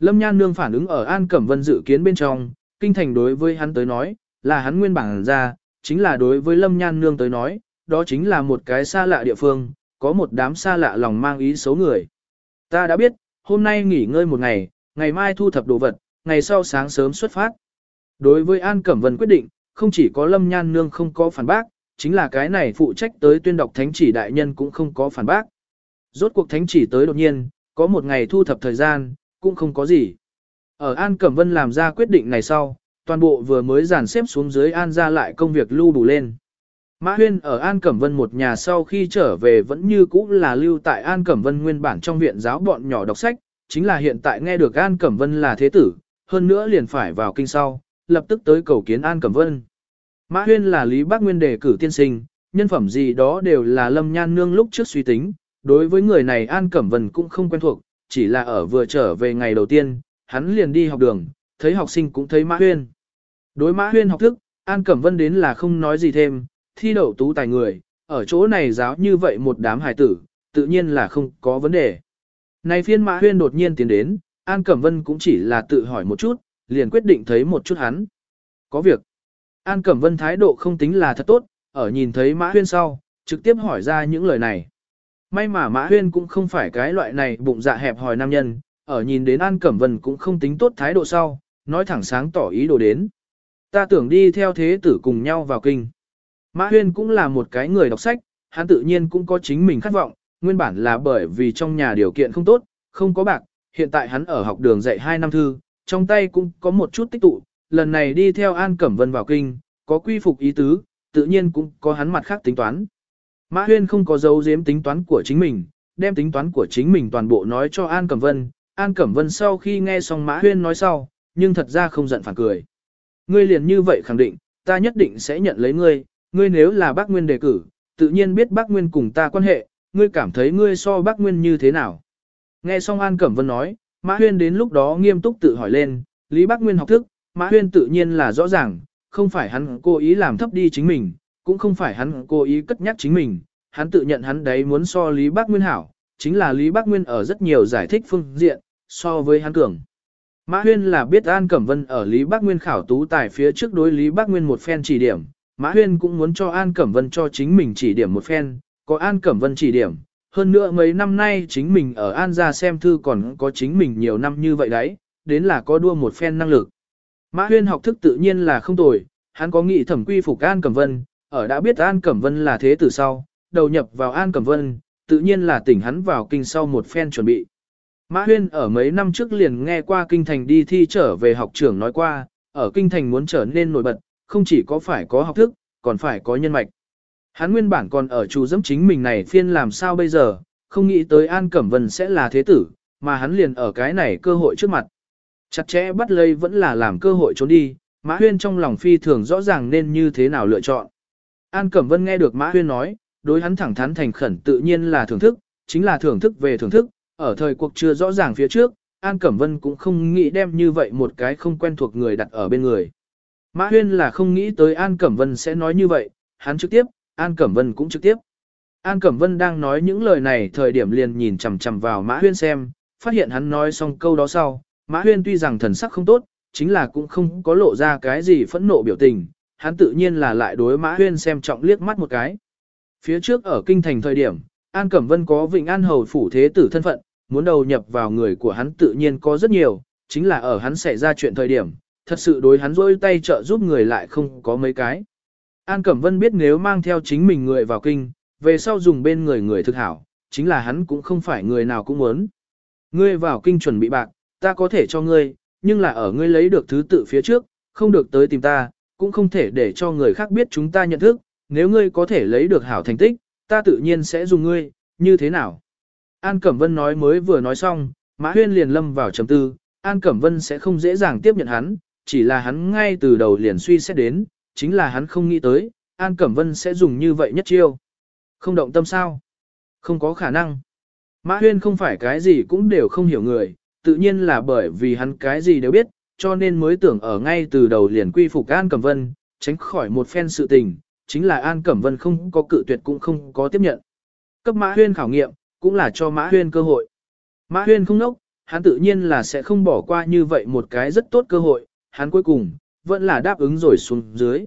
Lâm Nhan Nương phản ứng ở An Cẩm Vân dự kiến bên trong, kinh thành đối với hắn tới nói, là hắn nguyên bản ra, chính là đối với Lâm Nhan Nương tới nói, đó chính là một cái xa lạ địa phương, có một đám xa lạ lòng mang ý xấu người. Ta đã biết, hôm nay nghỉ ngơi một ngày, ngày mai thu thập đồ vật, ngày sau sáng sớm xuất phát. Đối với An Cẩm Vân quyết định, không chỉ có Lâm Nhan Nương không có phản bác, chính là cái này phụ trách tới tuyên đọc thánh chỉ đại nhân cũng không có phản bác. Rốt cuộc thánh chỉ tới đột nhiên, có một ngày thu thập thời gian, cũng không có gì. Ở An Cẩm Vân làm ra quyết định này sau, toàn bộ vừa mới dàn xếp xuống dưới An ra lại công việc lưu đủ lên. Mã Huyên ở An Cẩm Vân một nhà sau khi trở về vẫn như cũ là lưu tại An Cẩm Vân nguyên bản trong viện giáo bọn nhỏ đọc sách, chính là hiện tại nghe được An Cẩm Vân là thế tử, hơn nữa liền phải vào kinh sau, lập tức tới cầu kiến An Cẩm Vân. Mã Huyên là Lý Bác Nguyên đề cử tiên sinh, nhân phẩm gì đó đều là Lâm Nhan Nương lúc trước suy tính, đối với người này An Cẩm Vân cũng không quen thuộc, chỉ là ở vừa trở về ngày đầu tiên, hắn liền đi học đường, thấy học sinh cũng thấy Mã Huyên. Đối Mã Huyên học thức, An Cẩm Vân đến là không nói gì thêm, thi đậu tú tài người, ở chỗ này giáo như vậy một đám hài tử, tự nhiên là không có vấn đề. Này phiên Mã Huyên đột nhiên tiến đến, An Cẩm Vân cũng chỉ là tự hỏi một chút, liền quyết định thấy một chút hắn. Có việc. An Cẩm Vân thái độ không tính là thật tốt, ở nhìn thấy Mã Huyên sau, trực tiếp hỏi ra những lời này. May mà Mã Huyên cũng không phải cái loại này bụng dạ hẹp hòi nam nhân, ở nhìn đến An Cẩm Vân cũng không tính tốt thái độ sau, nói thẳng sáng tỏ ý đồ đến. Ta tưởng đi theo thế tử cùng nhau vào kinh. Mã Huyên cũng là một cái người đọc sách, hắn tự nhiên cũng có chính mình khát vọng, nguyên bản là bởi vì trong nhà điều kiện không tốt, không có bạc, hiện tại hắn ở học đường dạy 2 năm thư, trong tay cũng có một chút tích tụ, lần này đi theo An Cẩm Vân vào kinh, có quy phục ý tứ, tự nhiên cũng có hắn mặt khác tính toán. Mã Huyên không có dấu giếm tính toán của chính mình, đem tính toán của chính mình toàn bộ nói cho An Cẩm Vân. An Cẩm Vân sau khi nghe xong Mã Huyên nói sau, nhưng thật ra không giận phản cười. Ngươi liền như vậy khẳng định, ta nhất định sẽ nhận lấy ngươi, ngươi nếu là bác Nguyên đề cử, tự nhiên biết bác Nguyên cùng ta quan hệ, ngươi cảm thấy ngươi so bác Nguyên như thế nào. Nghe xong An Cẩm Vân nói, Mã Huyên đến lúc đó nghiêm túc tự hỏi lên, Lý Bác Nguyên học thức, Mã Huyên tự nhiên là rõ ràng, không phải hắn cố ý làm thấp đi chính mình, cũng không phải hắn cố ý cất nhắc chính mình, hắn tự nhận hắn đấy muốn so Lý Bác Nguyên hảo, chính là Lý Bác Nguyên ở rất nhiều giải thích phương diện, so với hắn cường. Mã Huyên là biết An Cẩm Vân ở Lý Bác Nguyên khảo tú tài phía trước đối Lý Bác Nguyên một phen chỉ điểm, Mã Huyên cũng muốn cho An Cẩm Vân cho chính mình chỉ điểm một phen, có An Cẩm Vân chỉ điểm. Hơn nữa mấy năm nay chính mình ở An gia xem thư còn có chính mình nhiều năm như vậy đấy, đến là có đua một phen năng lực. Mã Huyên học thức tự nhiên là không tồi, hắn có nghị thẩm quy phục An Cẩm Vân, ở đã biết An Cẩm Vân là thế tử sau, đầu nhập vào An Cẩm Vân, tự nhiên là tỉnh hắn vào kinh sau một phen chuẩn bị. Mã Huyên ở mấy năm trước liền nghe qua kinh thành đi thi trở về học trưởng nói qua, ở kinh thành muốn trở nên nổi bật, không chỉ có phải có học thức, còn phải có nhân mạch. Hắn nguyên bản còn ở chủ dẫm chính mình này phiên làm sao bây giờ, không nghĩ tới An Cẩm Vân sẽ là thế tử, mà hắn liền ở cái này cơ hội trước mặt. Chặt chẽ bắt lấy vẫn là làm cơ hội trốn đi, Mã Huyên trong lòng phi thường rõ ràng nên như thế nào lựa chọn. An Cẩm Vân nghe được Mã Huyên nói, đối hắn thẳng thắn thành khẩn tự nhiên là thưởng thức, chính là thưởng thức về thưởng thức, ở thời cuộc chưa rõ ràng phía trước, An Cẩm Vân cũng không nghĩ đem như vậy một cái không quen thuộc người đặt ở bên người. Mã Huyên là không nghĩ tới An Cẩm Vân sẽ nói như vậy, hắn trực tiếp, An Cẩm Vân cũng trực tiếp. An Cẩm Vân đang nói những lời này thời điểm liền nhìn chằm chằm vào Mã Huyên xem, phát hiện hắn nói xong câu đó sau, Mã Huyên tuy rằng thần sắc không tốt, chính là cũng không có lộ ra cái gì phẫn nộ biểu tình, hắn tự nhiên là lại đối Mã Huyên xem trọng liếc mắt một cái. Phía trước ở kinh thành thời điểm, An Cẩm Vân có Vịnh An Hầu phủ thế tử thân phận, muốn đầu nhập vào người của hắn tự nhiên có rất nhiều, chính là ở hắn xảy ra chuyện thời điểm, thật sự đối hắn rôi tay trợ giúp người lại không có mấy cái. An Cẩm Vân biết nếu mang theo chính mình người vào kinh, về sau dùng bên người người thực hảo, chính là hắn cũng không phải người nào cũng muốn. Ngươi vào kinh chuẩn bị bạc, ta có thể cho ngươi, nhưng là ở ngươi lấy được thứ tự phía trước, không được tới tìm ta, cũng không thể để cho người khác biết chúng ta nhận thức, nếu ngươi có thể lấy được hảo thành tích, ta tự nhiên sẽ dùng ngươi, như thế nào? An Cẩm Vân nói mới vừa nói xong, Mã Huyên liền lâm vào trầm tư, An Cẩm Vân sẽ không dễ dàng tiếp nhận hắn, chỉ là hắn ngay từ đầu liền suy xét đến, chính là hắn không nghĩ tới, An Cẩm Vân sẽ dùng như vậy nhất chiêu. Không động tâm sao? Không có khả năng. Mã Huyên không phải cái gì cũng đều không hiểu người, tự nhiên là bởi vì hắn cái gì đều biết, cho nên mới tưởng ở ngay từ đầu liền quy phục An Cẩm Vân, tránh khỏi một phen sự tình, chính là An Cẩm Vân không có cự tuyệt cũng không có tiếp nhận. Cấp Mã Huyên khảo nghiệm, cũng là cho Mã Huyên cơ hội. Mã Huyên không nốc, hắn tự nhiên là sẽ không bỏ qua như vậy một cái rất tốt cơ hội, hắn cuối cùng, vẫn là đáp ứng rồi xuống dưới.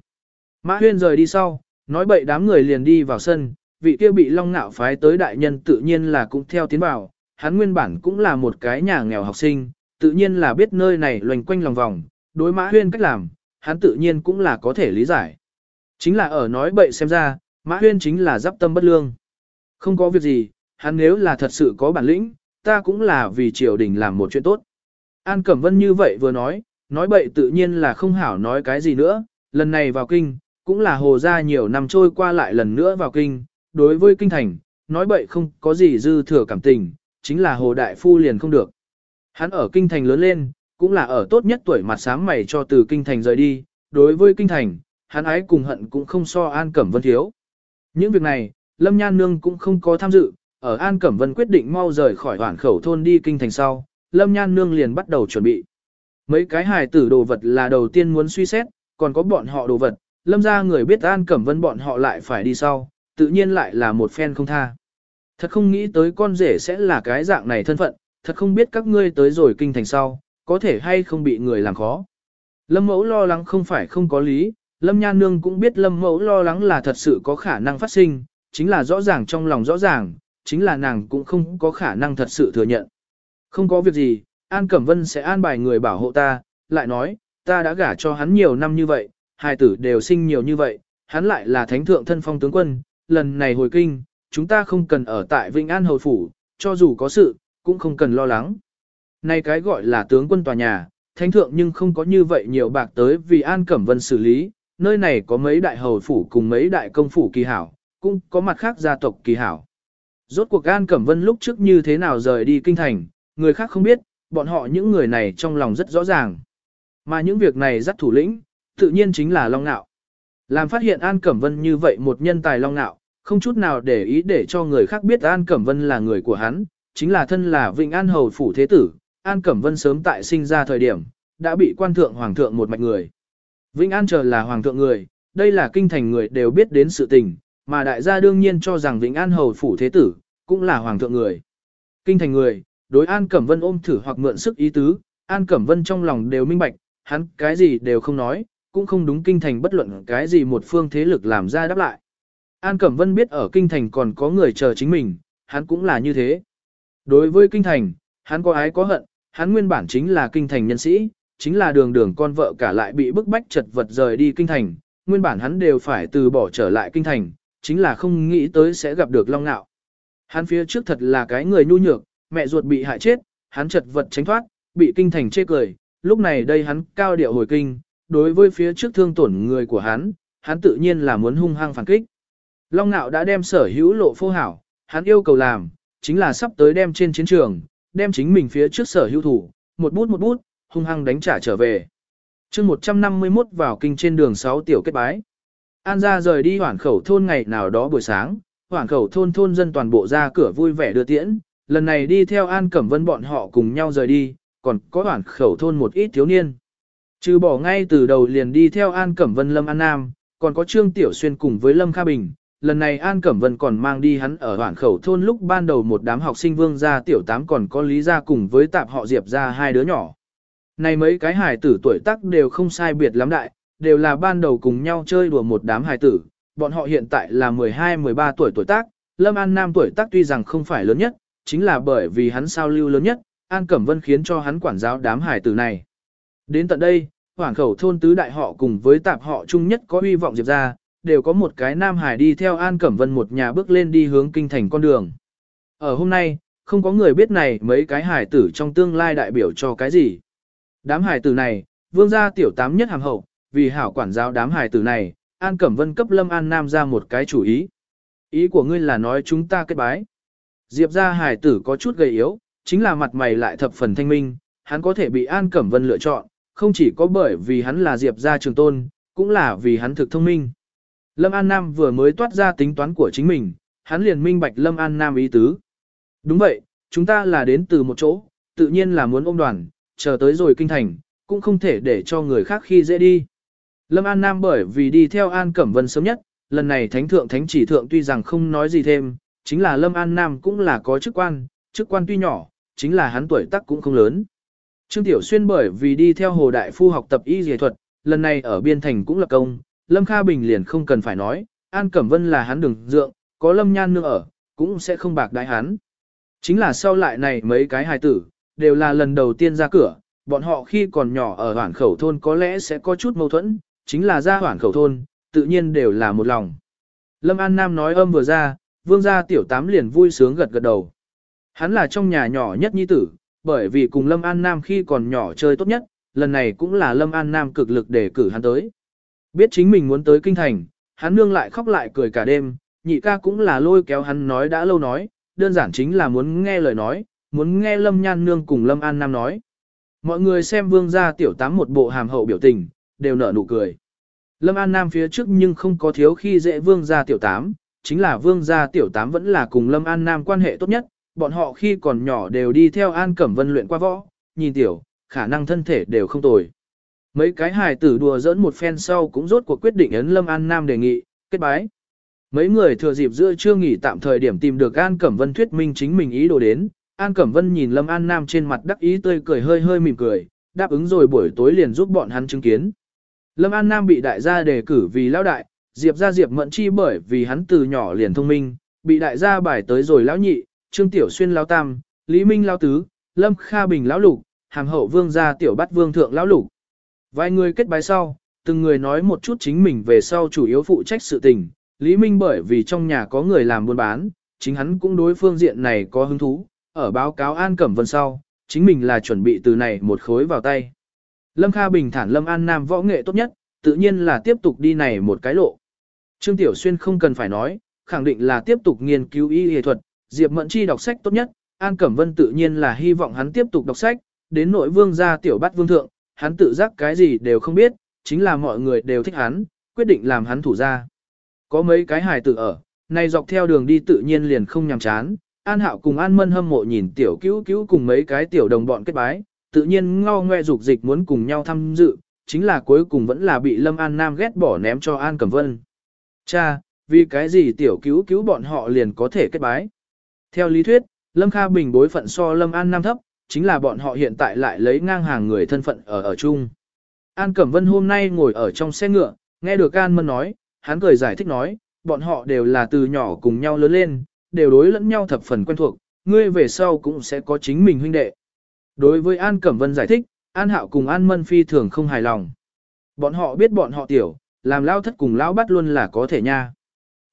Mã Huyên rời đi sau, nói bậy đám người liền đi vào sân, vị kia bị long nạo phái tới đại nhân tự nhiên là cũng theo tiến vào, hắn nguyên bản cũng là một cái nhà nghèo học sinh, tự nhiên là biết nơi này loành quanh lòng vòng, đối Mã Huyên cách làm, hắn tự nhiên cũng là có thể lý giải. Chính là ở nói bậy xem ra, Mã Huyên chính là giáp tâm bất lương. Không có việc gì, hắn nếu là thật sự có bản lĩnh, ta cũng là vì triều đình làm một chuyện tốt. An Cẩm Vân như vậy vừa nói, nói bậy tự nhiên là không hảo nói cái gì nữa, lần này vào kinh, cũng là hồ ra nhiều năm trôi qua lại lần nữa vào kinh, đối với kinh thành, nói bậy không có gì dư thừa cảm tình, chính là hồ đại phu liền không được. Hắn ở kinh thành lớn lên, cũng là ở tốt nhất tuổi mặt sáng mày cho từ kinh thành rời đi, đối với kinh thành, hắn ái cùng hận cũng không so An Cẩm Vân thiếu. Những việc này, Lâm Nhan Nương cũng không có tham dự, ở An Cẩm Vân quyết định mau rời khỏi hoảng khẩu thôn đi kinh thành sau, Lâm Nhan Nương liền bắt đầu chuẩn bị. Mấy cái hài tử đồ vật là đầu tiên muốn suy xét, còn có bọn họ đồ vật, Lâm ra người biết An Cẩm Vân bọn họ lại phải đi sau, tự nhiên lại là một phen không tha. Thật không nghĩ tới con rể sẽ là cái dạng này thân phận, thật không biết các ngươi tới rồi kinh thành sau, có thể hay không bị người làm khó. Lâm mẫu lo lắng không phải không có lý, Lâm Nha Nương cũng biết Lâm mẫu lo lắng là thật sự có khả năng phát sinh, chính là rõ ràng trong lòng rõ ràng, chính là nàng cũng không có khả năng thật sự thừa nhận. Không có việc gì, An Cẩm Vân sẽ an bài người bảo hộ ta, lại nói, ta đã gả cho hắn nhiều năm như vậy, hai tử đều sinh nhiều như vậy, hắn lại là thánh thượng thân phong tướng quân, lần này hồi kinh, chúng ta không cần ở tại Vĩnh An Hầu Phủ, cho dù có sự, cũng không cần lo lắng. nay cái gọi là tướng quân tòa nhà, thánh thượng nhưng không có như vậy nhiều bạc tới vì An Cẩm Vân xử lý, nơi này có mấy đại hầu phủ cùng mấy đại công phủ kỳ hảo, cũng có mặt khác gia tộc kỳ hảo. Rốt cuộc An Cẩm Vân lúc trước như thế nào rời đi kinh thành, người khác không biết, bọn họ những người này trong lòng rất rõ ràng. Mà những việc này rất thủ lĩnh, tự nhiên chính là Long Nạo. Làm phát hiện An Cẩm Vân như vậy một nhân tài Long Nạo, không chút nào để ý để cho người khác biết An Cẩm Vân là người của hắn, chính là thân là Vịnh An Hầu Phủ Thế Tử, An Cẩm Vân sớm tại sinh ra thời điểm, đã bị quan thượng hoàng thượng một mạch người. Vĩnh An chờ là hoàng thượng người, đây là kinh thành người đều biết đến sự tình, mà đại gia đương nhiên cho rằng Vĩnh An Hầu Phủ Thế Tử, cũng là hoàng thượng người. Kinh thành người, đối An Cẩm Vân ôm thử hoặc mượn sức ý tứ, An Cẩm Vân trong lòng đều minh bạch, hắn cái gì đều không nói, cũng không đúng kinh thành bất luận cái gì một phương thế lực làm ra đáp lại. An Cẩm Vân biết ở kinh thành còn có người chờ chính mình, hắn cũng là như thế. Đối với kinh thành, hắn có ái có hận, hắn nguyên bản chính là kinh thành nhân sĩ, chính là đường đường con vợ cả lại bị bức bách chật vật rời đi kinh thành, nguyên bản hắn đều phải từ bỏ trở lại kinh thành, chính là không nghĩ tới sẽ gặp được Long Nạo. Hắn phía trước thật là cái người nhu nhược, mẹ ruột bị hại chết, hắn chật vật tránh thoát, bị kinh thành chê cười, lúc này đây hắn cao điệu hồi kinh, đối với phía trước thương tổn người của hắn, hắn tự nhiên là muốn hung hăng phản kích. Long Nạo đã đem sở hữu lộ phô hảo, hắn yêu cầu làm, chính là sắp tới đem trên chiến trường, đem chính mình phía trước sở hữu thủ, một bút một bút, hung hăng đánh trả trở về. chương 151 vào kinh trên đường 6 tiểu kết bái. An ra rời đi hoảng khẩu thôn ngày nào đó buổi sáng, hoảng khẩu thôn thôn dân toàn bộ ra cửa vui vẻ đưa tiễn, lần này đi theo An Cẩm Vân bọn họ cùng nhau rời đi, còn có hoảng khẩu thôn một ít thiếu niên. Trừ bỏ ngay từ đầu liền đi theo An Cẩm Vân Lâm An Nam, còn có Trương Tiểu Xuyên cùng với Lâm Kha Bình, lần này An Cẩm Vân còn mang đi hắn ở hoảng khẩu thôn lúc ban đầu một đám học sinh vương gia tiểu tám còn có lý gia cùng với tạp họ diệp ra hai đứa nhỏ. Này mấy cái hài tử tuổi tác đều không sai biệt lắm đại, đều là ban đầu cùng nhau chơi đùa một đám hài tử, bọn họ hiện tại là 12-13 tuổi tuổi tác, Lâm An Nam tuổi tác tuy rằng không phải lớn nhất, chính là bởi vì hắn sao lưu lớn nhất, An Cẩm Vân khiến cho hắn quản giáo đám hài tử này. Đến tận đây, hoảng khẩu thôn tứ đại họ cùng với tạp họ chung nhất có hy vọng diệp ra, đều có một cái nam hải đi theo An Cẩm Vân một nhà bước lên đi hướng kinh thành con đường. Ở hôm nay, không có người biết này mấy cái hải tử trong tương lai đại biểu cho cái gì. Đám hải tử này, vương gia tiểu tám nhất hàng hậu, vì hảo quản giáo đám hải tử này, An Cẩm Vân cấp Lâm An Nam ra một cái chủ ý. Ý của ngươi là nói chúng ta kết bái. Diệp ra hải tử có chút gầy yếu, chính là mặt mày lại thập phần thanh minh, hắn có thể bị An Cẩm Vân lựa chọn, không chỉ có bởi vì hắn là Diệp ra trường tôn, cũng là vì hắn thực thông minh. Lâm An Nam vừa mới toát ra tính toán của chính mình, hắn liền minh bạch Lâm An Nam ý tứ. Đúng vậy, chúng ta là đến từ một chỗ, tự nhiên là muốn ôm đoàn, chờ tới rồi kinh thành, cũng không thể để cho người khác khi dễ đi. Lâm An Nam bởi vì đi theo An Cẩm Vân sớm nhất, lần này Thánh Thượng Thánh Chỉ Thượng tuy rằng không nói gì thêm, chính là Lâm An Nam cũng là có chức quan, chức quan tuy nhỏ, chính là hắn tuổi tác cũng không lớn. Trương Tiểu Xuyên bởi vì đi theo Hồ Đại Phu học tập y dề thuật, lần này ở Biên Thành cũng lập công, Lâm Kha Bình liền không cần phải nói, An Cẩm Vân là hắn đường dượng, có Lâm Nhan nương ở, cũng sẽ không bạc đái hắn. Chính là sau lại này mấy cái hài tử, đều là lần đầu tiên ra cửa, bọn họ khi còn nhỏ ở hoảng khẩu thôn có lẽ sẽ có chút mâu thuẫn, chính là ra hoảng khẩu thôn, tự nhiên đều là một lòng. Lâm An Nam nói âm vừa ra, vương gia tiểu tám liền vui sướng gật gật đầu. Hắn là trong nhà nhỏ nhất nhi tử, bởi vì cùng Lâm An Nam khi còn nhỏ chơi tốt nhất, lần này cũng là Lâm An Nam cực lực để cử hắn tới. Biết chính mình muốn tới kinh thành, hắn nương lại khóc lại cười cả đêm, nhị ca cũng là lôi kéo hắn nói đã lâu nói, đơn giản chính là muốn nghe lời nói, muốn nghe Lâm Nhan nương cùng Lâm An Nam nói. Mọi người xem vương gia tiểu tám một bộ hàm hậu biểu tình, đều nở nụ cười. Lâm An Nam phía trước nhưng không có thiếu khi dễ vương gia tiểu tám, chính là vương gia tiểu tám vẫn là cùng Lâm An Nam quan hệ tốt nhất, bọn họ khi còn nhỏ đều đi theo An Cẩm Vân luyện qua võ, nhìn tiểu, khả năng thân thể đều không tồi. Mấy cái hài tử đùa dẫn một phen sau cũng rốt cuộc quyết định ấn Lâm An Nam đề nghị, kết bái. Mấy người thừa dịp giữa chưa nghỉ tạm thời điểm tìm được An Cẩm Vân thuyết minh chính mình ý đồ đến. An Cẩm Vân nhìn Lâm An Nam trên mặt đắc ý tươi cười hơi hơi mỉm cười, đáp ứng rồi buổi tối liền giúp bọn hắn chứng kiến. Lâm An Nam bị đại gia đề cử vì lão đại, Diệp ra Diệp Mẫn Chi bởi vì hắn từ nhỏ liền thông minh, bị đại gia bài tới rồi lão nhị, Trương Tiểu Xuyên lão tam, Lý Minh lão tứ, Lâm Kha Bình lão lục, hàng hậu vương gia tiểu bắt vương thượng lão lục. Vài người kết bái sau, từng người nói một chút chính mình về sau chủ yếu phụ trách sự tình, Lý Minh bởi vì trong nhà có người làm buôn bán, chính hắn cũng đối phương diện này có hứng thú, ở báo cáo An Cẩm Vân sau, chính mình là chuẩn bị từ này một khối vào tay. Lâm Kha bình thản Lâm An Nam võ nghệ tốt nhất, tự nhiên là tiếp tục đi này một cái lộ. Trương Tiểu Xuyên không cần phải nói, khẳng định là tiếp tục nghiên cứu y y thuật, Diệp Mẫn Chi đọc sách tốt nhất, An Cẩm Vân tự nhiên là hy vọng hắn tiếp tục đọc sách, đến nội vương gia tiểu bát vương thượng, hắn tự giác cái gì đều không biết, chính là mọi người đều thích hắn, quyết định làm hắn thủ ra. Có mấy cái hài tử ở, này dọc theo đường đi tự nhiên liền không nhàm chán, An Hạo cùng An Mân hâm mộ nhìn tiểu cứu cứu cùng mấy cái tiểu đồng bọn kết bái, tự nhiên ngao ngoe dục dịch muốn cùng nhau tham dự, chính là cuối cùng vẫn là bị Lâm An Nam ghét bỏ ném cho An Cẩm Vân. Cha, vì cái gì tiểu cứu cứu bọn họ liền có thể kết bái? Theo lý thuyết, Lâm Kha Bình bối phận so Lâm An Nam thấp, chính là bọn họ hiện tại lại lấy ngang hàng người thân phận ở ở chung. An Cẩm Vân hôm nay ngồi ở trong xe ngựa, nghe được An Mân nói, hắn cười giải thích nói, bọn họ đều là từ nhỏ cùng nhau lớn lên, đều đối lẫn nhau thập phần quen thuộc, ngươi về sau cũng sẽ có chính mình huynh đệ. Đối với An Cẩm Vân giải thích, An Hạo cùng An Mân phi thường không hài lòng. Bọn họ biết bọn họ tiểu, làm lao thất cùng lão bắt luôn là có thể nha.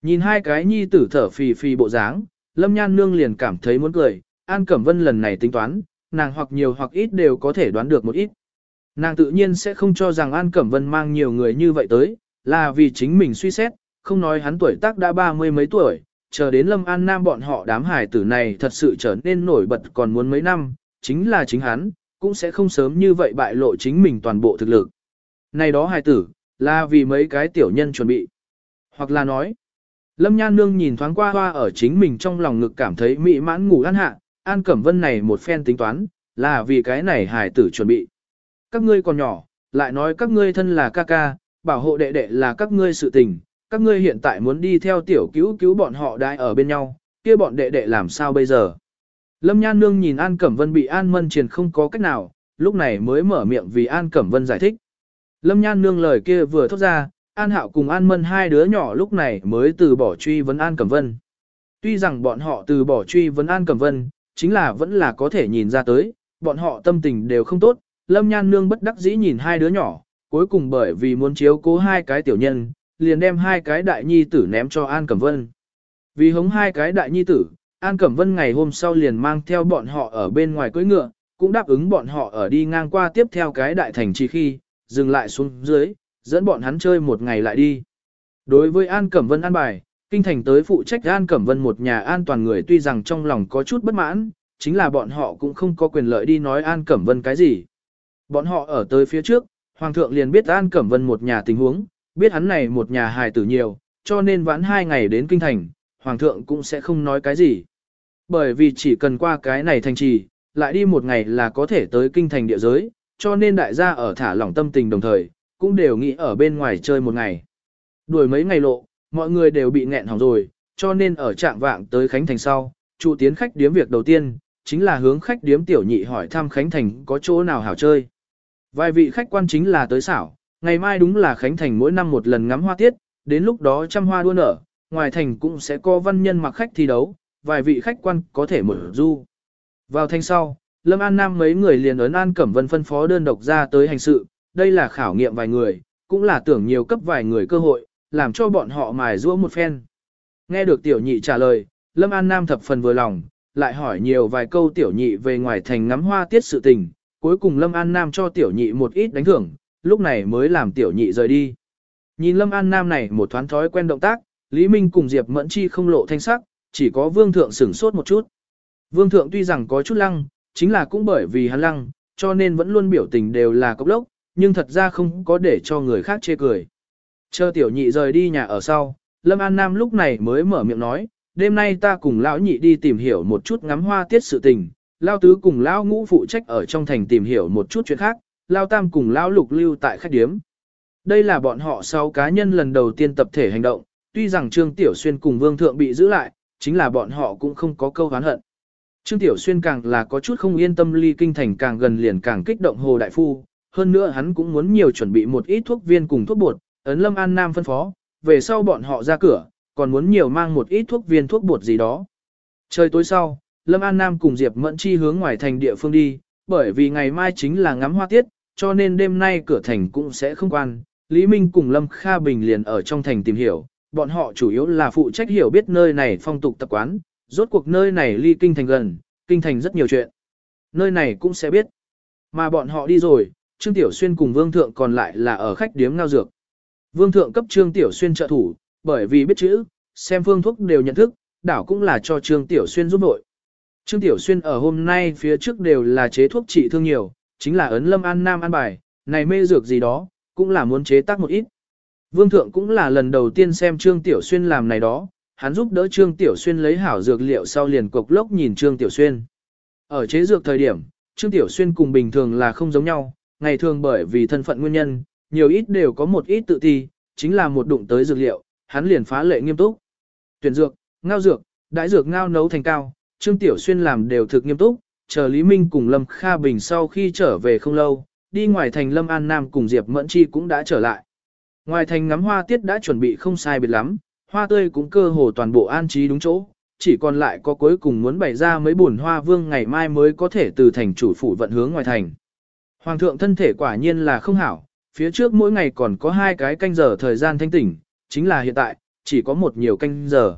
Nhìn hai cái nhi tử thở phì phì bộ dáng, Lâm Nhan Nương liền cảm thấy muốn cười, An Cẩm Vân lần này tính toán, nàng hoặc nhiều hoặc ít đều có thể đoán được một ít. Nàng tự nhiên sẽ không cho rằng An Cẩm Vân mang nhiều người như vậy tới, là vì chính mình suy xét, không nói hắn tuổi tác đã ba mươi mấy tuổi, chờ đến Lâm An Nam bọn họ đám hải tử này thật sự trở nên nổi bật còn muốn mấy năm, chính là chính hắn, cũng sẽ không sớm như vậy bại lộ chính mình toàn bộ thực lực. Này đó hải tử, là vì mấy cái tiểu nhân chuẩn bị. Hoặc là nói, Lâm Nhan Nương nhìn thoáng qua hoa ở chính mình trong lòng ngực cảm thấy mỹ mãn ngủ ăn hạ, An Cẩm Vân này một phen tính toán, là vì cái này hải tử chuẩn bị. Các ngươi còn nhỏ, lại nói các ngươi thân là ca ca, bảo hộ đệ đệ là các ngươi sự tình, các ngươi hiện tại muốn đi theo tiểu cứu cứu bọn họ đại ở bên nhau, kia bọn đệ đệ làm sao bây giờ? Lâm Nhan Nương nhìn An Cẩm Vân bị An Mân Triền không có cách nào, lúc này mới mở miệng vì An Cẩm Vân giải thích. Lâm Nhan Nương lời kia vừa thốt ra, An Hạo cùng An Mân hai đứa nhỏ lúc này mới từ bỏ truy vấn An Cẩm Vân. Tuy rằng bọn họ từ bỏ truy vấn An Cẩm Vân, chính là vẫn là có thể nhìn ra tới, bọn họ tâm tình đều không tốt, Lâm Nhan Nương bất đắc dĩ nhìn hai đứa nhỏ, cuối cùng bởi vì muốn chiếu cố hai cái tiểu nhân, liền đem hai cái đại nhi tử ném cho An Cẩm Vân. Vì hống hai cái đại nhi tử, An Cẩm Vân ngày hôm sau liền mang theo bọn họ ở bên ngoài cưỡi ngựa, cũng đáp ứng bọn họ ở đi ngang qua tiếp theo cái đại thành trì khi, dừng lại xuống dưới, dẫn bọn hắn chơi một ngày lại đi. Đối với An Cẩm Vân an bài, kinh thành tới phụ trách An Cẩm Vân một nhà an toàn người tuy rằng trong lòng có chút bất mãn, chính là bọn họ cũng không có quyền lợi đi nói An Cẩm Vân cái gì. Bọn họ ở tới phía trước, Hoàng thượng liền biết An Cẩm Vân một nhà tình huống, biết hắn này một nhà hài tử nhiều, cho nên vãn hai ngày đến kinh thành, Hoàng thượng cũng sẽ không nói cái gì. Bởi vì chỉ cần qua cái này thành trì, lại đi một ngày là có thể tới kinh thành địa giới, cho nên đại gia ở thả lỏng tâm tình đồng thời, cũng đều nghĩ ở bên ngoài chơi một ngày. Đuổi mấy ngày lộ, mọi người đều bị nghẹn hỏng rồi, cho nên ở trạng vạng tới Khánh Thành sau, chủ tiến khách điếm việc đầu tiên, chính là hướng khách điếm tiểu nhị hỏi thăm Khánh Thành có chỗ nào hảo chơi. Vài vị khách quan chính là tới xảo, ngày mai đúng là Khánh Thành mỗi năm một lần ngắm hoa tiết, đến lúc đó trăm hoa đua nở, ngoài thành cũng sẽ có văn nhân mặc khách thi đấu, vài vị khách quan có thể mở du. Vào thanh sau, Lâm An Nam mấy người liền ấn An Cẩm Vân phân phó đơn độc ra tới hành sự, đây là khảo nghiệm vài người, cũng là tưởng nhiều cấp vài người cơ hội, làm cho bọn họ mài giũa một phen. Nghe được tiểu nhị trả lời, Lâm An Nam thập phần vừa lòng, lại hỏi nhiều vài câu tiểu nhị về ngoài thành ngắm hoa tiết sự tình, cuối cùng Lâm An Nam cho tiểu nhị một ít đánh thưởng, lúc này mới làm tiểu nhị rời đi. Nhìn Lâm An Nam này một thoáng thói quen động tác, Lý Minh cùng Diệp Mẫn Chi không lộ thanh sắc, chỉ có Vương Thượng sửng sốt một chút. Vương Thượng tuy rằng có chút lăng, chính là cũng bởi vì hắn lăng, cho nên vẫn luôn biểu tình đều là cốc lốc, nhưng thật ra không có để cho người khác chê cười. Chờ tiểu nhị rời đi nhà ở sau, Lâm An Nam lúc này mới mở miệng nói, đêm nay ta cùng lão nhị đi tìm hiểu một chút ngắm hoa tiết sự tình, lao tứ cùng lão ngũ phụ trách ở trong thành tìm hiểu một chút chuyện khác, lao tam cùng lão lục lưu tại khách điếm. Đây là bọn họ sau cá nhân lần đầu tiên tập thể hành động, tuy rằng Trương Tiểu Xuyên cùng Vương Thượng bị giữ lại, chính là bọn họ cũng không có câu hán hận. Trương Tiểu Xuyên càng là có chút không yên tâm ly kinh thành càng gần liền càng kích động Hồ Đại Phu, hơn nữa hắn cũng muốn nhiều chuẩn bị một ít thuốc viên cùng thuốc bột, ấn Lâm An Nam phân phó, về sau bọn họ ra cửa, còn muốn nhiều mang một ít thuốc viên thuốc bột gì đó. Trời tối sau, Lâm An Nam cùng Diệp Mẫn Chi hướng ngoài thành địa phương đi, bởi vì ngày mai chính là ngắm hoa tiết, cho nên đêm nay cửa thành cũng sẽ không quan. Lý Minh cùng Lâm Kha Bình liền ở trong thành tìm hiểu, bọn họ chủ yếu là phụ trách hiểu biết nơi này phong tục tập quán, rốt cuộc nơi này ly kinh thành gần, kinh thành rất nhiều chuyện. Nơi này cũng sẽ biết. Mà bọn họ đi rồi, Trương Tiểu Xuyên cùng Vương Thượng còn lại là ở khách điếm ngao dược. Vương Thượng cấp Trương Tiểu Xuyên trợ thủ, bởi vì biết chữ, xem phương thuốc đều nhận thức, đảo cũng là cho Trương Tiểu Xuyên giúp nội. Trương Tiểu Xuyên ở hôm nay phía trước đều là chế thuốc trị thương nhiều, chính là ấn lâm an nam an bài, này mê dược gì đó, cũng là muốn chế tác một ít. Vương Thượng cũng là lần đầu tiên xem Trương Tiểu Xuyên làm này đó, hắn giúp đỡ Trương Tiểu Xuyên lấy hảo dược liệu sau liền cục lốc nhìn Trương Tiểu Xuyên. Ở chế dược thời điểm, Trương Tiểu Xuyên cùng bình thường là không giống nhau, ngày thường bởi vì thân phận nguyên nhân, nhiều ít đều có một ít tự thi, chính là một đụng tới dược liệu, hắn liền phá lệ nghiêm túc. Tuyển dược, ngao dược, đãi dược ngao nấu thành cao, Trương Tiểu Xuyên làm đều thực nghiêm túc, chờ Lý Minh cùng Lâm Kha Bình sau khi trở về không lâu, đi ngoài thành Lâm An Nam cùng Diệp Mẫn Chi cũng đã trở lại. Ngoài thành ngắm hoa tiết đã chuẩn bị không sai biệt lắm, hoa tươi cũng cơ hồ toàn bộ an trí đúng chỗ, chỉ còn lại có cuối cùng muốn bày ra mấy bùn hoa vương ngày mai mới có thể từ thành chủ phủ vận hướng ngoài thành. Hoàng thượng thân thể quả nhiên là không hảo, phía trước mỗi ngày còn có hai cái canh giờ thời gian thanh tỉnh, chính là hiện tại, chỉ có một nhiều canh giờ.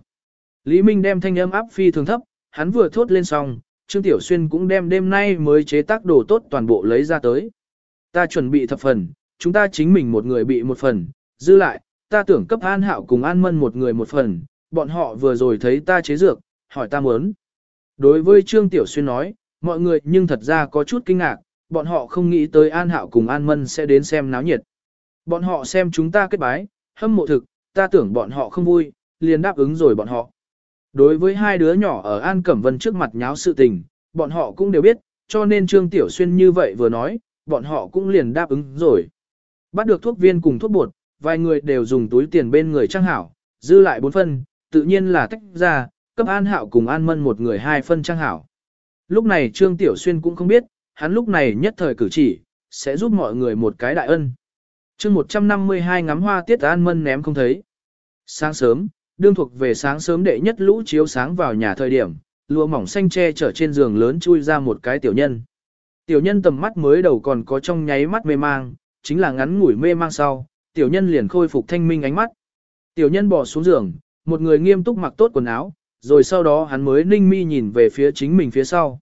Lý Minh đem thanh âm áp phi thường thấp, hắn vừa thốt lên xong, Trương Tiểu Xuyên cũng đem đêm nay mới chế tác đồ tốt toàn bộ lấy ra tới. Ta chuẩn bị thập phần, chúng ta chính mình một người bị một phần, dư lại, ta tưởng cấp An Hạo cùng An Mân một người một phần, bọn họ vừa rồi thấy ta chế dược, hỏi ta muốn. Đối với Trương Tiểu Xuyên nói, mọi người nhưng thật ra có chút kinh ngạc, bọn họ không nghĩ tới An Hạo cùng An Mân sẽ đến xem náo nhiệt. Bọn họ xem chúng ta kết bái, hâm mộ thực, ta tưởng bọn họ không vui, liền đáp ứng rồi bọn họ. Đối với hai đứa nhỏ ở An Cẩm Vân trước mặt nháo sự tình, bọn họ cũng đều biết, cho nên Trương Tiểu Xuyên như vậy vừa nói, bọn họ cũng liền đáp ứng rồi. Bắt được thuốc viên cùng thuốc bột, vài người đều dùng túi tiền bên người trang hảo, dư lại bốn phân, tự nhiên là tách ra, cấp An Hạo cùng An Mân một người hai phân trang hảo. Lúc này Trương Tiểu Xuyên cũng không biết, hắn lúc này nhất thời cử chỉ, sẽ giúp mọi người một cái đại ân. chương 152 ngắm hoa tiết An Mân ném không thấy. Sáng sớm, đương thuộc về sáng sớm đệ nhất lũ chiếu sáng vào nhà thời điểm, lụa mỏng xanh che chở trên giường lớn chui ra một cái tiểu nhân. Tiểu nhân tầm mắt mới đầu còn có trong nháy mắt mê mang, chính là ngắn ngủi mê mang sau, tiểu nhân liền khôi phục thanh minh ánh mắt. Tiểu nhân bỏ xuống giường, một người nghiêm túc mặc tốt quần áo, rồi sau đó hắn mới ninh mi nhìn về phía chính mình phía sau.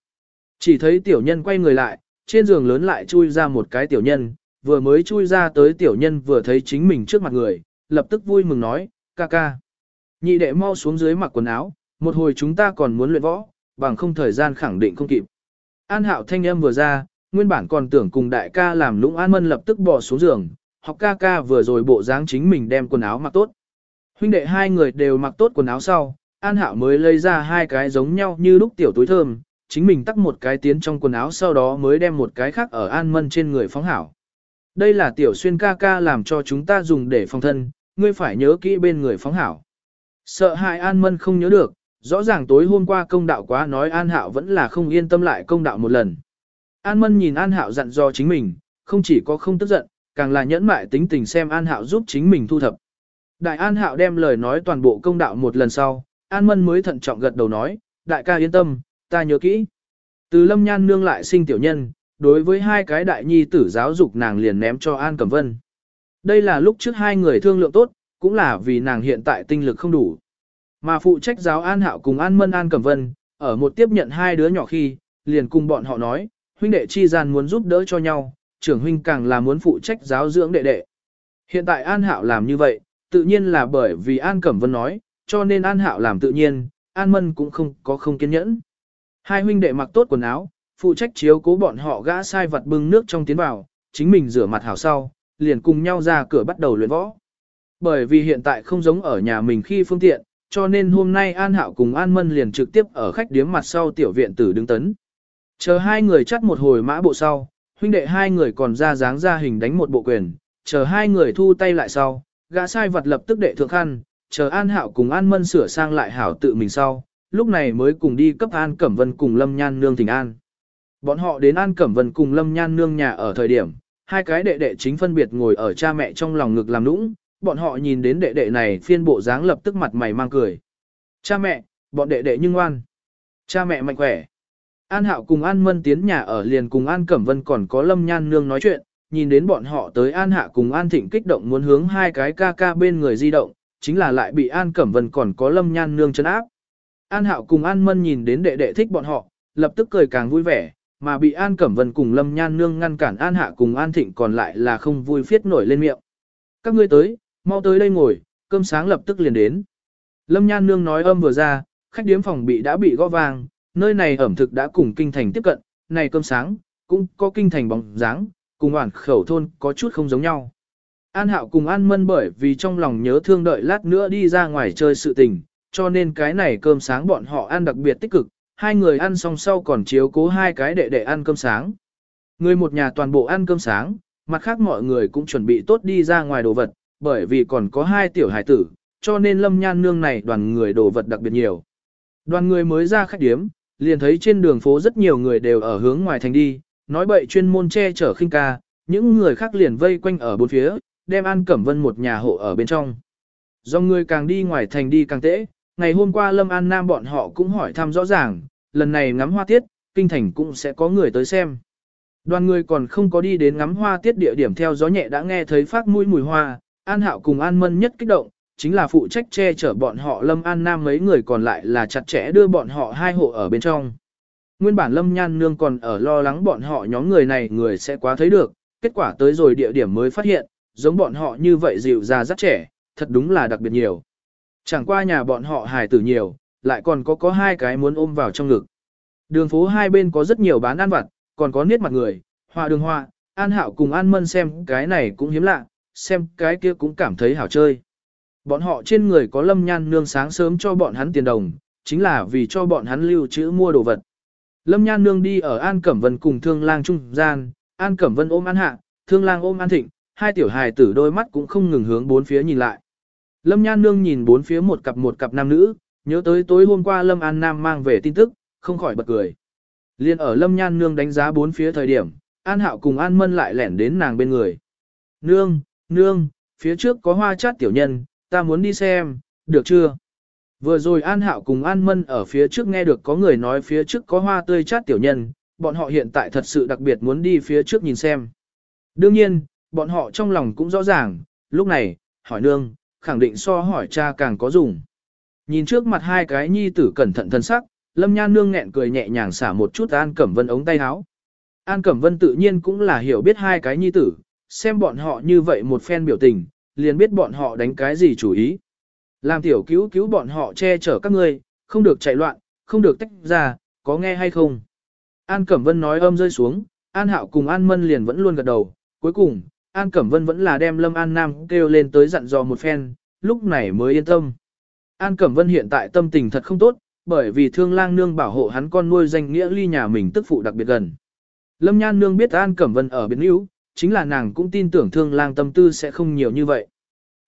Chỉ thấy tiểu nhân quay người lại, trên giường lớn lại chui ra một cái tiểu nhân, vừa mới chui ra tới tiểu nhân vừa thấy chính mình trước mặt người, lập tức vui mừng nói, ca ca. Nhị đệ mau xuống dưới mặc quần áo, một hồi chúng ta còn muốn luyện võ, bằng không thời gian khẳng định không kịp. An hạo thanh âm vừa ra, nguyên bản còn tưởng cùng đại ca làm lũng an mân lập tức bỏ xuống giường, học ca ca vừa rồi bộ dáng chính mình đem quần áo mặc tốt. Huynh đệ hai người đều mặc tốt quần áo sau, An Hạo mới lấy ra hai cái giống nhau như lúc tiểu túi thơm, chính mình tắt một cái tiến trong quần áo sau đó mới đem một cái khác ở An Mân trên người phóng hảo. Đây là tiểu xuyên ca ca làm cho chúng ta dùng để phòng thân, ngươi phải nhớ kỹ bên người phóng hảo. Sợ hại An Mân không nhớ được, rõ ràng tối hôm qua công đạo quá nói An Hạo vẫn là không yên tâm lại công đạo một lần. An Mân nhìn An Hạo dặn dò chính mình, không chỉ có không tức giận, càng là nhẫn mại tính tình xem An Hạo giúp chính mình thu thập. Đại An Hạo đem lời nói toàn bộ công đạo một lần sau, An Mân mới thận trọng gật đầu nói, đại ca yên tâm, ta nhớ kỹ. Từ lâm nhan nương lại sinh tiểu nhân, đối với hai cái đại nhi tử giáo dục nàng liền ném cho An Cẩm Vân. Đây là lúc trước hai người thương lượng tốt, cũng là vì nàng hiện tại tinh lực không đủ. Mà phụ trách giáo An Hạo cùng An Mân An Cẩm Vân, ở một tiếp nhận hai đứa nhỏ khi, liền cùng bọn họ nói, huynh đệ chi gian muốn giúp đỡ cho nhau, trưởng huynh càng là muốn phụ trách giáo dưỡng đệ đệ. Hiện tại An Hạo làm như vậy, tự nhiên là bởi vì An Cẩm Vân nói, cho nên An Hạo làm tự nhiên, An Mân cũng không có không kiên nhẫn. Hai huynh đệ mặc tốt quần áo, phụ trách chiếu cố bọn họ gã sai vật bưng nước trong tiến vào, chính mình rửa mặt hảo sau, liền cùng nhau ra cửa bắt đầu luyện võ. Bởi vì hiện tại không giống ở nhà mình khi phương tiện, cho nên hôm nay An Hạo cùng An Mân liền trực tiếp ở khách điếm mặt sau tiểu viện tử đứng tấn. Chờ hai người chắt một hồi mã bộ sau, huynh đệ hai người còn ra dáng ra hình đánh một bộ quyền, chờ hai người thu tay lại sau, gã sai vật lập tức đệ thượng khăn, chờ An Hạo cùng An Mân sửa sang lại hảo tự mình sau, lúc này mới cùng đi cấp An Cẩm Vân cùng Lâm Nhan Nương Thỉnh An. Bọn họ đến An Cẩm Vân cùng Lâm Nhan Nương nhà ở thời điểm, hai cái đệ đệ chính phân biệt ngồi ở cha mẹ trong lòng ngực làm nũng, bọn họ nhìn đến đệ đệ này phiên bộ dáng lập tức mặt mày mang cười. Cha mẹ, bọn đệ đệ nhưng ngoan. Cha mẹ mạnh khỏe. An Hạo cùng An Mân tiến nhà ở liền cùng An Cẩm Vân còn có Lâm Nhan Nương nói chuyện, nhìn đến bọn họ tới An Hạ cùng An Thịnh kích động muốn hướng hai cái ca ca bên người di động, chính là lại bị An Cẩm Vân còn có Lâm Nhan Nương chấn áp. An Hạo cùng An Mân nhìn đến đệ đệ thích bọn họ, lập tức cười càng vui vẻ, mà bị An Cẩm Vân cùng Lâm Nhan Nương ngăn cản An Hạ cùng An Thịnh còn lại là không vui phiết nổi lên miệng. Các ngươi tới, mau tới đây ngồi, cơm sáng lập tức liền đến. Lâm Nhan Nương nói âm vừa ra, khách điếm phòng bị đã bị gõ vàng, nơi này ẩm thực đã cùng kinh thành tiếp cận, này cơm sáng, cũng có kinh thành bóng dáng, cùng hoàn khẩu thôn có chút không giống nhau. An Hạo cùng An Mân bởi vì trong lòng nhớ thương đợi lát nữa đi ra ngoài chơi sự tình, cho nên cái này cơm sáng bọn họ ăn đặc biệt tích cực, hai người ăn xong sau còn chiếu cố hai cái đệ đệ ăn cơm sáng. Người một nhà toàn bộ ăn cơm sáng, mặt khác mọi người cũng chuẩn bị tốt đi ra ngoài đồ vật, bởi vì còn có hai tiểu hải tử, cho nên lâm nhan nương này đoàn người đồ vật đặc biệt nhiều. Đoàn người mới ra khách điếm, liền thấy trên đường phố rất nhiều người đều ở hướng ngoài thành đi, nói bậy chuyên môn che chở khinh ca, những người khác liền vây quanh ở bốn phía, đem An Cẩm Vân một nhà hộ ở bên trong. Do người càng đi ngoài thành đi càng tễ, ngày hôm qua Lâm An Nam bọn họ cũng hỏi thăm rõ ràng, lần này ngắm hoa tiết, kinh thành cũng sẽ có người tới xem. Đoàn người còn không có đi đến ngắm hoa tiết địa điểm theo gió nhẹ đã nghe thấy phát mũi mùi hoa, An Hạo cùng An Mân nhất kích động, chính là phụ trách che chở bọn họ Lâm An Nam mấy người còn lại là chặt chẽ đưa bọn họ hai hộ ở bên trong. Nguyên bản Lâm Nhan Nương còn ở lo lắng bọn họ nhóm người này người sẽ quá thấy được, kết quả tới rồi địa điểm mới phát hiện, giống bọn họ như vậy dịu già rất trẻ, thật đúng là đặc biệt nhiều. Chẳng qua nhà bọn họ hài tử nhiều, lại còn có có hai cái muốn ôm vào trong ngực. Đường phố hai bên có rất nhiều bán ăn vặt, còn có niết mặt người, hoa đường hoa, an hạo cùng an mân xem cái này cũng hiếm lạ, xem cái kia cũng cảm thấy hảo chơi. Bọn họ trên người có lâm nhan nương sáng sớm cho bọn hắn tiền đồng, chính là vì cho bọn hắn lưu trữ mua đồ vật. Lâm nhan nương đi ở An Cẩm Vân cùng thương lang trung gian, An Cẩm Vân ôm An Hạ, thương lang ôm An Thịnh, hai tiểu hài tử đôi mắt cũng không ngừng hướng bốn phía nhìn lại. Lâm nhan nương nhìn bốn phía một cặp một cặp nam nữ, nhớ tới tối hôm qua Lâm An Nam mang về tin tức, không khỏi bật cười. Liên ở Lâm Nhan Nương đánh giá bốn phía thời điểm, An Hạo cùng An Mân lại lẻn đến nàng bên người. Nương, nương, phía trước có hoa chát tiểu nhân, ta muốn đi xem, được chưa? Vừa rồi An Hạo cùng An Mân ở phía trước nghe được có người nói phía trước có hoa tươi chát tiểu nhân, bọn họ hiện tại thật sự đặc biệt muốn đi phía trước nhìn xem. Đương nhiên, bọn họ trong lòng cũng rõ ràng, lúc này, hỏi nương, khẳng định so hỏi cha càng có dùng. Nhìn trước mặt hai cái nhi tử cẩn thận thân sắc, Lâm Nhan Nương nghẹn cười nhẹ nhàng xả một chút An Cẩm Vân ống tay áo. An Cẩm Vân tự nhiên cũng là hiểu biết hai cái nhi tử, xem bọn họ như vậy một phen biểu tình, liền biết bọn họ đánh cái gì chủ ý. Làm tiểu cứu cứu bọn họ che chở các ngươi, không được chạy loạn, không được tách ra, có nghe hay không? An Cẩm Vân nói âm rơi xuống, An Hạo cùng An Mân liền vẫn luôn gật đầu, cuối cùng, An Cẩm Vân vẫn là đem Lâm An Nam kêu lên tới dặn dò một phen, lúc này mới yên tâm. An Cẩm Vân hiện tại tâm tình thật không tốt, bởi vì thương lang nương bảo hộ hắn con nuôi danh nghĩa ly nhà mình tức phụ đặc biệt gần. Lâm Nhan nương biết An Cẩm Vân ở biến yếu, chính là nàng cũng tin tưởng thương lang tâm tư sẽ không nhiều như vậy.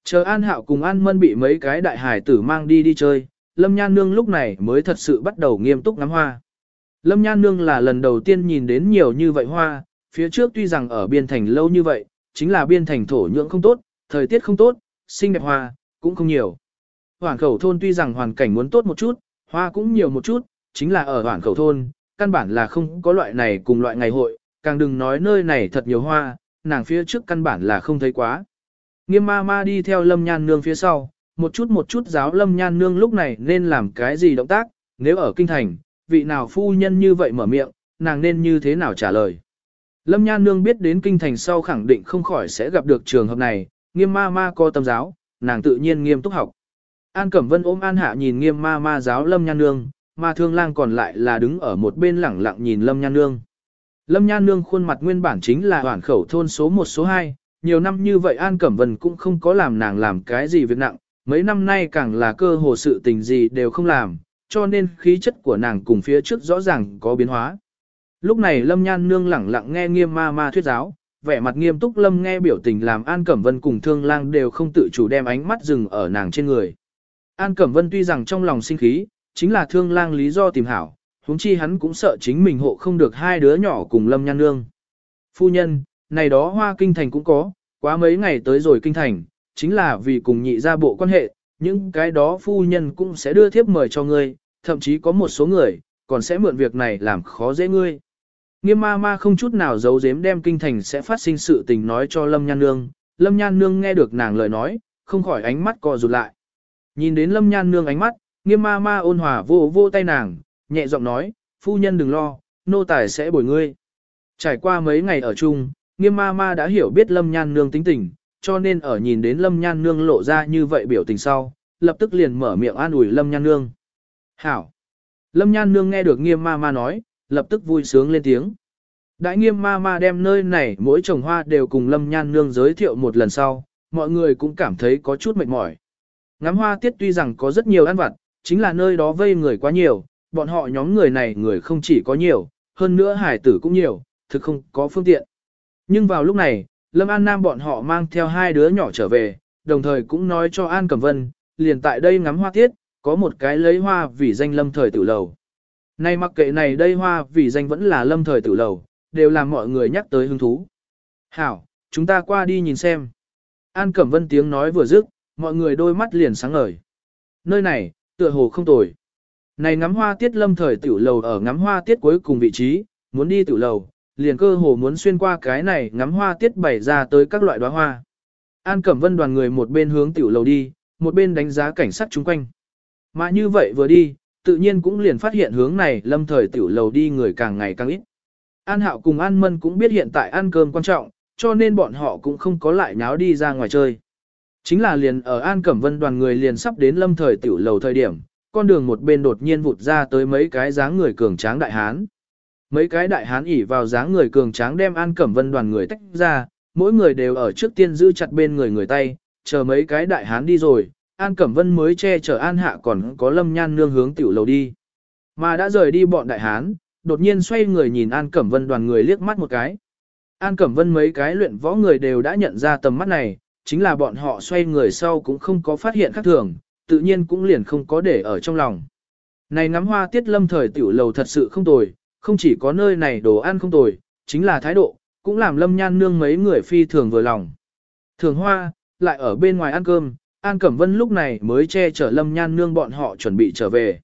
Chờ An Hạo cùng An Mân bị mấy cái đại hải tử mang đi đi chơi, Lâm Nhan nương lúc này mới thật sự bắt đầu nghiêm túc ngắm hoa. Lâm Nhan nương là lần đầu tiên nhìn đến nhiều như vậy hoa, phía trước tuy rằng ở biên thành lâu như vậy, chính là biên thành thổ nhưỡng không tốt, thời tiết không tốt, sinh đẹp hoa, cũng không nhiều. Hoàn khẩu thôn tuy rằng hoàn cảnh muốn tốt một chút, hoa cũng nhiều một chút, chính là ở hoàn khẩu thôn, căn bản là không có loại này cùng loại ngày hội, càng đừng nói nơi này thật nhiều hoa, nàng phía trước căn bản là không thấy quá. Nghiêm ma ma đi theo lâm nhan nương phía sau, một chút một chút giáo lâm nhan nương lúc này nên làm cái gì động tác, nếu ở kinh thành, vị nào phu nhân như vậy mở miệng, nàng nên như thế nào trả lời. Lâm nhan nương biết đến kinh thành sau khẳng định không khỏi sẽ gặp được trường hợp này, nghiêm ma ma có tâm giáo, nàng tự nhiên nghiêm túc học. An Cẩm Vân ôm An Hạ nhìn nghiêm ma ma giáo Lâm Nhan Nương, mà thương lang còn lại là đứng ở một bên lẳng lặng nhìn Lâm Nhan Nương. Lâm Nhan Nương khuôn mặt nguyên bản chính là hoảng khẩu thôn số 1 số 2, nhiều năm như vậy An Cẩm Vân cũng không có làm nàng làm cái gì việc nặng, mấy năm nay càng là cơ hồ sự tình gì đều không làm, cho nên khí chất của nàng cùng phía trước rõ ràng có biến hóa. Lúc này Lâm Nhan Nương lẳng lặng nghe nghiêm ma ma thuyết giáo, vẻ mặt nghiêm túc Lâm nghe biểu tình làm An Cẩm Vân cùng Thương Lang đều không tự chủ đem ánh mắt dừng ở nàng trên người. An Cẩm Vân tuy rằng trong lòng sinh khí, chính là Thương Lang lý do tìm hảo, huống chi hắn cũng sợ chính mình hộ không được hai đứa nhỏ cùng Lâm Nhan Nương. Phu nhân, này đó hoa kinh thành cũng có, quá mấy ngày tới rồi kinh thành, chính là vì cùng nhị ra bộ quan hệ, những cái đó phu nhân cũng sẽ đưa thiếp mời cho ngươi, thậm chí có một số người, còn sẽ mượn việc này làm khó dễ ngươi. Nghiêm ma ma không chút nào giấu giếm đem kinh thành sẽ phát sinh sự tình nói cho Lâm Nhan Nương, Lâm Nhan Nương nghe được nàng lời nói, không khỏi ánh mắt co rụt lại. Nhìn đến Lâm Nhan Nương ánh mắt, nghiêm ma ma ôn hòa vô vô tay nàng, nhẹ giọng nói, phu nhân đừng lo, nô tài sẽ bồi ngươi. Trải qua mấy ngày ở chung, nghiêm ma ma đã hiểu biết Lâm Nhan Nương tính tình, cho nên ở nhìn đến Lâm Nhan Nương lộ ra như vậy biểu tình sau, lập tức liền mở miệng an ủi Lâm Nhan Nương. Hảo! Lâm Nhan Nương nghe được nghiêm ma ma nói, lập tức vui sướng lên tiếng. Đại nghiêm ma ma đem nơi này mỗi trồng hoa đều cùng Lâm Nhan Nương giới thiệu một lần sau, mọi người cũng cảm thấy có chút mệt mỏi. Ngắm hoa tiết tuy rằng có rất nhiều ăn vặt, chính là nơi đó vây người quá nhiều, bọn họ nhóm người này người không chỉ có nhiều, hơn nữa hải tử cũng nhiều, thực không có phương tiện. Nhưng vào lúc này, Lâm An Nam bọn họ mang theo hai đứa nhỏ trở về, đồng thời cũng nói cho An Cẩm Vân, liền tại đây ngắm hoa tiết, có một cái lấy hoa vì danh lâm thời tử lầu. Nay mặc kệ này đây hoa vì danh vẫn là lâm thời tử lầu, đều làm mọi người nhắc tới hứng thú. Hảo, chúng ta qua đi nhìn xem. An Cẩm Vân tiếng nói vừa dứt, mọi người đôi mắt liền sáng ngời. Nơi này, tựa hồ không tồi. Này ngắm hoa tiết lâm thời tiểu lầu ở ngắm hoa tiết cuối cùng vị trí, muốn đi tiểu lầu, liền cơ hồ muốn xuyên qua cái này ngắm hoa tiết bày ra tới các loại đóa hoa. An Cẩm Vân đoàn người một bên hướng tiểu lầu đi, một bên đánh giá cảnh sát chung quanh. Mà như vậy vừa đi, tự nhiên cũng liền phát hiện hướng này lâm thời tiểu lầu đi người càng ngày càng ít. An Hạo cùng An Mân cũng biết hiện tại ăn cơm quan trọng, cho nên bọn họ cũng không có lại nháo đi ra ngoài chơi. Chính là liền ở An Cẩm Vân đoàn người liền sắp đến lâm thời tiểu lầu thời điểm, con đường một bên đột nhiên vụt ra tới mấy cái dáng người cường tráng đại hán. Mấy cái đại hán ỉ vào dáng người cường tráng đem An Cẩm Vân đoàn người tách ra, mỗi người đều ở trước tiên giữ chặt bên người người tay, chờ mấy cái đại hán đi rồi, An Cẩm Vân mới che chở An Hạ còn có Lâm Nhan nương hướng tiểu lầu đi. Mà đã rời đi bọn đại hán, đột nhiên xoay người nhìn An Cẩm Vân đoàn người liếc mắt một cái. An Cẩm Vân mấy cái luyện võ người đều đã nhận ra tầm mắt này, chính là bọn họ xoay người sau cũng không có phát hiện khác thường, tự nhiên cũng liền không có để ở trong lòng. Này ngắm hoa tiết lâm thời tiểu lầu thật sự không tồi, không chỉ có nơi này đồ ăn không tồi, chính là thái độ, cũng làm lâm nhan nương mấy người phi thường vừa lòng. Thường hoa, lại ở bên ngoài ăn cơm, An Cẩm Vân lúc này mới che chở lâm nhan nương bọn họ chuẩn bị trở về.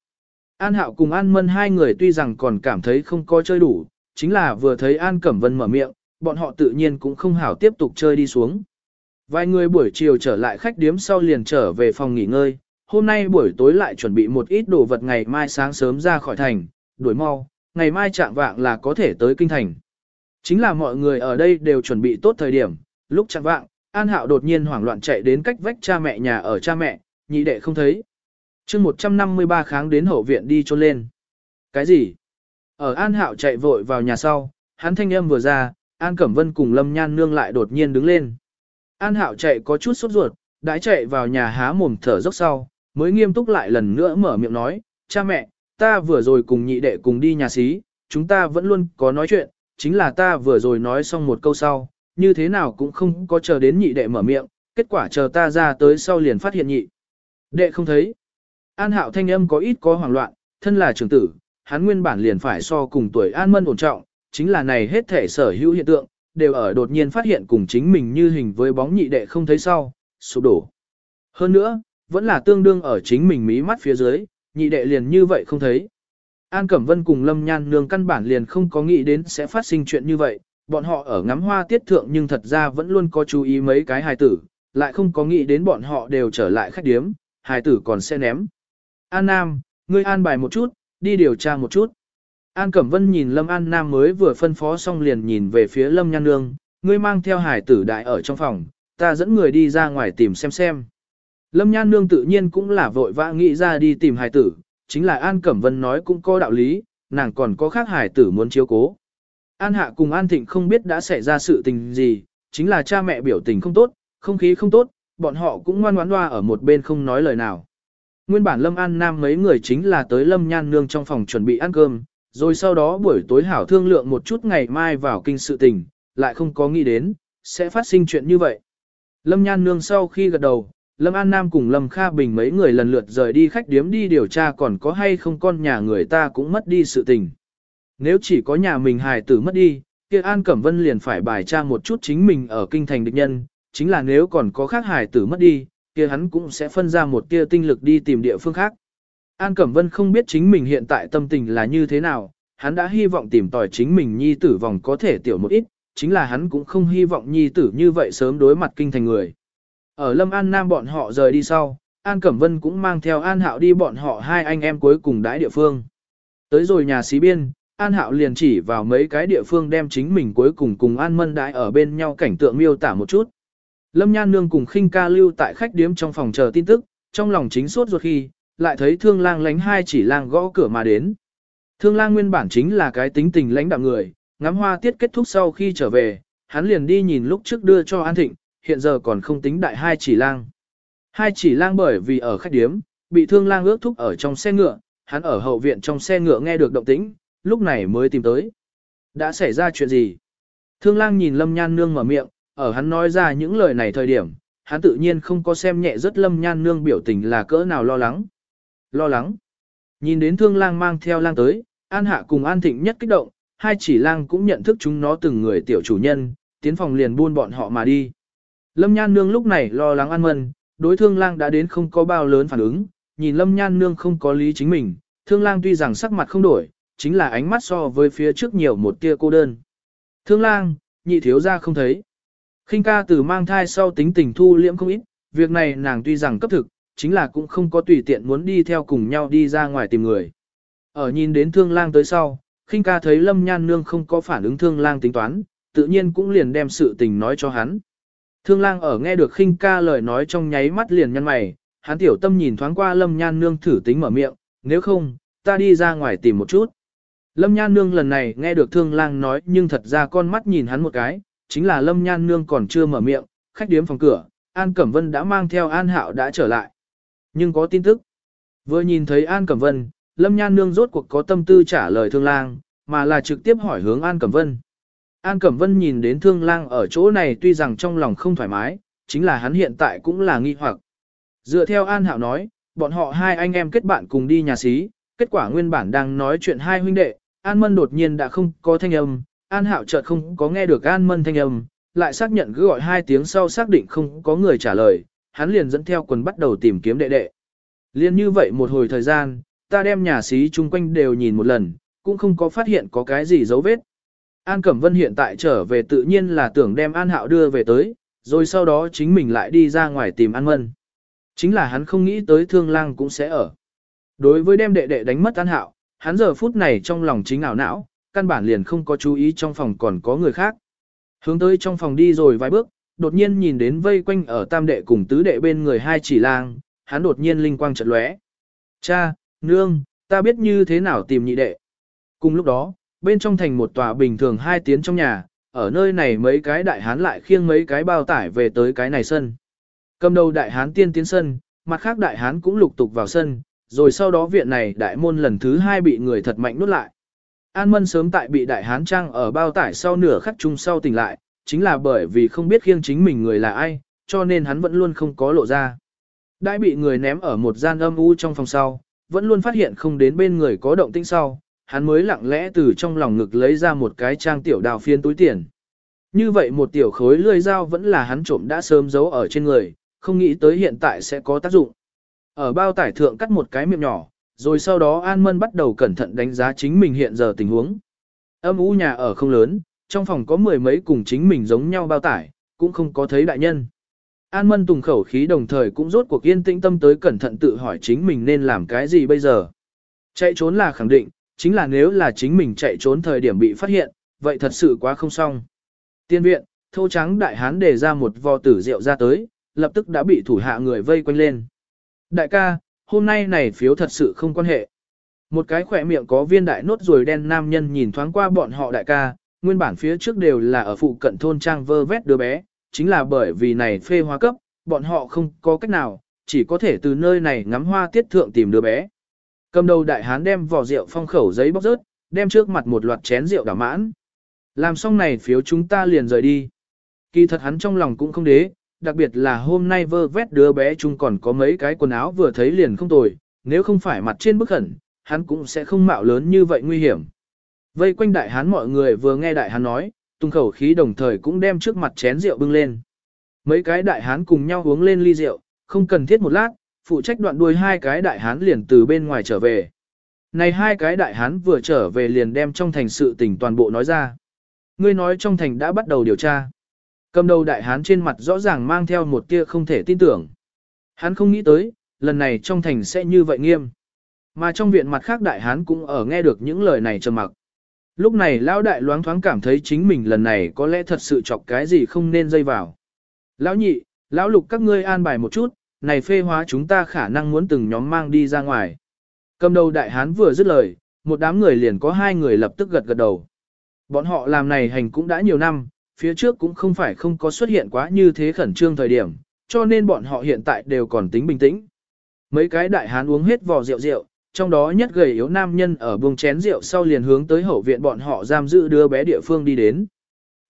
An Hạo cùng An Mân hai người tuy rằng còn cảm thấy không có chơi đủ, chính là vừa thấy An Cẩm Vân mở miệng, bọn họ tự nhiên cũng không hảo tiếp tục chơi đi xuống. Vài người buổi chiều trở lại khách điếm sau liền trở về phòng nghỉ ngơi, hôm nay buổi tối lại chuẩn bị một ít đồ vật ngày mai sáng sớm ra khỏi thành, đuổi mau, ngày mai trạng vạng là có thể tới kinh thành. Chính là mọi người ở đây đều chuẩn bị tốt thời điểm, lúc trạng vạng, An Hạo đột nhiên hoảng loạn chạy đến cách vách cha mẹ nhà ở cha mẹ, nhị đệ không thấy. chương 153 kháng đến hậu viện đi trôn lên. Cái gì? Ở An Hạo chạy vội vào nhà sau, hắn thanh âm vừa ra, An Cẩm Vân cùng Lâm Nhan Nương lại đột nhiên đứng lên. An Hạo chạy có chút sốt ruột, đãi chạy vào nhà há mồm thở dốc sau, mới nghiêm túc lại lần nữa mở miệng nói, cha mẹ, ta vừa rồi cùng nhị đệ cùng đi nhà xí, chúng ta vẫn luôn có nói chuyện, chính là ta vừa rồi nói xong một câu sau, như thế nào cũng không có chờ đến nhị đệ mở miệng, kết quả chờ ta ra tới sau liền phát hiện nhị. Đệ không thấy. An hạo thanh âm có ít có hoảng loạn, thân là trưởng tử, hắn nguyên bản liền phải so cùng tuổi an mân ổn trọng, chính là này hết thể sở hữu hiện tượng, đều ở đột nhiên phát hiện cùng chính mình như hình với bóng nhị đệ không thấy sau, sụp đổ. Hơn nữa, vẫn là tương đương ở chính mình mí mắt phía dưới, nhị đệ liền như vậy không thấy. An Cẩm Vân cùng Lâm Nhan Nương căn bản liền không có nghĩ đến sẽ phát sinh chuyện như vậy, bọn họ ở ngắm hoa tiết thượng nhưng thật ra vẫn luôn có chú ý mấy cái hài tử, lại không có nghĩ đến bọn họ đều trở lại khách điếm, hài tử còn sẽ ném. An Nam, ngươi an bài một chút, đi điều tra một chút. An Cẩm Vân nhìn Lâm An Nam mới vừa phân phó xong liền nhìn về phía Lâm Nhan Nương, ngươi mang theo hài tử đại ở trong phòng, ta dẫn người đi ra ngoài tìm xem xem. Lâm Nhan Nương tự nhiên cũng là vội vã nghĩ ra đi tìm hài tử, chính là An Cẩm Vân nói cũng có đạo lý, nàng còn có khác hài tử muốn chiếu cố. An Hạ cùng An Thịnh không biết đã xảy ra sự tình gì, chính là cha mẹ biểu tình không tốt, không khí không tốt, bọn họ cũng ngoan ngoãn loa ở một bên không nói lời nào. Nguyên bản Lâm An Nam mấy người chính là tới Lâm Nhan Nương trong phòng chuẩn bị ăn cơm, rồi sau đó buổi tối hảo thương lượng một chút ngày mai vào kinh sự tình, lại không có nghĩ đến, sẽ phát sinh chuyện như vậy. Lâm Nhan Nương sau khi gật đầu, Lâm An Nam cùng Lâm Kha Bình mấy người lần lượt rời đi khách điếm đi điều tra còn có hay không con nhà người ta cũng mất đi sự tình. Nếu chỉ có nhà mình hài tử mất đi, kia An Cẩm Vân liền phải bài tra một chút chính mình ở kinh thành địch nhân, chính là nếu còn có khác hài tử mất đi, kia hắn cũng sẽ phân ra một tia tinh lực đi tìm địa phương khác. An Cẩm Vân không biết chính mình hiện tại tâm tình là như thế nào, hắn đã hy vọng tìm tòi chính mình nhi tử vòng có thể tiểu một ít, chính là hắn cũng không hy vọng nhi tử như vậy sớm đối mặt kinh thành người. Ở Lâm An Nam bọn họ rời đi sau, An Cẩm Vân cũng mang theo An Hạo đi bọn họ hai anh em cuối cùng đãi địa phương. Tới rồi nhà xí biên, An Hạo liền chỉ vào mấy cái địa phương đem chính mình cuối cùng cùng An Mân đãi ở bên nhau cảnh tượng miêu tả một chút. Lâm Nhan Nương cùng khinh ca lưu tại khách điếm trong phòng chờ tin tức, trong lòng chính suốt ruột khi, lại thấy thương lang lánh hai chỉ lang gõ cửa mà đến. Thương lang nguyên bản chính là cái tính tình lãnh đạm người, ngắm hoa tiết kết thúc sau khi trở về, hắn liền đi nhìn lúc trước đưa cho An Thịnh, hiện giờ còn không tính đại hai chỉ lang. Hai chỉ lang bởi vì ở khách điếm, bị thương lang ước thúc ở trong xe ngựa, hắn ở hậu viện trong xe ngựa nghe được động tĩnh, lúc này mới tìm tới. Đã xảy ra chuyện gì? Thương lang nhìn Lâm Nhan Nương mở miệng, ở hắn nói ra những lời này thời điểm, hắn tự nhiên không có xem nhẹ rất Lâm Nhan Nương biểu tình là cỡ nào lo lắng. Lo lắng. Nhìn đến thương lang mang theo lang tới, An Hạ cùng An Thịnh nhất kích động, hai chỉ lang cũng nhận thức chúng nó từng người tiểu chủ nhân, tiến phòng liền buôn bọn họ mà đi. Lâm Nhan Nương lúc này lo lắng an mân, đối thương lang đã đến không có bao lớn phản ứng, nhìn Lâm Nhan Nương không có lý chính mình, thương lang tuy rằng sắc mặt không đổi, chính là ánh mắt so với phía trước nhiều một tia cô đơn. Thương lang, nhị thiếu ra không thấy. khinh ca từ mang thai sau tính tình thu liễm không ít, việc này nàng tuy rằng cấp thực, chính là cũng không có tùy tiện muốn đi theo cùng nhau đi ra ngoài tìm người. Ở nhìn đến thương lang tới sau, khinh ca thấy lâm nhan nương không có phản ứng thương lang tính toán, tự nhiên cũng liền đem sự tình nói cho hắn. Thương lang ở nghe được khinh ca lời nói trong nháy mắt liền nhăn mày, hắn tiểu tâm nhìn thoáng qua lâm nhan nương thử tính mở miệng, nếu không, ta đi ra ngoài tìm một chút. Lâm nhan nương lần này nghe được thương lang nói nhưng thật ra con mắt nhìn hắn một cái, chính là lâm nhan nương còn chưa mở miệng, khách điếm phòng cửa, An Cẩm Vân đã mang theo An Hạo đã trở lại. Nhưng có tin tức. Vừa nhìn thấy An Cẩm Vân, Lâm Nhan Nương rốt cuộc có tâm tư trả lời thương lang, mà là trực tiếp hỏi hướng An Cẩm Vân. An Cẩm Vân nhìn đến thương lang ở chỗ này tuy rằng trong lòng không thoải mái, chính là hắn hiện tại cũng là nghi hoặc. Dựa theo An Hạo nói, bọn họ hai anh em kết bạn cùng đi nhà xí, kết quả nguyên bản đang nói chuyện hai huynh đệ, An Mân đột nhiên đã không có thanh âm, An Hạo chợt không có nghe được An Mân thanh âm, lại xác nhận cứ gọi hai tiếng sau xác định không có người trả lời, hắn liền dẫn theo quần bắt đầu tìm kiếm đệ đệ. Liên như vậy một hồi thời gian, ta đem nhà xí chung quanh đều nhìn một lần, cũng không có phát hiện có cái gì dấu vết. An Cẩm Vân hiện tại trở về tự nhiên là tưởng đem An Hạo đưa về tới, rồi sau đó chính mình lại đi ra ngoài tìm An Mân. Chính là hắn không nghĩ tới thương lang cũng sẽ ở. Đối với đem đệ đệ đánh mất An Hạo, hắn giờ phút này trong lòng chính ảo não, căn bản liền không có chú ý trong phòng còn có người khác. Hướng tới trong phòng đi rồi vài bước, đột nhiên nhìn đến vây quanh ở tam đệ cùng tứ đệ bên người hai chỉ lang, hắn đột nhiên linh quang chợt lóe. Cha, nương, ta biết như thế nào tìm nhị đệ. Cùng lúc đó, bên trong thành một tòa bình thường hai tiến trong nhà, ở nơi này mấy cái đại hán lại khiêng mấy cái bao tải về tới cái này sân. Cầm đầu đại hán tiên tiến sân, mặt khác đại hán cũng lục tục vào sân, rồi sau đó viện này đại môn lần thứ hai bị người thật mạnh nuốt lại. An Mân sớm tại bị đại hán trang ở bao tải sau nửa khắc chung sau tỉnh lại, chính là bởi vì không biết khiêng chính mình người là ai, cho nên hắn vẫn luôn không có lộ ra. Đã bị người ném ở một gian âm u trong phòng sau, vẫn luôn phát hiện không đến bên người có động tĩnh sau, hắn mới lặng lẽ từ trong lòng ngực lấy ra một cái trang tiểu đào phiên túi tiền. Như vậy một tiểu khối lươi dao vẫn là hắn trộm đã sớm giấu ở trên người, không nghĩ tới hiện tại sẽ có tác dụng. Ở bao tải thượng cắt một cái miệng nhỏ, rồi sau đó An Mân bắt đầu cẩn thận đánh giá chính mình hiện giờ tình huống. Âm u nhà ở không lớn, trong phòng có mười mấy cùng chính mình giống nhau bao tải, cũng không có thấy đại nhân. An Mân tùng khẩu khí đồng thời cũng rốt cuộc yên tĩnh tâm tới cẩn thận tự hỏi chính mình nên làm cái gì bây giờ. Chạy trốn là khẳng định, chính là nếu là chính mình chạy trốn thời điểm bị phát hiện, vậy thật sự quá không xong. Tiên viện, thô trắng đại hán đề ra một vò tử rượu ra tới, lập tức đã bị thủ hạ người vây quanh lên. Đại ca, hôm nay này phiếu thật sự không quan hệ. Một cái khỏe miệng có viên đại nốt ruồi đen nam nhân nhìn thoáng qua bọn họ đại ca, nguyên bản phía trước đều là ở phụ cận thôn trang vơ vét đứa bé, chính là bởi vì này phê hoa cấp, bọn họ không có cách nào, chỉ có thể từ nơi này ngắm hoa tiết thượng tìm đứa bé. Cầm đầu đại hán đem vỏ rượu phong khẩu giấy bóc rớt, đem trước mặt một loạt chén rượu đảo mãn. Làm xong này phiếu chúng ta liền rời đi. Kỳ thật hắn trong lòng cũng không đế, đặc biệt là hôm nay vơ vét đứa bé chung còn có mấy cái quần áo vừa thấy liền không tồi, nếu không phải mặt trên bức khẩn, hắn cũng sẽ không mạo lớn như vậy nguy hiểm. Vây quanh đại hán mọi người vừa nghe đại hán nói, tung khẩu khí đồng thời cũng đem trước mặt chén rượu bưng lên. Mấy cái đại hán cùng nhau uống lên ly rượu, không cần thiết một lát, phụ trách đoạn đuôi hai cái đại hán liền từ bên ngoài trở về. Này hai cái đại hán vừa trở về liền đem trong thành sự tình toàn bộ nói ra. Ngươi nói trong thành đã bắt đầu điều tra. Cầm đầu đại hán trên mặt rõ ràng mang theo một tia không thể tin tưởng. Hắn không nghĩ tới, lần này trong thành sẽ như vậy nghiêm. Mà trong viện mặt khác đại hán cũng ở nghe được những lời này trầm mặc. Lúc này lão đại loáng thoáng cảm thấy chính mình lần này có lẽ thật sự chọc cái gì không nên dây vào. Lão nhị, lão lục các ngươi an bài một chút, này phê hóa chúng ta khả năng muốn từng nhóm mang đi ra ngoài. Cầm đầu đại hán vừa dứt lời, một đám người liền có hai người lập tức gật gật đầu. Bọn họ làm này hành cũng đã nhiều năm, phía trước cũng không phải không có xuất hiện quá như thế khẩn trương thời điểm, cho nên bọn họ hiện tại đều còn tính bình tĩnh. Mấy cái đại hán uống hết vò rượu rượu, trong đó nhất gầy yếu nam nhân ở buông chén rượu sau liền hướng tới hậu viện bọn họ giam giữ đứa bé địa phương đi đến.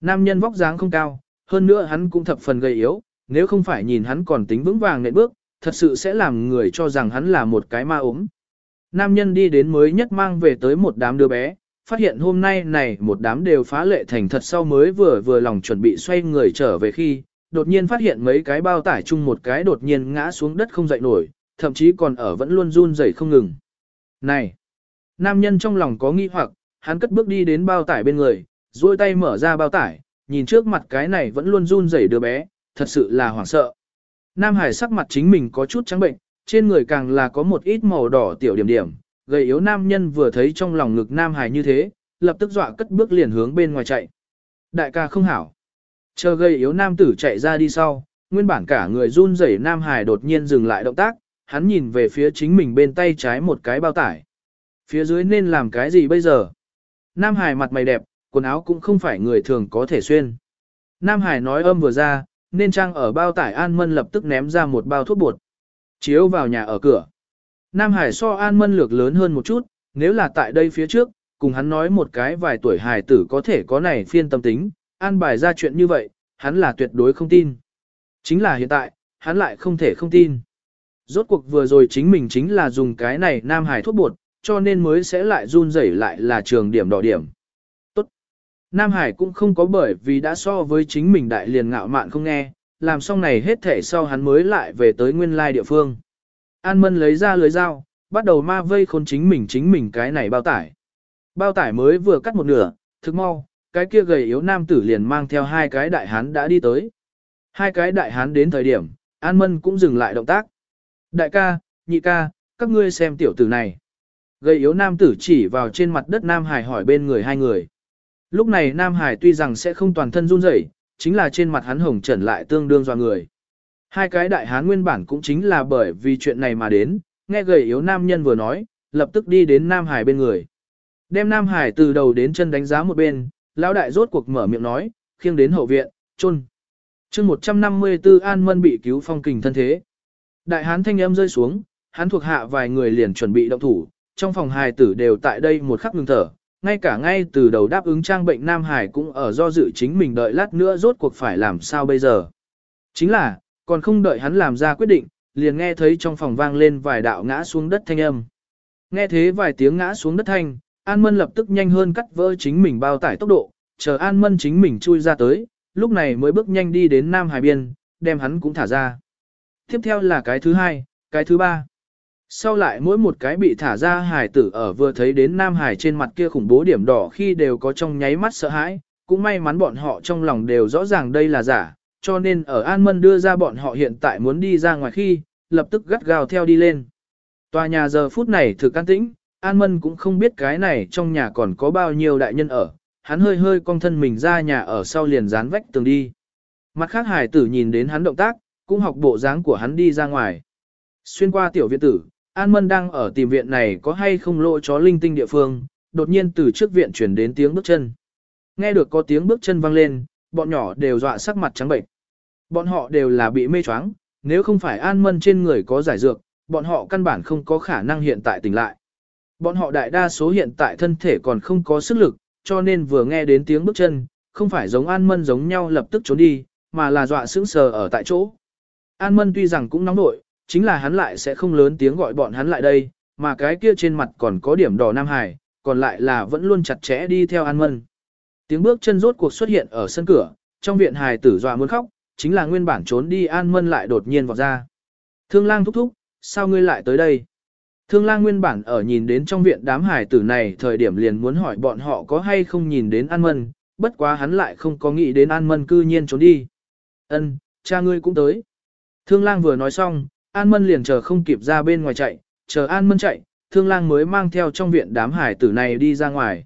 Nam nhân vóc dáng không cao, hơn nữa hắn cũng thập phần gầy yếu, nếu không phải nhìn hắn còn tính vững vàng nện bước, thật sự sẽ làm người cho rằng hắn là một cái ma ốm. Nam nhân đi đến mới nhất mang về tới một đám đứa bé, phát hiện hôm nay này một đám đều phá lệ thành thật sau mới vừa vừa lòng chuẩn bị xoay người trở về khi, đột nhiên phát hiện mấy cái bao tải chung một cái đột nhiên ngã xuống đất không dậy nổi, thậm chí còn ở vẫn luôn run rẩy không ngừng. Này! Nam nhân trong lòng có nghi hoặc, hắn cất bước đi đến bao tải bên người, duỗi tay mở ra bao tải, nhìn trước mặt cái này vẫn luôn run rẩy đứa bé, thật sự là hoảng sợ. Nam Hải sắc mặt chính mình có chút trắng bệnh, trên người càng là có một ít màu đỏ tiểu điểm điểm, gầy yếu nam nhân vừa thấy trong lòng ngực Nam Hải như thế, lập tức dọa cất bước liền hướng bên ngoài chạy. Đại ca không hảo. Chờ gầy yếu nam tử chạy ra đi sau, nguyên bản cả người run rẩy Nam Hải đột nhiên dừng lại động tác, hắn nhìn về phía chính mình bên tay trái một cái bao tải. Phía dưới nên làm cái gì bây giờ? Nam Hải mặt mày đẹp, quần áo cũng không phải người thường có thể xuyên. Nam Hải nói âm vừa ra, nên trang ở bao tải An Mân lập tức ném ra một bao thuốc bột. Chiếu vào nhà ở cửa. Nam Hải so An Mân lược lớn hơn một chút, nếu là tại đây phía trước, cùng hắn nói một cái vài tuổi hài tử có thể có này phiên tâm tính, an bài ra chuyện như vậy, hắn là tuyệt đối không tin. Chính là hiện tại, hắn lại không thể không tin. Rốt cuộc vừa rồi chính mình chính là dùng cái này Nam Hải thuốc bột, cho nên mới sẽ lại run rẩy lại là trường điểm đỏ điểm. Tốt. Nam Hải cũng không có bởi vì đã so với chính mình đại liền ngạo mạn không nghe, làm xong này hết thể sau hắn mới lại về tới nguyên lai địa phương. An Mân lấy ra lưới dao, bắt đầu ma vây khôn chính mình chính mình cái này bao tải. Bao tải mới vừa cắt một nửa, thực mau, cái kia gầy yếu nam tử liền mang theo hai cái đại hán đã đi tới. Hai cái đại hán đến thời điểm, An Mân cũng dừng lại động tác. Đại ca, nhị ca, các ngươi xem tiểu tử này. Gầy yếu nam tử chỉ vào trên mặt đất Nam Hải hỏi bên người hai người. Lúc này Nam Hải tuy rằng sẽ không toàn thân run rẩy, chính là trên mặt hắn hồng trần lại tương đương do người. Hai cái đại hán nguyên bản cũng chính là bởi vì chuyện này mà đến, nghe gầy yếu nam nhân vừa nói, lập tức đi đến Nam Hải bên người. Đem Nam Hải từ đầu đến chân đánh giá một bên, lão đại rốt cuộc mở miệng nói, khiêng đến hậu viện, chôn. chương 154 An Mân bị cứu phong kình thân thế. Đại hán thanh âm rơi xuống, hắn thuộc hạ vài người liền chuẩn bị động thủ, trong phòng hài tử đều tại đây một khắc ngừng thở, ngay cả ngay từ đầu đáp ứng trang bệnh Nam Hải cũng ở do dự chính mình đợi lát nữa rốt cuộc phải làm sao bây giờ. Chính là, còn không đợi hắn làm ra quyết định, liền nghe thấy trong phòng vang lên vài đạo ngã xuống đất thanh âm. Nghe thế vài tiếng ngã xuống đất thanh, An Mân lập tức nhanh hơn cắt vỡ chính mình bao tải tốc độ, chờ An Mân chính mình chui ra tới, lúc này mới bước nhanh đi đến Nam Hải Biên, đem hắn cũng thả ra. Tiếp theo là cái thứ hai, cái thứ ba. Sau lại mỗi một cái bị thả ra hải tử ở vừa thấy đến Nam Hải trên mặt kia khủng bố điểm đỏ khi đều có trong nháy mắt sợ hãi, cũng may mắn bọn họ trong lòng đều rõ ràng đây là giả, cho nên ở An Mân đưa ra bọn họ hiện tại muốn đi ra ngoài khi, lập tức gắt gào theo đi lên. Tòa nhà giờ phút này thực can tĩnh, An Mân cũng không biết cái này trong nhà còn có bao nhiêu đại nhân ở, hắn hơi hơi cong thân mình ra nhà ở sau liền dán vách tường đi. Mặt khác hải tử nhìn đến hắn động tác, cũng học bộ dáng của hắn đi ra ngoài. Xuyên qua tiểu viện tử, An Mân đang ở tìm viện này có hay không lộ chó linh tinh địa phương, đột nhiên từ trước viện chuyển đến tiếng bước chân. Nghe được có tiếng bước chân vang lên, bọn nhỏ đều dọa sắc mặt trắng bệnh. Bọn họ đều là bị mê choáng, nếu không phải an mân trên người có giải dược, bọn họ căn bản không có khả năng hiện tại tỉnh lại. Bọn họ đại đa số hiện tại thân thể còn không có sức lực, cho nên vừa nghe đến tiếng bước chân, không phải giống An Mân giống nhau lập tức trốn đi, mà là dọa sững sờ ở tại chỗ. An Mân tuy rằng cũng nóng nội, chính là hắn lại sẽ không lớn tiếng gọi bọn hắn lại đây, mà cái kia trên mặt còn có điểm đỏ Nam Hải, còn lại là vẫn luôn chặt chẽ đi theo An Mân. Tiếng bước chân rốt cuộc xuất hiện ở sân cửa, trong viện hài tử dọa muốn khóc, chính là nguyên bản trốn đi An Mân lại đột nhiên vọt ra. Thương lang thúc thúc, sao ngươi lại tới đây? Thương lang nguyên bản ở nhìn đến trong viện đám hài tử này thời điểm liền muốn hỏi bọn họ có hay không nhìn đến An Mân, bất quá hắn lại không có nghĩ đến An Mân cư nhiên trốn đi. Ân, cha ngươi cũng tới. Thương lang vừa nói xong, An Mân liền chờ không kịp ra bên ngoài chạy, chờ An Mân chạy, thương lang mới mang theo trong viện đám hải tử này đi ra ngoài.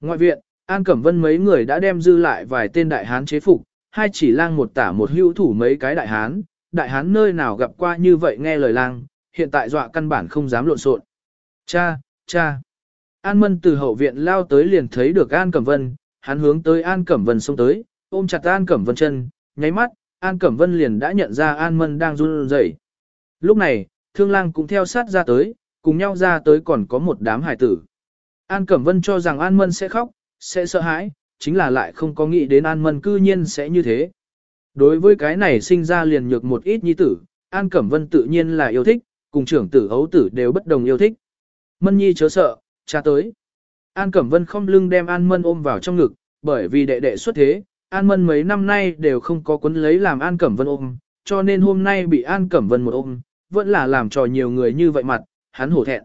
Ngoại viện, An Cẩm Vân mấy người đã đem dư lại vài tên đại hán chế phục, hai chỉ lang một tả một hữu thủ mấy cái đại hán, đại hán nơi nào gặp qua như vậy nghe lời lang, hiện tại dọa căn bản không dám lộn xộn. Cha, cha. An Mân từ hậu viện lao tới liền thấy được An Cẩm Vân, hắn hướng tới An Cẩm Vân xông tới, ôm chặt An Cẩm Vân chân, nháy mắt, An Cẩm Vân liền đã nhận ra An Mân đang run rẩy. Lúc này, Thương Lang cũng theo sát ra tới, cùng nhau ra tới còn có một đám hải tử. An Cẩm Vân cho rằng An Mân sẽ khóc, sẽ sợ hãi, chính là lại không có nghĩ đến An Mân cư nhiên sẽ như thế. Đối với cái này sinh ra liền nhược một ít nhi tử, An Cẩm Vân tự nhiên là yêu thích, cùng trưởng tử ấu tử đều bất đồng yêu thích. Mân nhi chớ sợ, cha tới. An Cẩm Vân không lưng đem An Mân ôm vào trong ngực, bởi vì đệ đệ xuất thế, An Mân mấy năm nay đều không có quấn lấy làm An Cẩm Vân ôm, cho nên hôm nay bị An Cẩm Vân một ôm, vẫn là làm trò nhiều người như vậy mặt, hắn hổ thẹn.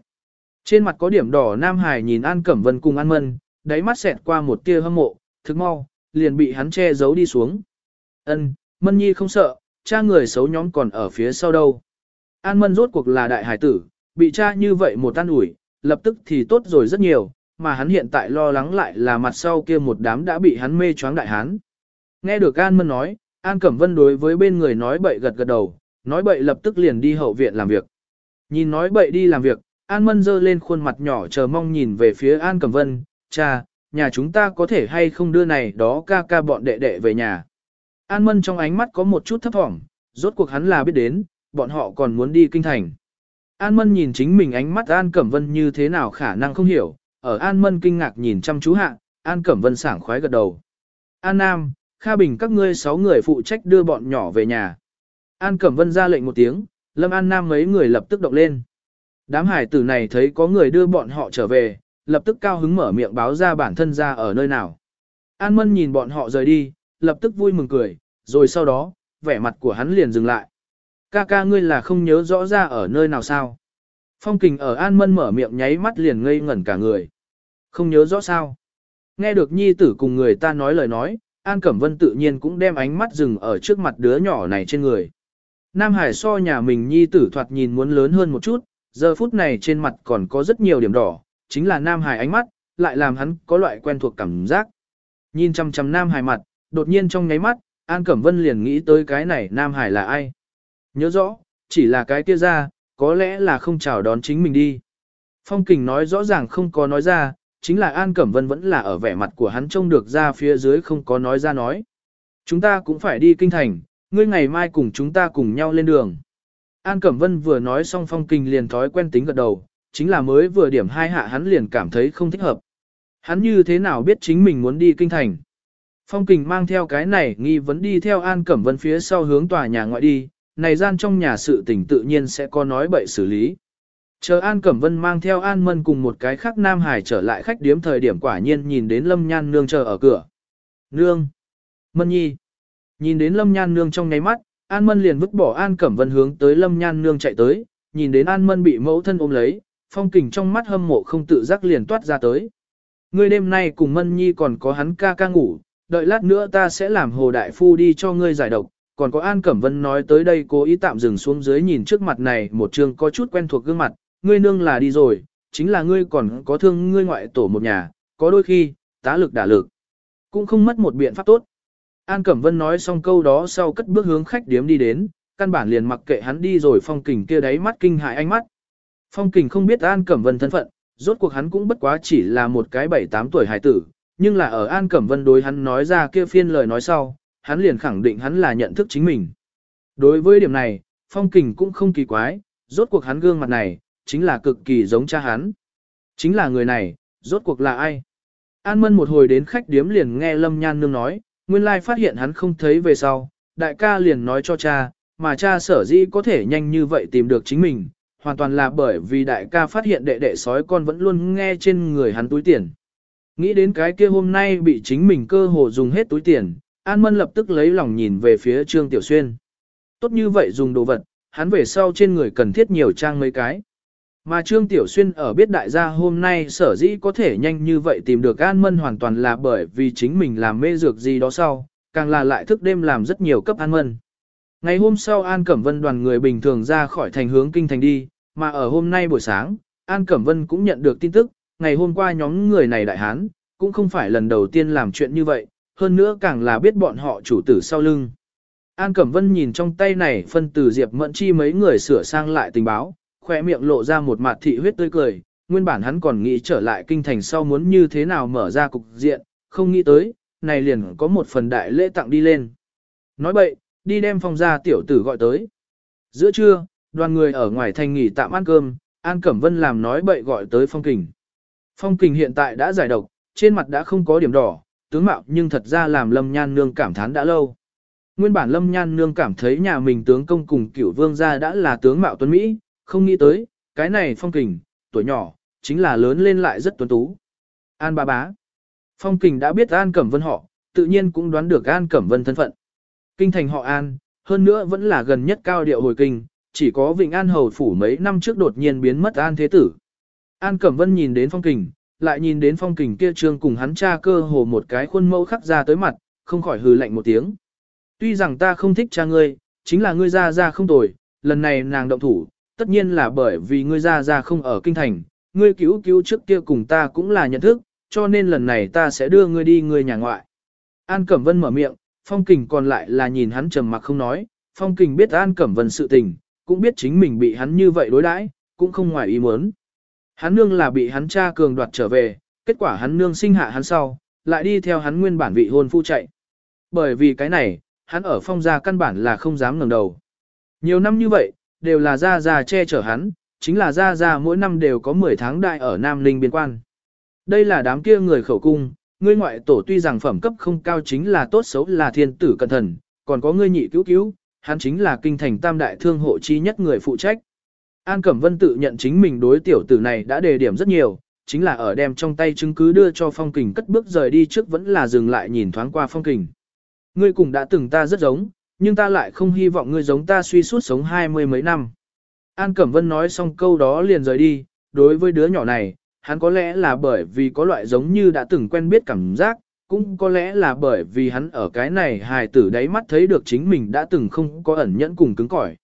Trên mặt có điểm đỏ Nam Hải nhìn An Cẩm Vân cùng An Mân, đáy mắt xẹt qua một tia hâm mộ, thức mau, liền bị hắn che giấu đi xuống. Ân, Mân Nhi không sợ, cha người xấu nhóm còn ở phía sau đâu. An Mân rốt cuộc là đại hải tử, bị cha như vậy một tan ủi, lập tức thì tốt rồi rất nhiều, mà hắn hiện tại lo lắng lại là mặt sau kia một đám đã bị hắn mê choáng đại hán. Nghe được An Mân nói, An Cẩm Vân đối với bên người nói bậy gật gật đầu, nói bậy lập tức liền đi hậu viện làm việc. Nhìn nói bậy đi làm việc, An Mân dơ lên khuôn mặt nhỏ chờ mong nhìn về phía An Cẩm Vân, cha, nhà chúng ta có thể hay không đưa này đó ca ca bọn đệ đệ về nhà. An Mân trong ánh mắt có một chút thấp thỏm, rốt cuộc hắn là biết đến, bọn họ còn muốn đi kinh thành. An Mân nhìn chính mình ánh mắt An Cẩm Vân như thế nào khả năng không hiểu, ở An Mân kinh ngạc nhìn chăm chú hạ, An Cẩm Vân sảng khoái gật đầu. An Nam, Kha Bình các ngươi sáu người phụ trách đưa bọn nhỏ về nhà. An Cẩm Vân ra lệnh một tiếng, Lâm An Nam mấy người lập tức động lên. Đám hải tử này thấy có người đưa bọn họ trở về, lập tức cao hứng mở miệng báo ra bản thân ra ở nơi nào. An Mân nhìn bọn họ rời đi, lập tức vui mừng cười, rồi sau đó, vẻ mặt của hắn liền dừng lại. Ca ca ngươi là không nhớ rõ ra ở nơi nào sao? Phong kình ở An Mân mở miệng nháy mắt liền ngây ngẩn cả người. Không nhớ rõ sao? Nghe được nhi tử cùng người ta nói lời nói, An Cẩm Vân tự nhiên cũng đem ánh mắt dừng ở trước mặt đứa nhỏ này trên người. Nam Hải so nhà mình nhi tử thoạt nhìn muốn lớn hơn một chút, giờ phút này trên mặt còn có rất nhiều điểm đỏ, chính là Nam Hải ánh mắt, lại làm hắn có loại quen thuộc cảm giác. Nhìn chăm chăm Nam Hải mặt, đột nhiên trong nháy mắt, An Cẩm Vân liền nghĩ tới cái này Nam Hải là ai. Nhớ rõ, chỉ là cái kia ra, có lẽ là không chào đón chính mình đi. Phong Kình nói rõ ràng không có nói ra, chính là An Cẩm Vân vẫn là ở vẻ mặt của hắn trông được ra phía dưới không có nói ra nói. Chúng ta cũng phải đi kinh thành, ngươi ngày mai cùng chúng ta cùng nhau lên đường. An Cẩm Vân vừa nói xong Phong Kình liền thói quen tính gật đầu, chính là mới vừa điểm hai hạ hắn liền cảm thấy không thích hợp. Hắn như thế nào biết chính mình muốn đi kinh thành. Phong Kình mang theo cái này nghi vấn đi theo An Cẩm Vân phía sau hướng tòa nhà ngoại đi, này gian trong nhà sự tình tự nhiên sẽ có nói bậy xử lý. Chờ An Cẩm Vân mang theo An Mân cùng một cái khác Nam Hải trở lại khách điếm thời điểm quả nhiên nhìn đến Lâm Nhan Nương chờ ở cửa. Nương! Mân Nhi! Nhìn đến Lâm Nhan Nương trong nháy mắt, An Mân liền vứt bỏ An Cẩm Vân hướng tới Lâm Nhan Nương chạy tới, nhìn đến An Mân bị mẫu thân ôm lấy, phong kình trong mắt hâm mộ không tự giác liền toát ra tới. Ngươi đêm nay cùng Mân Nhi còn có hắn ca ca ngủ, đợi lát nữa ta sẽ làm Hồ Đại Phu đi cho ngươi giải độc, còn có An Cẩm Vân nói tới đây cố ý tạm dừng xuống dưới nhìn trước mặt này một trường có chút quen thuộc gương mặt, ngươi nương là đi rồi, chính là ngươi còn có thương ngươi ngoại tổ một nhà, có đôi khi, tá lực đả lực, cũng không mất một biện pháp tốt. An Cẩm Vân nói xong câu đó sau cất bước hướng khách điếm đi đến, căn bản liền mặc kệ hắn đi rồi phong kình kia đáy mắt kinh hại ánh mắt. Phong kình không biết An Cẩm Vân thân phận, rốt cuộc hắn cũng bất quá chỉ là một cái bảy tám tuổi hải tử, nhưng là ở An Cẩm Vân đối hắn nói ra kia phiên lời nói sau, hắn liền khẳng định hắn là nhận thức chính mình. Đối với điểm này, Phong Kình cũng không kỳ quái, rốt cuộc hắn gương mặt này, chính là cực kỳ giống cha hắn. Chính là người này, rốt cuộc là ai? An Mân một hồi đến khách điếm liền nghe Lâm Nhan Nương nói, nguyên lai phát hiện hắn không thấy về sau, đại ca liền nói cho cha, mà cha sở dĩ có thể nhanh như vậy tìm được chính mình, hoàn toàn là bởi vì đại ca phát hiện đệ đệ sói con vẫn luôn nghe trên người hắn túi tiền. Nghĩ đến cái kia hôm nay bị chính mình cơ hồ dùng hết túi tiền, An Mân lập tức lấy lòng nhìn về phía Trương Tiểu Xuyên. Tốt như vậy dùng đồ vật, hắn về sau trên người cần thiết nhiều trang mấy cái. Mà Trương Tiểu Xuyên ở biết đại gia hôm nay sở dĩ có thể nhanh như vậy tìm được An Mân hoàn toàn là bởi vì chính mình làm mê dược gì đó sau, càng là lại thức đêm làm rất nhiều cấp An Mân. Ngày hôm sau An Cẩm Vân đoàn người bình thường ra khỏi thành hướng kinh thành đi, mà ở hôm nay buổi sáng, An Cẩm Vân cũng nhận được tin tức, ngày hôm qua nhóm người này đại hán, cũng không phải lần đầu tiên làm chuyện như vậy, hơn nữa càng là biết bọn họ chủ tử sau lưng. An Cẩm Vân nhìn trong tay này phân từ Diệp Mẫn Chi mấy người sửa sang lại tình báo, khỏe miệng lộ ra một mặt thị huyết tươi cười, nguyên bản hắn còn nghĩ trở lại kinh thành sau muốn như thế nào mở ra cục diện, không nghĩ tới, này liền có một phần đại lễ tặng đi lên. Nói vậy đi đem phong gia tiểu tử gọi tới. Giữa trưa, đoàn người ở ngoài thành nghỉ tạm ăn cơm, An Cẩm Vân làm nói bậy gọi tới phong kình. Phong kình hiện tại đã giải độc, trên mặt đã không có điểm đỏ, tướng mạo nhưng thật ra làm Lâm Nhan Nương cảm thán đã lâu. Nguyên bản Lâm Nhan Nương cảm thấy nhà mình tướng công cùng cửu vương gia đã là tướng mạo tuấn Mỹ, không nghĩ tới, cái này phong kình, tuổi nhỏ, chính là lớn lên lại rất tuấn tú. An ba bá. Phong kình đã biết An Cẩm Vân họ, tự nhiên cũng đoán được An Cẩm Vân thân phận. Kinh thành họ An, hơn nữa vẫn là gần nhất cao điệu hồi kinh, chỉ có Vịnh An Hầu Phủ mấy năm trước đột nhiên biến mất An Thế Tử. An Cẩm Vân nhìn đến phong kình, lại nhìn đến phong kình kia trương cùng hắn cha cơ hồ một cái khuôn mẫu khắc ra tới mặt, không khỏi hừ lạnh một tiếng. Tuy rằng ta không thích cha ngươi, chính là ngươi ra ra không tồi, lần này nàng động thủ, tất nhiên là bởi vì ngươi ra ra không ở kinh thành, ngươi cứu cứu trước kia cùng ta cũng là nhận thức, cho nên lần này ta sẽ đưa ngươi đi ngươi nhà ngoại. An Cẩm Vân mở miệng, Phong Kình còn lại là nhìn hắn trầm mặc không nói, Phong Kình biết An Cẩm Vân sự tình, cũng biết chính mình bị hắn như vậy đối đãi, cũng không ngoài ý muốn. Hắn nương là bị hắn cha cường đoạt trở về, kết quả hắn nương sinh hạ hắn sau, lại đi theo hắn nguyên bản vị hôn phu chạy. Bởi vì cái này, hắn ở phong gia căn bản là không dám ngẩng đầu. Nhiều năm như vậy, đều là Gia Gia che chở hắn, chính là Gia Gia mỗi năm đều có 10 tháng đại ở Nam Ninh biên quan. Đây là đám kia người khẩu cung, ngươi ngoại tổ tuy rằng phẩm cấp không cao chính là tốt xấu là thiên tử cẩn thần, còn có ngươi nhị cứu cứu, hắn chính là kinh thành tam đại thương hộ chi nhất người phụ trách. An Cẩm Vân tự nhận chính mình đối tiểu tử này đã đề điểm rất nhiều, chính là ở đem trong tay chứng cứ đưa cho phong kình cất bước rời đi trước vẫn là dừng lại nhìn thoáng qua phong kình. Ngươi cùng đã từng ta rất giống, nhưng ta lại không hy vọng ngươi giống ta suy suốt sống hai mươi mấy năm. An Cẩm Vân nói xong câu đó liền rời đi, đối với đứa nhỏ này, hắn có lẽ là bởi vì có loại giống như đã từng quen biết cảm giác, cũng có lẽ là bởi vì hắn ở cái này hài tử đáy mắt thấy được chính mình đã từng không có ẩn nhẫn cùng cứng cỏi.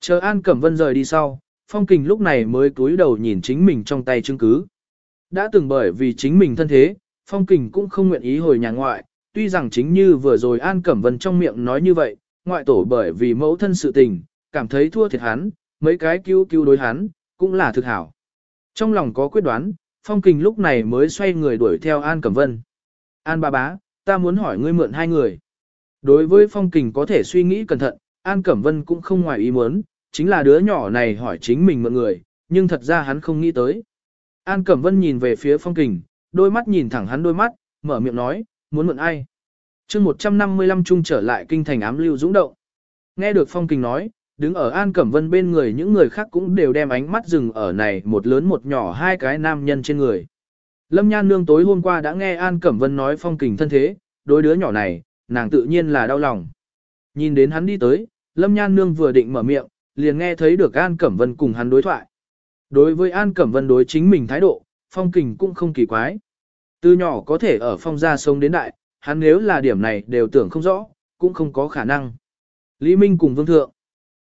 Chờ An Cẩm Vân rời đi sau, Phong Kình lúc này mới cúi đầu nhìn chính mình trong tay chứng cứ. Đã từng bởi vì chính mình thân thế, Phong Kình cũng không nguyện ý hồi nhà ngoại, tuy rằng chính như vừa rồi An Cẩm Vân trong miệng nói như vậy, ngoại tổ bởi vì mẫu thân sự tình, cảm thấy thua thiệt hắn, mấy cái cứu cứu đối hắn, cũng là thực hảo. Trong lòng có quyết đoán, Phong Kình lúc này mới xoay người đuổi theo An Cẩm Vân. An ba bá, ta muốn hỏi ngươi mượn hai người. Đối với Phong Kình có thể suy nghĩ cẩn thận, An Cẩm Vân cũng không ngoài ý muốn, chính là đứa nhỏ này hỏi chính mình mượn người, nhưng thật ra hắn không nghĩ tới. An Cẩm Vân nhìn về phía Phong Kình, đôi mắt nhìn thẳng hắn đôi mắt, mở miệng nói, muốn mượn ai? chương 155 trung trở lại kinh thành ám lưu dũng động. Nghe được Phong Kình nói, đứng ở An Cẩm Vân bên người những người khác cũng đều đem ánh mắt dừng ở này một lớn một nhỏ hai cái nam nhân trên người. Lâm Nhan Nương tối hôm qua đã nghe An Cẩm Vân nói Phong Kình thân thế, đối đứa nhỏ này, nàng tự nhiên là đau lòng. Nhìn đến hắn đi tới, Lâm Nhan Nương vừa định mở miệng, liền nghe thấy được An Cẩm Vân cùng hắn đối thoại. Đối với An Cẩm Vân đối chính mình thái độ, Phong Kình cũng không kỳ quái. Từ nhỏ có thể ở phong gia sống đến đại, hắn nếu là điểm này đều tưởng không rõ, cũng không có khả năng. Lý Minh cùng Vương Thượng.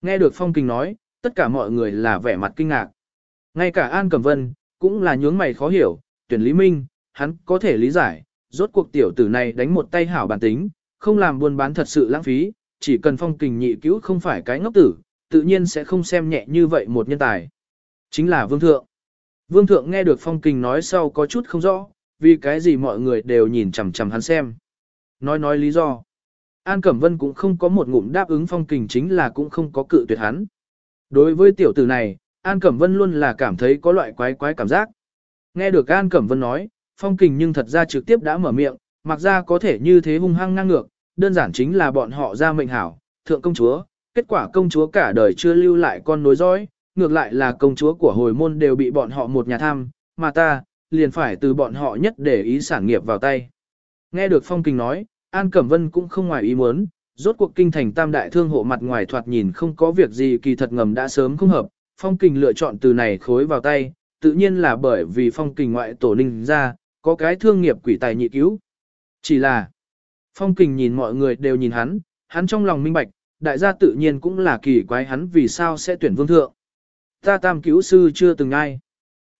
Nghe được Phong Kình nói, tất cả mọi người là vẻ mặt kinh ngạc. Ngay cả An Cẩm Vân, cũng là nhướng mày khó hiểu, tuyển Lý Minh, hắn có thể lý giải, rốt cuộc tiểu tử này đánh một tay hảo bản tính, không làm buôn bán thật sự lãng phí, chỉ cần Phong Kình nhị cứu không phải cái ngốc tử, tự nhiên sẽ không xem nhẹ như vậy một nhân tài. Chính là Vương Thượng. Vương Thượng nghe được Phong Kình nói sau có chút không rõ, vì cái gì mọi người đều nhìn chằm chằm hắn xem. Nói nói lý do. An Cẩm Vân cũng không có một ngụm đáp ứng phong kình chính là cũng không có cự tuyệt hắn. Đối với tiểu tử này, An Cẩm Vân luôn là cảm thấy có loại quái quái cảm giác. Nghe được An Cẩm Vân nói, phong kình nhưng thật ra trực tiếp đã mở miệng, mặc ra có thể như thế hung hăng ngang ngược, đơn giản chính là bọn họ ra mệnh hảo, thượng công chúa, kết quả công chúa cả đời chưa lưu lại con nối dõi, ngược lại là công chúa của hồi môn đều bị bọn họ một nhà tham, mà ta, liền phải từ bọn họ nhất để ý sản nghiệp vào tay. Nghe được phong kình nói, An Cẩm Vân cũng không ngoài ý muốn, rốt cuộc kinh thành tam đại thương hộ mặt ngoài thoạt nhìn không có việc gì kỳ thật ngầm đã sớm không hợp, phong kình lựa chọn từ này khối vào tay, tự nhiên là bởi vì phong kình ngoại tổ ninh ra, có cái thương nghiệp quỷ tài nhị cứu. Chỉ là, phong kình nhìn mọi người đều nhìn hắn, hắn trong lòng minh bạch, đại gia tự nhiên cũng là kỳ quái hắn vì sao sẽ tuyển vương thượng. Ta tam cứu sư chưa từng ai.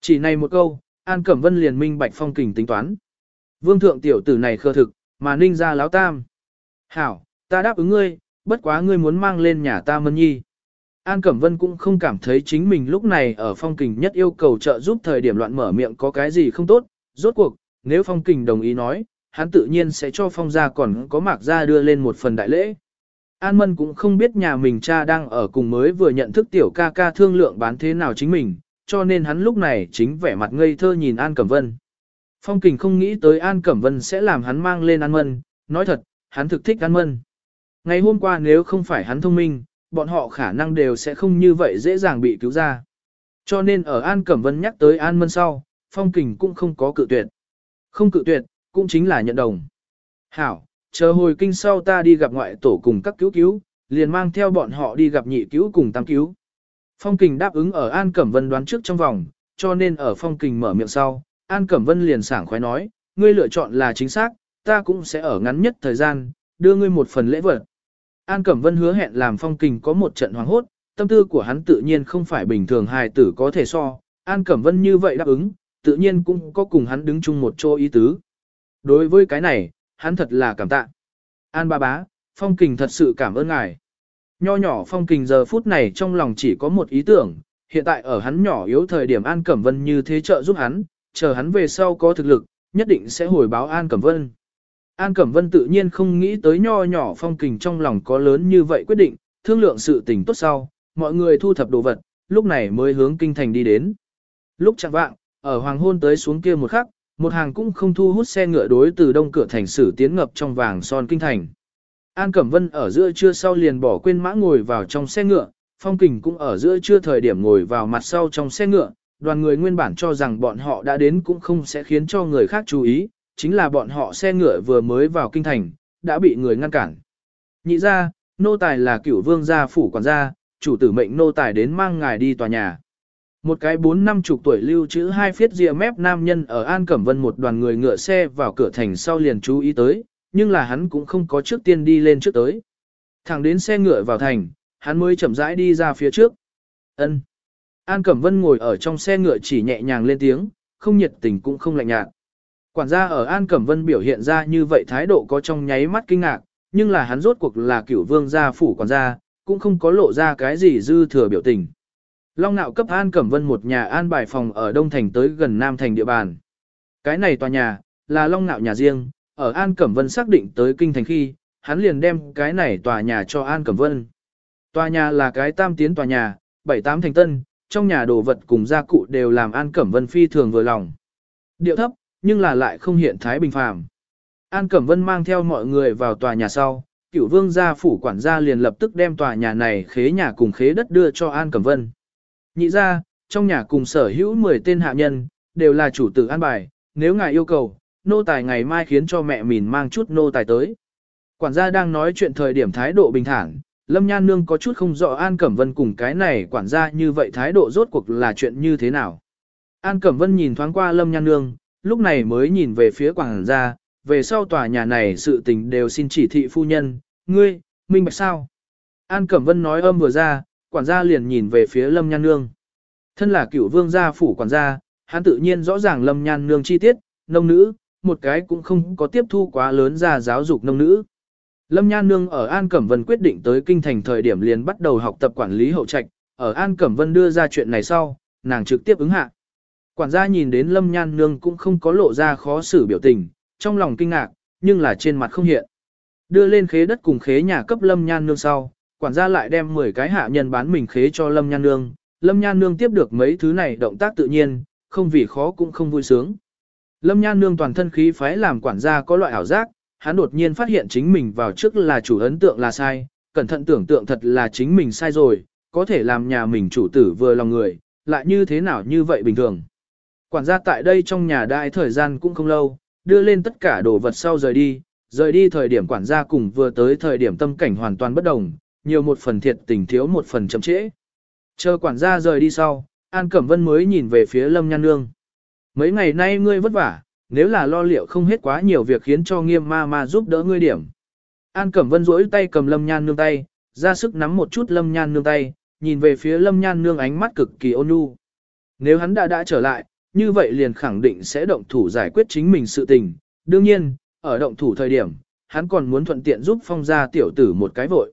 Chỉ này một câu, An Cẩm Vân liền minh bạch phong kình tính toán. Vương thượng tiểu tử này khờ thực, mà ninh ra láo tam. Hảo, ta đáp ứng ngươi, bất quá ngươi muốn mang lên nhà ta mân nhi. An Cẩm Vân cũng không cảm thấy chính mình lúc này ở phong kình nhất yêu cầu trợ giúp thời điểm loạn mở miệng có cái gì không tốt. Rốt cuộc, nếu phong kình đồng ý nói, hắn tự nhiên sẽ cho phong gia còn có mạc gia đưa lên một phần đại lễ. An Mân cũng không biết nhà mình cha đang ở cùng mới vừa nhận thức tiểu ca ca thương lượng bán thế nào chính mình, cho nên hắn lúc này chính vẻ mặt ngây thơ nhìn An Cẩm Vân. Phong Kình không nghĩ tới An Cẩm Vân sẽ làm hắn mang lên An Mân, nói thật, hắn thực thích An Mân. Ngày hôm qua nếu không phải hắn thông minh, bọn họ khả năng đều sẽ không như vậy dễ dàng bị cứu ra. Cho nên ở An Cẩm Vân nhắc tới An Mân sau, Phong Kình cũng không có cự tuyệt. Không cự tuyệt, cũng chính là nhận đồng. Hảo, chờ hồi kinh sau ta đi gặp ngoại tổ cùng các cứu cứu, liền mang theo bọn họ đi gặp nhị cứu cùng tam cứu. Phong Kình đáp ứng ở An Cẩm Vân đoán trước trong vòng, cho nên ở Phong Kình mở miệng sau, An Cẩm Vân liền sảng khoái nói, ngươi lựa chọn là chính xác, ta cũng sẽ ở ngắn nhất thời gian, đưa ngươi một phần lễ vật. An Cẩm Vân hứa hẹn làm Phong Kình có một trận hoàng hốt, tâm tư của hắn tự nhiên không phải bình thường hài tử có thể so, An Cẩm Vân như vậy đáp ứng, tự nhiên cũng có cùng hắn đứng chung một chỗ ý tứ. Đối với cái này, hắn thật là cảm tạ. An ba bá, Phong Kình thật sự cảm ơn ngài. Nho nhỏ Phong Kình giờ phút này trong lòng chỉ có một ý tưởng, hiện tại ở hắn nhỏ yếu thời điểm An Cẩm Vân như thế trợ giúp hắn, chờ hắn về sau có thực lực, nhất định sẽ hồi báo An Cẩm Vân. An Cẩm Vân tự nhiên không nghĩ tới nho nhỏ Phong Kình trong lòng có lớn như vậy quyết định, thương lượng sự tình tốt sau, mọi người thu thập đồ vật, lúc này mới hướng kinh thành đi đến. Lúc chẳng vạng, ở hoàng hôn tới xuống kia một khắc, một hàng cũng không thu hút xe ngựa đối từ đông cửa thành sử tiến ngập trong vàng son kinh thành. An Cẩm Vân ở giữa trưa sau liền bỏ quên mã ngồi vào trong xe ngựa, Phong Kình cũng ở giữa trưa thời điểm ngồi vào mặt sau trong xe ngựa, đoàn người nguyên bản cho rằng bọn họ đã đến cũng không sẽ khiến cho người khác chú ý, chính là bọn họ xe ngựa vừa mới vào kinh thành, đã bị người ngăn cản. Nhị ra, nô tài là cửu vương gia phủ quản gia, chủ tử mệnh nô tài đến mang ngài đi tòa nhà. Một cái bốn năm chục tuổi lưu trữ hai phiết rìa mép nam nhân ở An Cẩm Vân một đoàn người ngựa xe vào cửa thành sau liền chú ý tới, nhưng là hắn cũng không có trước tiên đi lên trước tới. Thẳng đến xe ngựa vào thành, hắn mới chậm rãi đi ra phía trước. Ân. An Cẩm Vân ngồi ở trong xe ngựa chỉ nhẹ nhàng lên tiếng, không nhiệt tình cũng không lạnh nhạt. Quản gia ở An Cẩm Vân biểu hiện ra như vậy thái độ có trong nháy mắt kinh ngạc, nhưng là hắn rốt cuộc là cửu vương gia phủ quản gia, cũng không có lộ ra cái gì dư thừa biểu tình. Long nạo cấp An Cẩm Vân một nhà an bài phòng ở Đông Thành tới gần Nam Thành địa bàn. Cái này tòa nhà, là Long nạo nhà riêng, ở An Cẩm Vân xác định tới kinh thành khi, hắn liền đem cái này tòa nhà cho An Cẩm Vân. Tòa nhà là cái tam tiến tòa nhà, bảy tám thành tân, trong nhà đồ vật cùng gia cụ đều làm An Cẩm Vân phi thường vừa lòng. Điệu thấp, nhưng là lại không hiện thái bình phàm. An Cẩm Vân mang theo mọi người vào tòa nhà sau, cửu vương gia phủ quản gia liền lập tức đem tòa nhà này khế nhà cùng khế đất đưa cho An Cẩm Vân. Nhị ra, trong nhà cùng sở hữu 10 tên hạ nhân, đều là chủ tử an bài, nếu ngài yêu cầu, nô tài ngày mai khiến cho mẹ mình mang chút nô tài tới. Quản gia đang nói chuyện thời điểm thái độ bình thản, Lâm Nhan Nương có chút không rõ An Cẩm Vân cùng cái này quản gia như vậy thái độ rốt cuộc là chuyện như thế nào. An Cẩm Vân nhìn thoáng qua Lâm Nhan Nương, lúc này mới nhìn về phía quản gia, về sau tòa nhà này sự tình đều xin chỉ thị phu nhân, ngươi, minh bạch sao. An Cẩm Vân nói âm vừa ra, quản gia liền nhìn về phía Lâm Nhan Nương. Thân là cựu vương gia phủ quản gia, hắn tự nhiên rõ ràng Lâm Nhan Nương chi tiết, nông nữ, một cái cũng không có tiếp thu quá lớn ra giáo dục nông nữ. Lâm Nhan Nương ở An Cẩm Vân quyết định tới kinh thành thời điểm liền bắt đầu học tập quản lý hậu trạch, ở An Cẩm Vân đưa ra chuyện này sau, nàng trực tiếp ứng hạ. Quản gia nhìn đến Lâm Nhan Nương cũng không có lộ ra khó xử biểu tình, trong lòng kinh ngạc, nhưng là trên mặt không hiện. Đưa lên khế đất cùng khế nhà cấp Lâm Nhan Nương sau, quản gia lại đem 10 cái hạ nhân bán mình khế cho Lâm Nhan Nương. Lâm Nhan Nương tiếp được mấy thứ này động tác tự nhiên, không vì khó cũng không vui sướng. Lâm Nhan Nương toàn thân khí phái làm quản gia có loại ảo giác, hắn đột nhiên phát hiện chính mình vào trước là chủ ấn tượng là sai, cẩn thận tưởng tượng thật là chính mình sai rồi, có thể làm nhà mình chủ tử vừa lòng người, lại như thế nào như vậy bình thường. Quản gia tại đây trong nhà đại thời gian cũng không lâu, đưa lên tất cả đồ vật sau rời đi, rời đi thời điểm quản gia cùng vừa tới thời điểm tâm cảnh hoàn toàn bất đồng, nhiều một phần thiệt tình thiếu một phần chậm trễ. Chờ quản gia rời đi sau, An Cẩm Vân mới nhìn về phía Lâm Nhan Nương. Mấy ngày nay ngươi vất vả, nếu là lo liệu không hết quá nhiều việc khiến cho nghiêm ma ma giúp đỡ ngươi điểm. An Cẩm Vân duỗi tay cầm Lâm Nhan Nương tay, ra sức nắm một chút Lâm Nhan Nương tay, nhìn về phía Lâm Nhan Nương ánh mắt cực kỳ ôn nhu. Nếu hắn đã đã trở lại, như vậy liền khẳng định sẽ động thủ giải quyết chính mình sự tình. Đương nhiên, ở động thủ thời điểm, hắn còn muốn thuận tiện giúp phong gia tiểu tử một cái vội.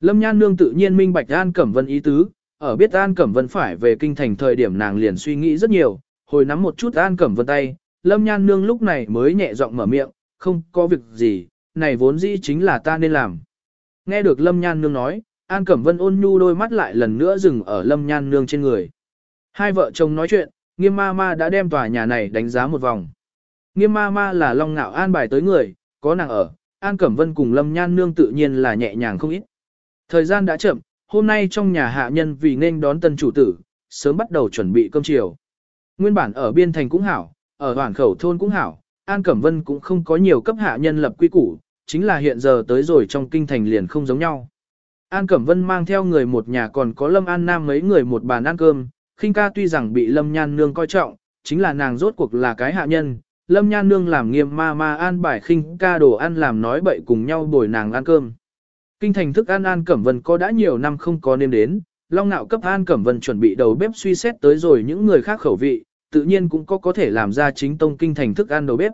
Lâm Nhan Nương tự nhiên minh bạch An Cẩm Vân ý tứ, ở biết An Cẩm Vân phải về kinh thành thời điểm nàng liền suy nghĩ rất nhiều, hồi nắm một chút An Cẩm Vân tay, Lâm Nhan Nương lúc này mới nhẹ giọng mở miệng, không có việc gì, này vốn dĩ chính là ta nên làm. Nghe được Lâm Nhan Nương nói, An Cẩm Vân ôn nhu đôi mắt lại lần nữa dừng ở Lâm Nhan Nương trên người. Hai vợ chồng nói chuyện, nghiêm ma ma đã đem tòa nhà này đánh giá một vòng. Nghiêm ma ma là long ngạo an bài tới người, có nàng ở, An Cẩm Vân cùng Lâm Nhan Nương tự nhiên là nhẹ nhàng không ít. Thời gian đã chậm, hôm nay trong nhà hạ nhân vì nên đón tân chủ tử, sớm bắt đầu chuẩn bị cơm chiều. Nguyên bản ở biên thành cũng hảo, ở hoàn khẩu thôn cũng hảo, An Cẩm Vân cũng không có nhiều cấp hạ nhân lập quy củ, chính là hiện giờ tới rồi trong kinh thành liền không giống nhau. An Cẩm Vân mang theo người một nhà còn có Lâm An Nam mấy người một bàn ăn cơm, khinh ca tuy rằng bị Lâm Nhan Nương coi trọng, chính là nàng rốt cuộc là cái hạ nhân, Lâm Nhan Nương làm nghiêm ma ma an bài khinh ca đồ ăn làm nói bậy cùng nhau bồi nàng ăn cơm. Kinh thành thức ăn An Cẩm Vân có đã nhiều năm không có nêm đến, Long Nạo cấp An Cẩm Vân chuẩn bị đầu bếp suy xét tới rồi những người khác khẩu vị, tự nhiên cũng có có thể làm ra chính tông kinh thành thức ăn đầu bếp.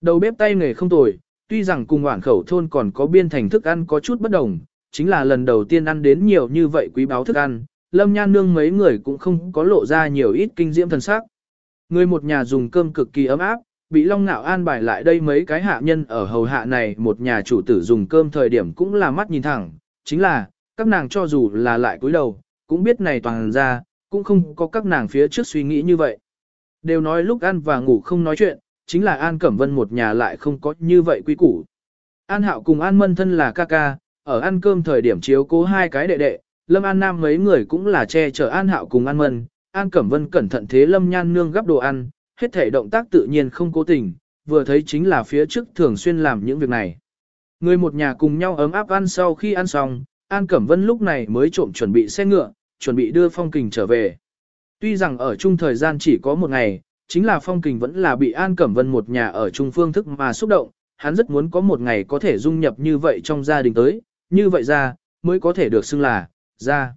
Đầu bếp tay nghề không tồi, tuy rằng cùng hoảng khẩu thôn còn có biên thành thức ăn có chút bất đồng, chính là lần đầu tiên ăn đến nhiều như vậy quý báo thức ăn, lâm nhan nương mấy người cũng không có lộ ra nhiều ít kinh diễm thần sắc. Người một nhà dùng cơm cực kỳ ấm áp, bị long nạo an bài lại đây mấy cái hạ nhân ở hầu hạ này một nhà chủ tử dùng cơm thời điểm cũng là mắt nhìn thẳng, chính là, các nàng cho dù là lại cúi đầu, cũng biết này toàn ra, cũng không có các nàng phía trước suy nghĩ như vậy. Đều nói lúc ăn và ngủ không nói chuyện, chính là An Cẩm Vân một nhà lại không có như vậy quý củ. An Hạo cùng An Mân thân là ca ca, ở ăn cơm thời điểm chiếu cố hai cái đệ đệ, Lâm An Nam mấy người cũng là che chở An Hạo cùng An Mân, An Cẩm Vân cẩn thận thế Lâm Nhan Nương gắp đồ ăn, hết thể động tác tự nhiên không cố tình, vừa thấy chính là phía trước thường xuyên làm những việc này. Người một nhà cùng nhau ấm áp ăn sau khi ăn xong, An Cẩm Vân lúc này mới trộm chuẩn bị xe ngựa, chuẩn bị đưa Phong Kình trở về. Tuy rằng ở chung thời gian chỉ có một ngày, chính là Phong Kình vẫn là bị An Cẩm Vân một nhà ở chung phương thức mà xúc động, hắn rất muốn có một ngày có thể dung nhập như vậy trong gia đình tới, như vậy ra, mới có thể được xưng là, ra.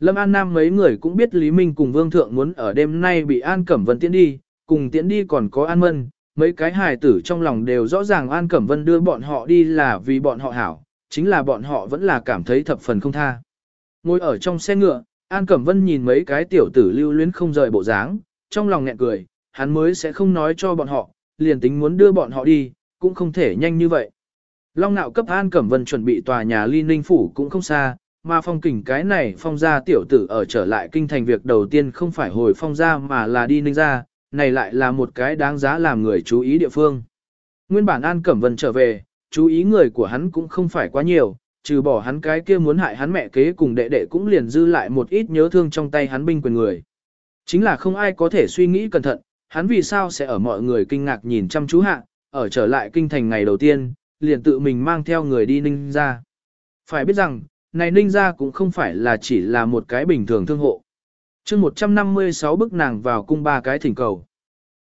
Lâm An Nam mấy người cũng biết Lý Minh cùng Vương Thượng muốn ở đêm nay bị An Cẩm Vân tiễn đi, cùng tiễn đi còn có An Mân, mấy cái hài tử trong lòng đều rõ ràng An Cẩm Vân đưa bọn họ đi là vì bọn họ hảo, chính là bọn họ vẫn là cảm thấy thập phần không tha. Ngồi ở trong xe ngựa, An Cẩm Vân nhìn mấy cái tiểu tử lưu luyến không rời bộ dáng, trong lòng nghẹn cười, hắn mới sẽ không nói cho bọn họ, liền tính muốn đưa bọn họ đi, cũng không thể nhanh như vậy. Long nạo cấp An Cẩm Vân chuẩn bị tòa nhà ly ninh phủ cũng không xa, mà phong kình cái này phong gia tiểu tử ở trở lại kinh thành việc đầu tiên không phải hồi phong gia mà là đi ninh gia, này lại là một cái đáng giá làm người chú ý địa phương. Nguyên bản An Cẩm Vân trở về, chú ý người của hắn cũng không phải quá nhiều, trừ bỏ hắn cái kia muốn hại hắn mẹ kế cùng đệ đệ cũng liền dư lại một ít nhớ thương trong tay hắn binh quyền người. Chính là không ai có thể suy nghĩ cẩn thận, hắn vì sao sẽ ở mọi người kinh ngạc nhìn chăm chú hạ, ở trở lại kinh thành ngày đầu tiên, liền tự mình mang theo người đi ninh ra. Phải biết rằng, này ninh ra cũng không phải là chỉ là một cái bình thường thương hộ. chương 156 bức nàng vào cung ba cái thỉnh cầu.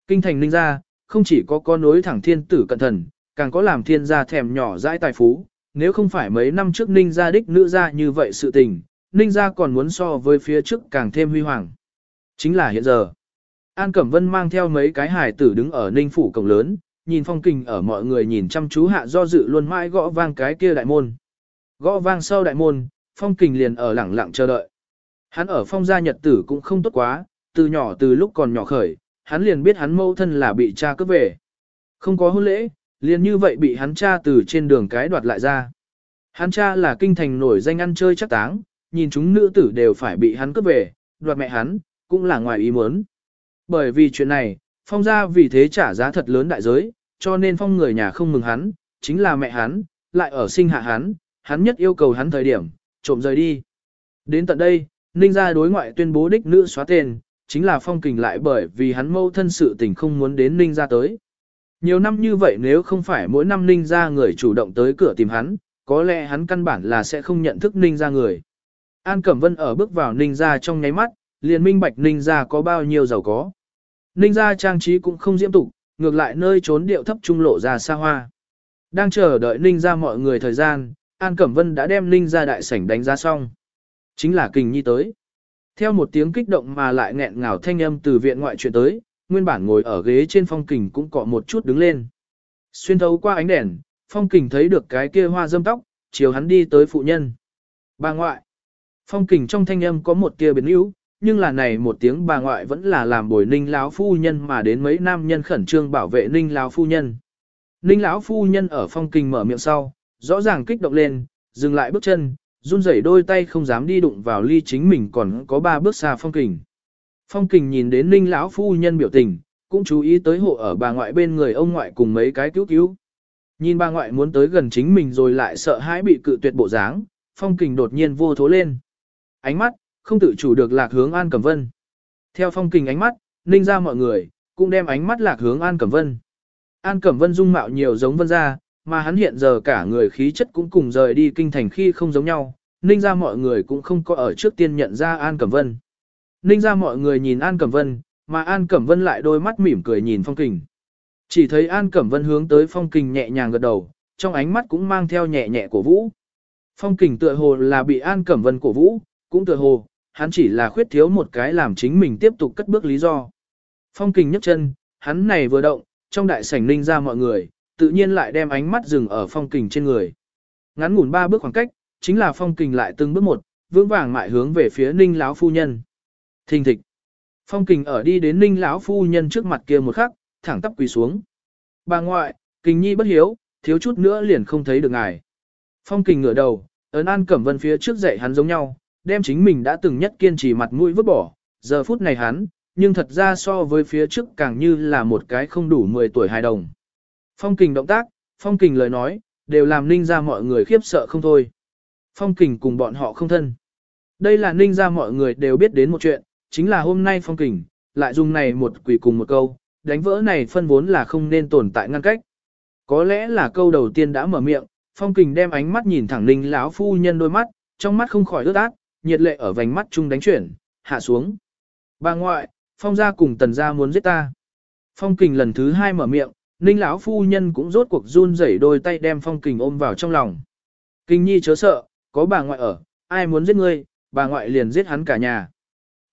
Kinh thành ninh ra, không chỉ có con nối thẳng thiên tử cận thần, càng có làm thiên gia thèm nhỏ dãi tài phú, nếu không phải mấy năm trước ninh gia đích nữ gia như vậy sự tình, ninh gia còn muốn so với phía trước càng thêm huy hoàng. Chính là hiện giờ. An Cẩm Vân mang theo mấy cái hài tử đứng ở ninh phủ cổng lớn, nhìn phong kinh ở mọi người nhìn chăm chú hạ do dự luôn mãi gõ vang cái kia đại môn. Gõ vang sau đại môn, phong kình liền ở lẳng lặng chờ đợi. Hắn ở phong gia nhật tử cũng không tốt quá, từ nhỏ từ lúc còn nhỏ khởi, hắn liền biết hắn mâu thân là bị cha cướp về. Không có hôn lễ, liền như vậy bị hắn cha từ trên đường cái đoạt lại ra. Hắn cha là kinh thành nổi danh ăn chơi chắc táng, nhìn chúng nữ tử đều phải bị hắn cướp về, đoạt mẹ hắn, cũng là ngoài ý muốn. Bởi vì chuyện này, phong gia vì thế trả giá thật lớn đại giới, cho nên phong người nhà không mừng hắn, chính là mẹ hắn, lại ở sinh hạ hắn, hắn nhất yêu cầu hắn thời điểm, trộm rời đi. Đến tận đây, Ninh gia đối ngoại tuyên bố đích nữ xóa tên, chính là phong kình lại bởi vì hắn mâu thân sự tình không muốn đến Ninh gia tới. Nhiều năm như vậy nếu không phải mỗi năm Ninh gia người chủ động tới cửa tìm hắn, có lẽ hắn căn bản là sẽ không nhận thức Ninh gia người. An Cẩm Vân ở bước vào Ninh gia trong nháy mắt, liền minh bạch Ninh gia có bao nhiêu giàu có. Ninh gia trang trí cũng không diễm tục, ngược lại nơi trốn điệu thấp trung lộ ra xa hoa. Đang chờ đợi Ninh gia mọi người thời gian, An Cẩm Vân đã đem Ninh gia đại sảnh đánh giá xong. Chính là Kình Nhi tới. Theo một tiếng kích động mà lại nghẹn ngào thanh âm từ viện ngoại chuyện tới, nguyên bản ngồi ở ghế trên phong kình cũng cọ một chút đứng lên. Xuyên thấu qua ánh đèn, phong kình thấy được cái kia hoa dâm tóc, chiều hắn đi tới phụ nhân. Bà ngoại. Phong kình trong thanh âm có một tia biến yếu, nhưng là này một tiếng bà ngoại vẫn là làm bồi ninh lão phu nhân mà đến mấy nam nhân khẩn trương bảo vệ ninh lão phu nhân. Ninh lão phu nhân ở phong kình mở miệng sau, rõ ràng kích động lên, dừng lại bước chân, run rẩy đôi tay không dám đi đụng vào ly chính mình còn có ba bước xa phong kình. Phong kình nhìn đến ninh lão phu nhân biểu tình, cũng chú ý tới hộ ở bà ngoại bên người ông ngoại cùng mấy cái cứu cứu. Nhìn bà ngoại muốn tới gần chính mình rồi lại sợ hãi bị cự tuyệt bộ dáng, phong kình đột nhiên vô thố lên. Ánh mắt, không tự chủ được lạc hướng An Cẩm Vân. Theo phong kình ánh mắt, ninh ra mọi người, cũng đem ánh mắt lạc hướng An Cẩm Vân. An Cẩm Vân dung mạo nhiều giống vân Gia, mà hắn hiện giờ cả người khí chất cũng cùng rời đi kinh thành khi không giống nhau, ninh ra mọi người cũng không có ở trước tiên nhận ra An Cẩm Vân. Ninh ra mọi người nhìn An Cẩm Vân, mà An Cẩm Vân lại đôi mắt mỉm cười nhìn Phong Kình. Chỉ thấy An Cẩm Vân hướng tới Phong Kình nhẹ nhàng gật đầu, trong ánh mắt cũng mang theo nhẹ nhẹ cổ vũ. Phong Kình tựa hồ là bị An Cẩm Vân cổ vũ, cũng tựa hồ, hắn chỉ là khuyết thiếu một cái làm chính mình tiếp tục cất bước lý do. Phong Kình nhấc chân, hắn này vừa động, trong đại sảnh ninh ra mọi người, tự nhiên lại đem ánh mắt dừng ở Phong Kình trên người. Ngắn ngủn ba bước khoảng cách, chính là Phong Kình lại từng bước một, vững vàng mại hướng về phía ninh lão phu nhân. Thình thịch. Phong kình ở đi đến ninh lão phu nhân trước mặt kia một khắc, thẳng tắp quỳ xuống. Bà ngoại, kình nhi bất hiếu, thiếu chút nữa liền không thấy được ngài. Phong kình ngửa đầu, ấn an cẩm vân phía trước dạy hắn giống nhau, đem chính mình đã từng nhất kiên trì mặt mũi vứt bỏ. Giờ phút này hắn, nhưng thật ra so với phía trước càng như là một cái không đủ 10 tuổi hài đồng. Phong kình động tác, phong kình lời nói, đều làm ninh ra mọi người khiếp sợ không thôi. Phong kình cùng bọn họ không thân. Đây là ninh ra mọi người đều biết đến một chuyện, chính là hôm nay phong kình, lại dùng này một quỷ cùng một câu, đánh vỡ này phân vốn là không nên tồn tại ngăn cách. Có lẽ là câu đầu tiên đã mở miệng, phong kình đem ánh mắt nhìn thẳng ninh lão phu nhân đôi mắt, trong mắt không khỏi ướt át, nhiệt lệ ở vành mắt chung đánh chuyển, hạ xuống. Bà ngoại, phong gia cùng tần gia muốn giết ta. Phong kình lần thứ hai mở miệng, ninh lão phu nhân cũng rốt cuộc run rẩy đôi tay đem phong kình ôm vào trong lòng. Kinh nhi chớ sợ, có bà ngoại ở, ai muốn giết ngươi, bà ngoại liền giết hắn cả nhà.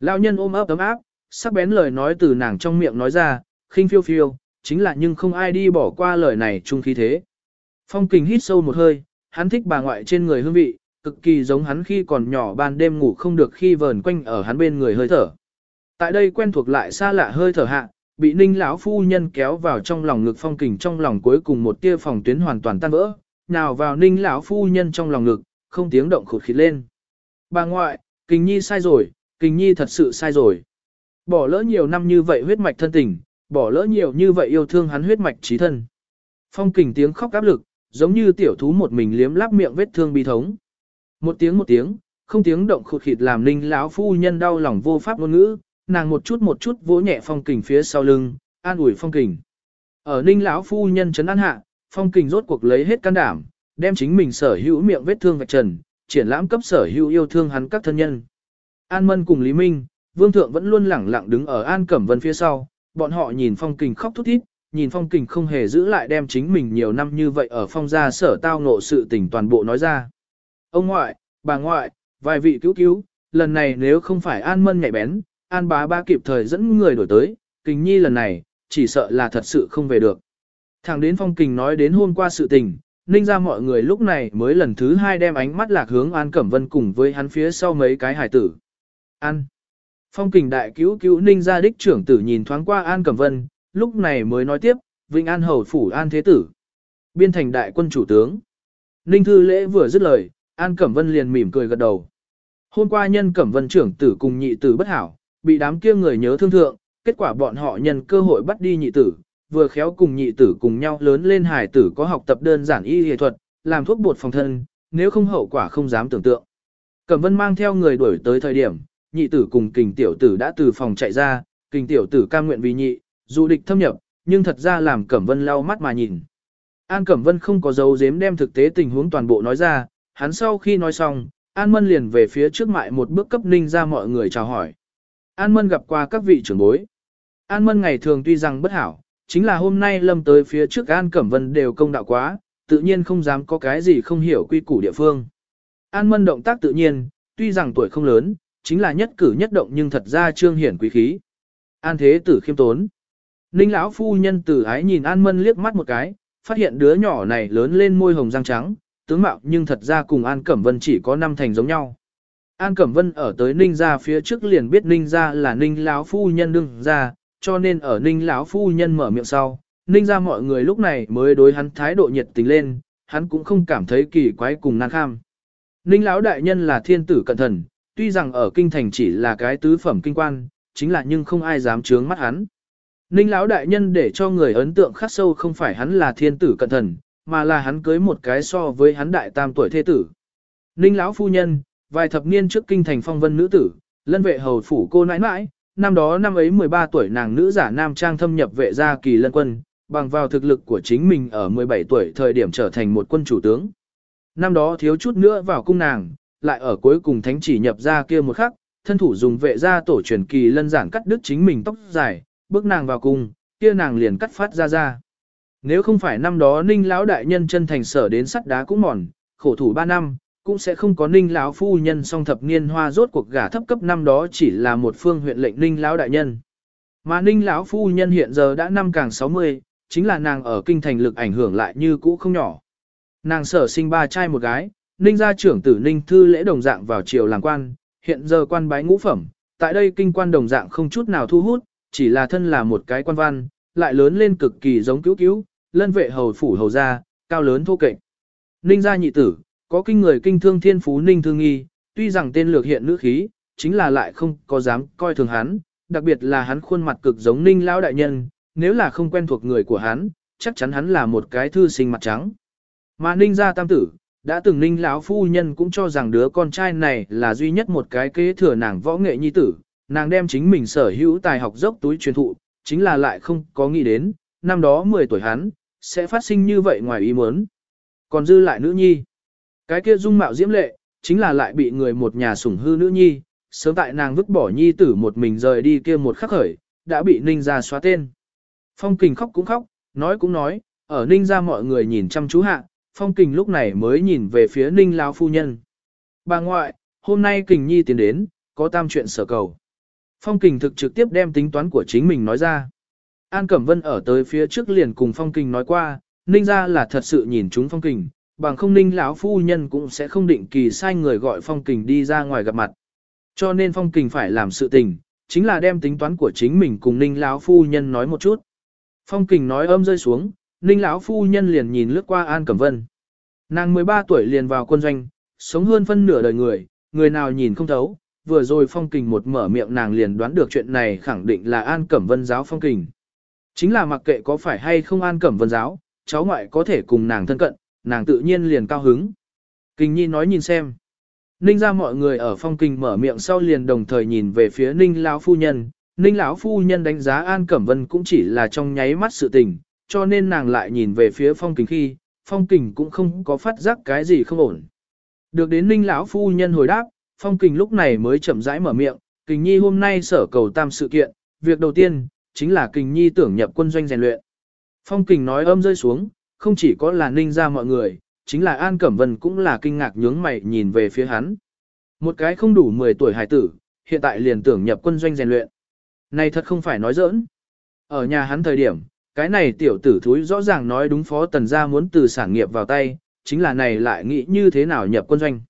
Lão nhân ôm ấp ấm áp, sắc bén lời nói từ nàng trong miệng nói ra, khinh phiêu phiêu, chính là nhưng không ai đi bỏ qua lời này chung khí thế. Phong kình hít sâu một hơi, hắn thích bà ngoại trên người hương vị, cực kỳ giống hắn khi còn nhỏ ban đêm ngủ không được khi vờn quanh ở hắn bên người hơi thở. Tại đây quen thuộc lại xa lạ hơi thở hạ, bị ninh lão phu nhân kéo vào trong lòng ngực phong kình trong lòng cuối cùng một tia phòng tuyến hoàn toàn tan vỡ, nào vào ninh lão phu nhân trong lòng ngực, không tiếng động khụt khịt lên. Bà ngoại, kình nhi sai rồi, Kình nhi thật sự sai rồi. Bỏ lỡ nhiều năm như vậy huyết mạch thân tình, bỏ lỡ nhiều như vậy yêu thương hắn huyết mạch trí thân. Phong kình tiếng khóc áp lực, giống như tiểu thú một mình liếm láp miệng vết thương bi thống. Một tiếng một tiếng, không tiếng động khụt khịt làm ninh lão phu nhân đau lòng vô pháp ngôn ngữ, nàng một chút một chút vỗ nhẹ phong kình phía sau lưng, an ủi phong kình. Ở ninh lão phu nhân chấn an hạ, phong kình rốt cuộc lấy hết can đảm, đem chính mình sở hữu miệng vết thương vạch trần, triển lãm cấp sở hữu yêu thương hắn các thân nhân. An Mân cùng Lý Minh, Vương Thượng vẫn luôn lẳng lặng đứng ở An Cẩm Vân phía sau, bọn họ nhìn Phong Kình khóc thút thít, nhìn Phong Kình không hề giữ lại đem chính mình nhiều năm như vậy ở phong gia sở tao ngộ sự tình toàn bộ nói ra. Ông ngoại, bà ngoại, vài vị cứu cứu, lần này nếu không phải An Mân nhạy bén, An bá ba kịp thời dẫn người đổi tới, Kình Nhi lần này, chỉ sợ là thật sự không về được. Thẳng đến Phong Kình nói đến hôm qua sự tình, ninh ra mọi người lúc này mới lần thứ hai đem ánh mắt lạc hướng An Cẩm Vân cùng với hắn phía sau mấy cái hải tử. An. Phong kình đại cứu cứu ninh gia đích trưởng tử nhìn thoáng qua An Cẩm Vân, lúc này mới nói tiếp, Vĩnh An Hầu Phủ An Thế Tử. Biên thành đại quân chủ tướng. Ninh Thư Lễ vừa dứt lời, An Cẩm Vân liền mỉm cười gật đầu. Hôm qua nhân Cẩm Vân trưởng tử cùng nhị tử bất hảo, bị đám kia người nhớ thương thượng, kết quả bọn họ nhân cơ hội bắt đi nhị tử, vừa khéo cùng nhị tử cùng nhau lớn lên hài tử có học tập đơn giản y y thuật, làm thuốc bột phòng thân, nếu không hậu quả không dám tưởng tượng. Cẩm Vân mang theo người đuổi tới thời điểm, nhị tử cùng kình tiểu tử đã từ phòng chạy ra, kình tiểu tử cam nguyện vì nhị, dù địch thâm nhập, nhưng thật ra làm Cẩm Vân lau mắt mà nhìn. An Cẩm Vân không có dấu giếm đem thực tế tình huống toàn bộ nói ra, hắn sau khi nói xong, An Mân liền về phía trước mại một bước cấp ninh ra mọi người chào hỏi. An Mân gặp qua các vị trưởng bối. An Mân ngày thường tuy rằng bất hảo, chính là hôm nay lâm tới phía trước An Cẩm Vân đều công đạo quá, tự nhiên không dám có cái gì không hiểu quy củ địa phương. An Mân động tác tự nhiên, tuy rằng tuổi không lớn, chính là nhất cử nhất động nhưng thật ra trương hiển quý khí. An thế tử khiêm tốn. Ninh lão phu nhân tử ái nhìn An Mân liếc mắt một cái, phát hiện đứa nhỏ này lớn lên môi hồng răng trắng, tướng mạo nhưng thật ra cùng An Cẩm Vân chỉ có năm thành giống nhau. An Cẩm Vân ở tới Ninh gia phía trước liền biết Ninh gia là Ninh lão phu nhân đương gia, cho nên ở Ninh lão phu nhân mở miệng sau, Ninh gia mọi người lúc này mới đối hắn thái độ nhiệt tình lên, hắn cũng không cảm thấy kỳ quái cùng nan kham. Ninh lão đại nhân là thiên tử cận thần, tuy rằng ở kinh thành chỉ là cái tứ phẩm kinh quan, chính là nhưng không ai dám trướng mắt hắn. Ninh lão đại nhân để cho người ấn tượng khắc sâu không phải hắn là thiên tử cận thần, mà là hắn cưới một cái so với hắn đại tam tuổi thế tử. Ninh lão phu nhân, vài thập niên trước kinh thành phong vân nữ tử, lân vệ hầu phủ cô nãi nãi, năm đó năm ấy 13 tuổi nàng nữ giả nam trang thâm nhập vệ gia kỳ lân quân, bằng vào thực lực của chính mình ở 17 tuổi thời điểm trở thành một quân chủ tướng. Năm đó thiếu chút nữa vào cung nàng, lại ở cuối cùng thánh chỉ nhập ra kia một khắc, thân thủ dùng vệ gia tổ truyền kỳ lân giản cắt đứt chính mình tóc dài, bước nàng vào cung, kia nàng liền cắt phát ra ra. Nếu không phải năm đó ninh lão đại nhân chân thành sở đến sắt đá cũng mòn, khổ thủ 3 năm, cũng sẽ không có ninh lão phu nhân song thập niên hoa rốt cuộc gả thấp cấp năm đó chỉ là một phương huyện lệnh ninh lão đại nhân. Mà ninh lão phu nhân hiện giờ đã năm càng 60, chính là nàng ở kinh thành lực ảnh hưởng lại như cũ không nhỏ. Nàng sở sinh ba trai một gái, ninh gia trưởng tử ninh thư lễ đồng dạng vào triều làng quan, hiện giờ quan bái ngũ phẩm, tại đây kinh quan đồng dạng không chút nào thu hút, chỉ là thân là một cái quan văn, lại lớn lên cực kỳ giống cứu cứu, lân vệ hầu phủ hầu gia, cao lớn thô kệch. Ninh gia nhị tử, có kinh người kinh thương thiên phú ninh thương nghi, tuy rằng tên lược hiện nữ khí, chính là lại không có dám coi thường hắn, đặc biệt là hắn khuôn mặt cực giống ninh lão đại nhân, nếu là không quen thuộc người của hắn, chắc chắn hắn là một cái thư sinh mặt trắng. Mà ninh gia tam tử, đã từng ninh lão phu nhân cũng cho rằng đứa con trai này là duy nhất một cái kế thừa nàng võ nghệ nhi tử, nàng đem chính mình sở hữu tài học dốc túi truyền thụ, chính là lại không có nghĩ đến, năm đó 10 tuổi hắn, sẽ phát sinh như vậy ngoài ý muốn. Còn dư lại nữ nhi. Cái kia dung mạo diễm lệ, chính là lại bị người một nhà sủng hư nữ nhi, sớm tại nàng vứt bỏ nhi tử một mình rời đi kia một khắc khởi, đã bị ninh ra xóa tên. Phong kình khóc cũng khóc, nói cũng nói, ở ninh ra mọi người nhìn chăm chú hạ, phong kình lúc này mới nhìn về phía ninh lao phu nhân. Bà ngoại, hôm nay kình nhi tiến đến, có tam chuyện sở cầu. Phong kình thực trực tiếp đem tính toán của chính mình nói ra. An Cẩm Vân ở tới phía trước liền cùng Phong Kình nói qua, Ninh ra là thật sự nhìn chúng Phong Kình, bằng không Ninh lão phu nhân cũng sẽ không định kỳ sai người gọi Phong Kình đi ra ngoài gặp mặt. Cho nên Phong Kình phải làm sự tình, chính là đem tính toán của chính mình cùng Ninh lão phu nhân nói một chút. Phong Kình nói âm rơi xuống, Ninh lão phu nhân liền nhìn lướt qua An Cẩm Vân. Nàng 13 tuổi liền vào quân doanh, sống hơn phân nửa đời người, người nào nhìn không thấu, vừa rồi Phong Kình một mở miệng nàng liền đoán được chuyện này khẳng định là An Cẩm Vân giáo Phong Kình. Chính là mặc kệ có phải hay không an cẩm vân giáo, cháu ngoại có thể cùng nàng thân cận, nàng tự nhiên liền cao hứng. Kình nhi nói nhìn xem. Ninh ra mọi người ở phong Kình mở miệng sau liền đồng thời nhìn về phía ninh lão phu nhân. Ninh lão phu nhân đánh giá An Cẩm Vân cũng chỉ là trong nháy mắt sự tình, cho nên nàng lại nhìn về phía phong kình khi, phong kình cũng không có phát giác cái gì không ổn. Được đến ninh lão phu nhân hồi đáp, phong kình lúc này mới chậm rãi mở miệng, kình nhi hôm nay sở cầu tam sự kiện, việc đầu tiên, chính là kình nhi tưởng nhập quân doanh rèn luyện. Phong kình nói âm rơi xuống, không chỉ có là ninh ra mọi người, chính là An Cẩm Vân cũng là kinh ngạc nhướng mày nhìn về phía hắn. Một cái không đủ 10 tuổi hải tử, hiện tại liền tưởng nhập quân doanh rèn luyện. Này thật không phải nói giỡn. Ở nhà hắn thời điểm, cái này tiểu tử thúi rõ ràng nói đúng phó tần gia muốn từ sản nghiệp vào tay, chính là này lại nghĩ như thế nào nhập quân doanh.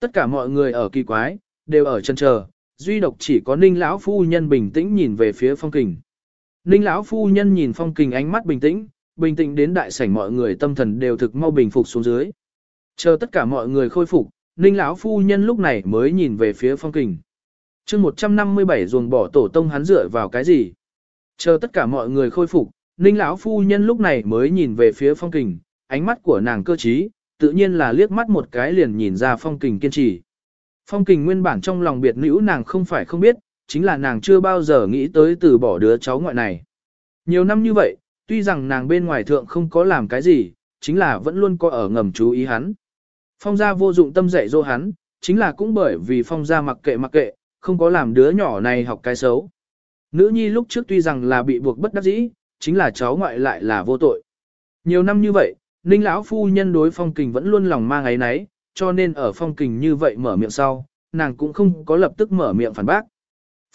Tất cả mọi người ở kỳ quái, đều ở chân chờ, duy độc chỉ có ninh lão phu nhân bình tĩnh nhìn về phía phong kình. Ninh lão phu nhân nhìn phong kình ánh mắt bình tĩnh, bình tĩnh đến đại sảnh mọi người tâm thần đều thực mau bình phục xuống dưới. Chờ tất cả mọi người khôi phục, ninh lão phu nhân lúc này mới nhìn về phía phong kình. chương 157 ruồng bỏ tổ tông hắn dựa vào cái gì? Chờ tất cả mọi người khôi phục, ninh lão phu nhân lúc này mới nhìn về phía phong kình, ánh mắt của nàng cơ trí, tự nhiên là liếc mắt một cái liền nhìn ra phong kình kiên trì. Phong kình nguyên bản trong lòng biệt nữ nàng không phải không biết, chính là nàng chưa bao giờ nghĩ tới từ bỏ đứa cháu ngoại này. Nhiều năm như vậy, tuy rằng nàng bên ngoài thượng không có làm cái gì, chính là vẫn luôn có ở ngầm chú ý hắn. Phong gia vô dụng tâm dạy dỗ hắn, chính là cũng bởi vì phong gia mặc kệ mặc kệ, không có làm đứa nhỏ này học cái xấu. Nữ nhi lúc trước tuy rằng là bị buộc bất đắc dĩ, chính là cháu ngoại lại là vô tội. Nhiều năm như vậy, Ninh lão phu nhân đối phong kình vẫn luôn lòng mang ấy nấy, cho nên ở phong kình như vậy mở miệng sau, nàng cũng không có lập tức mở miệng phản bác.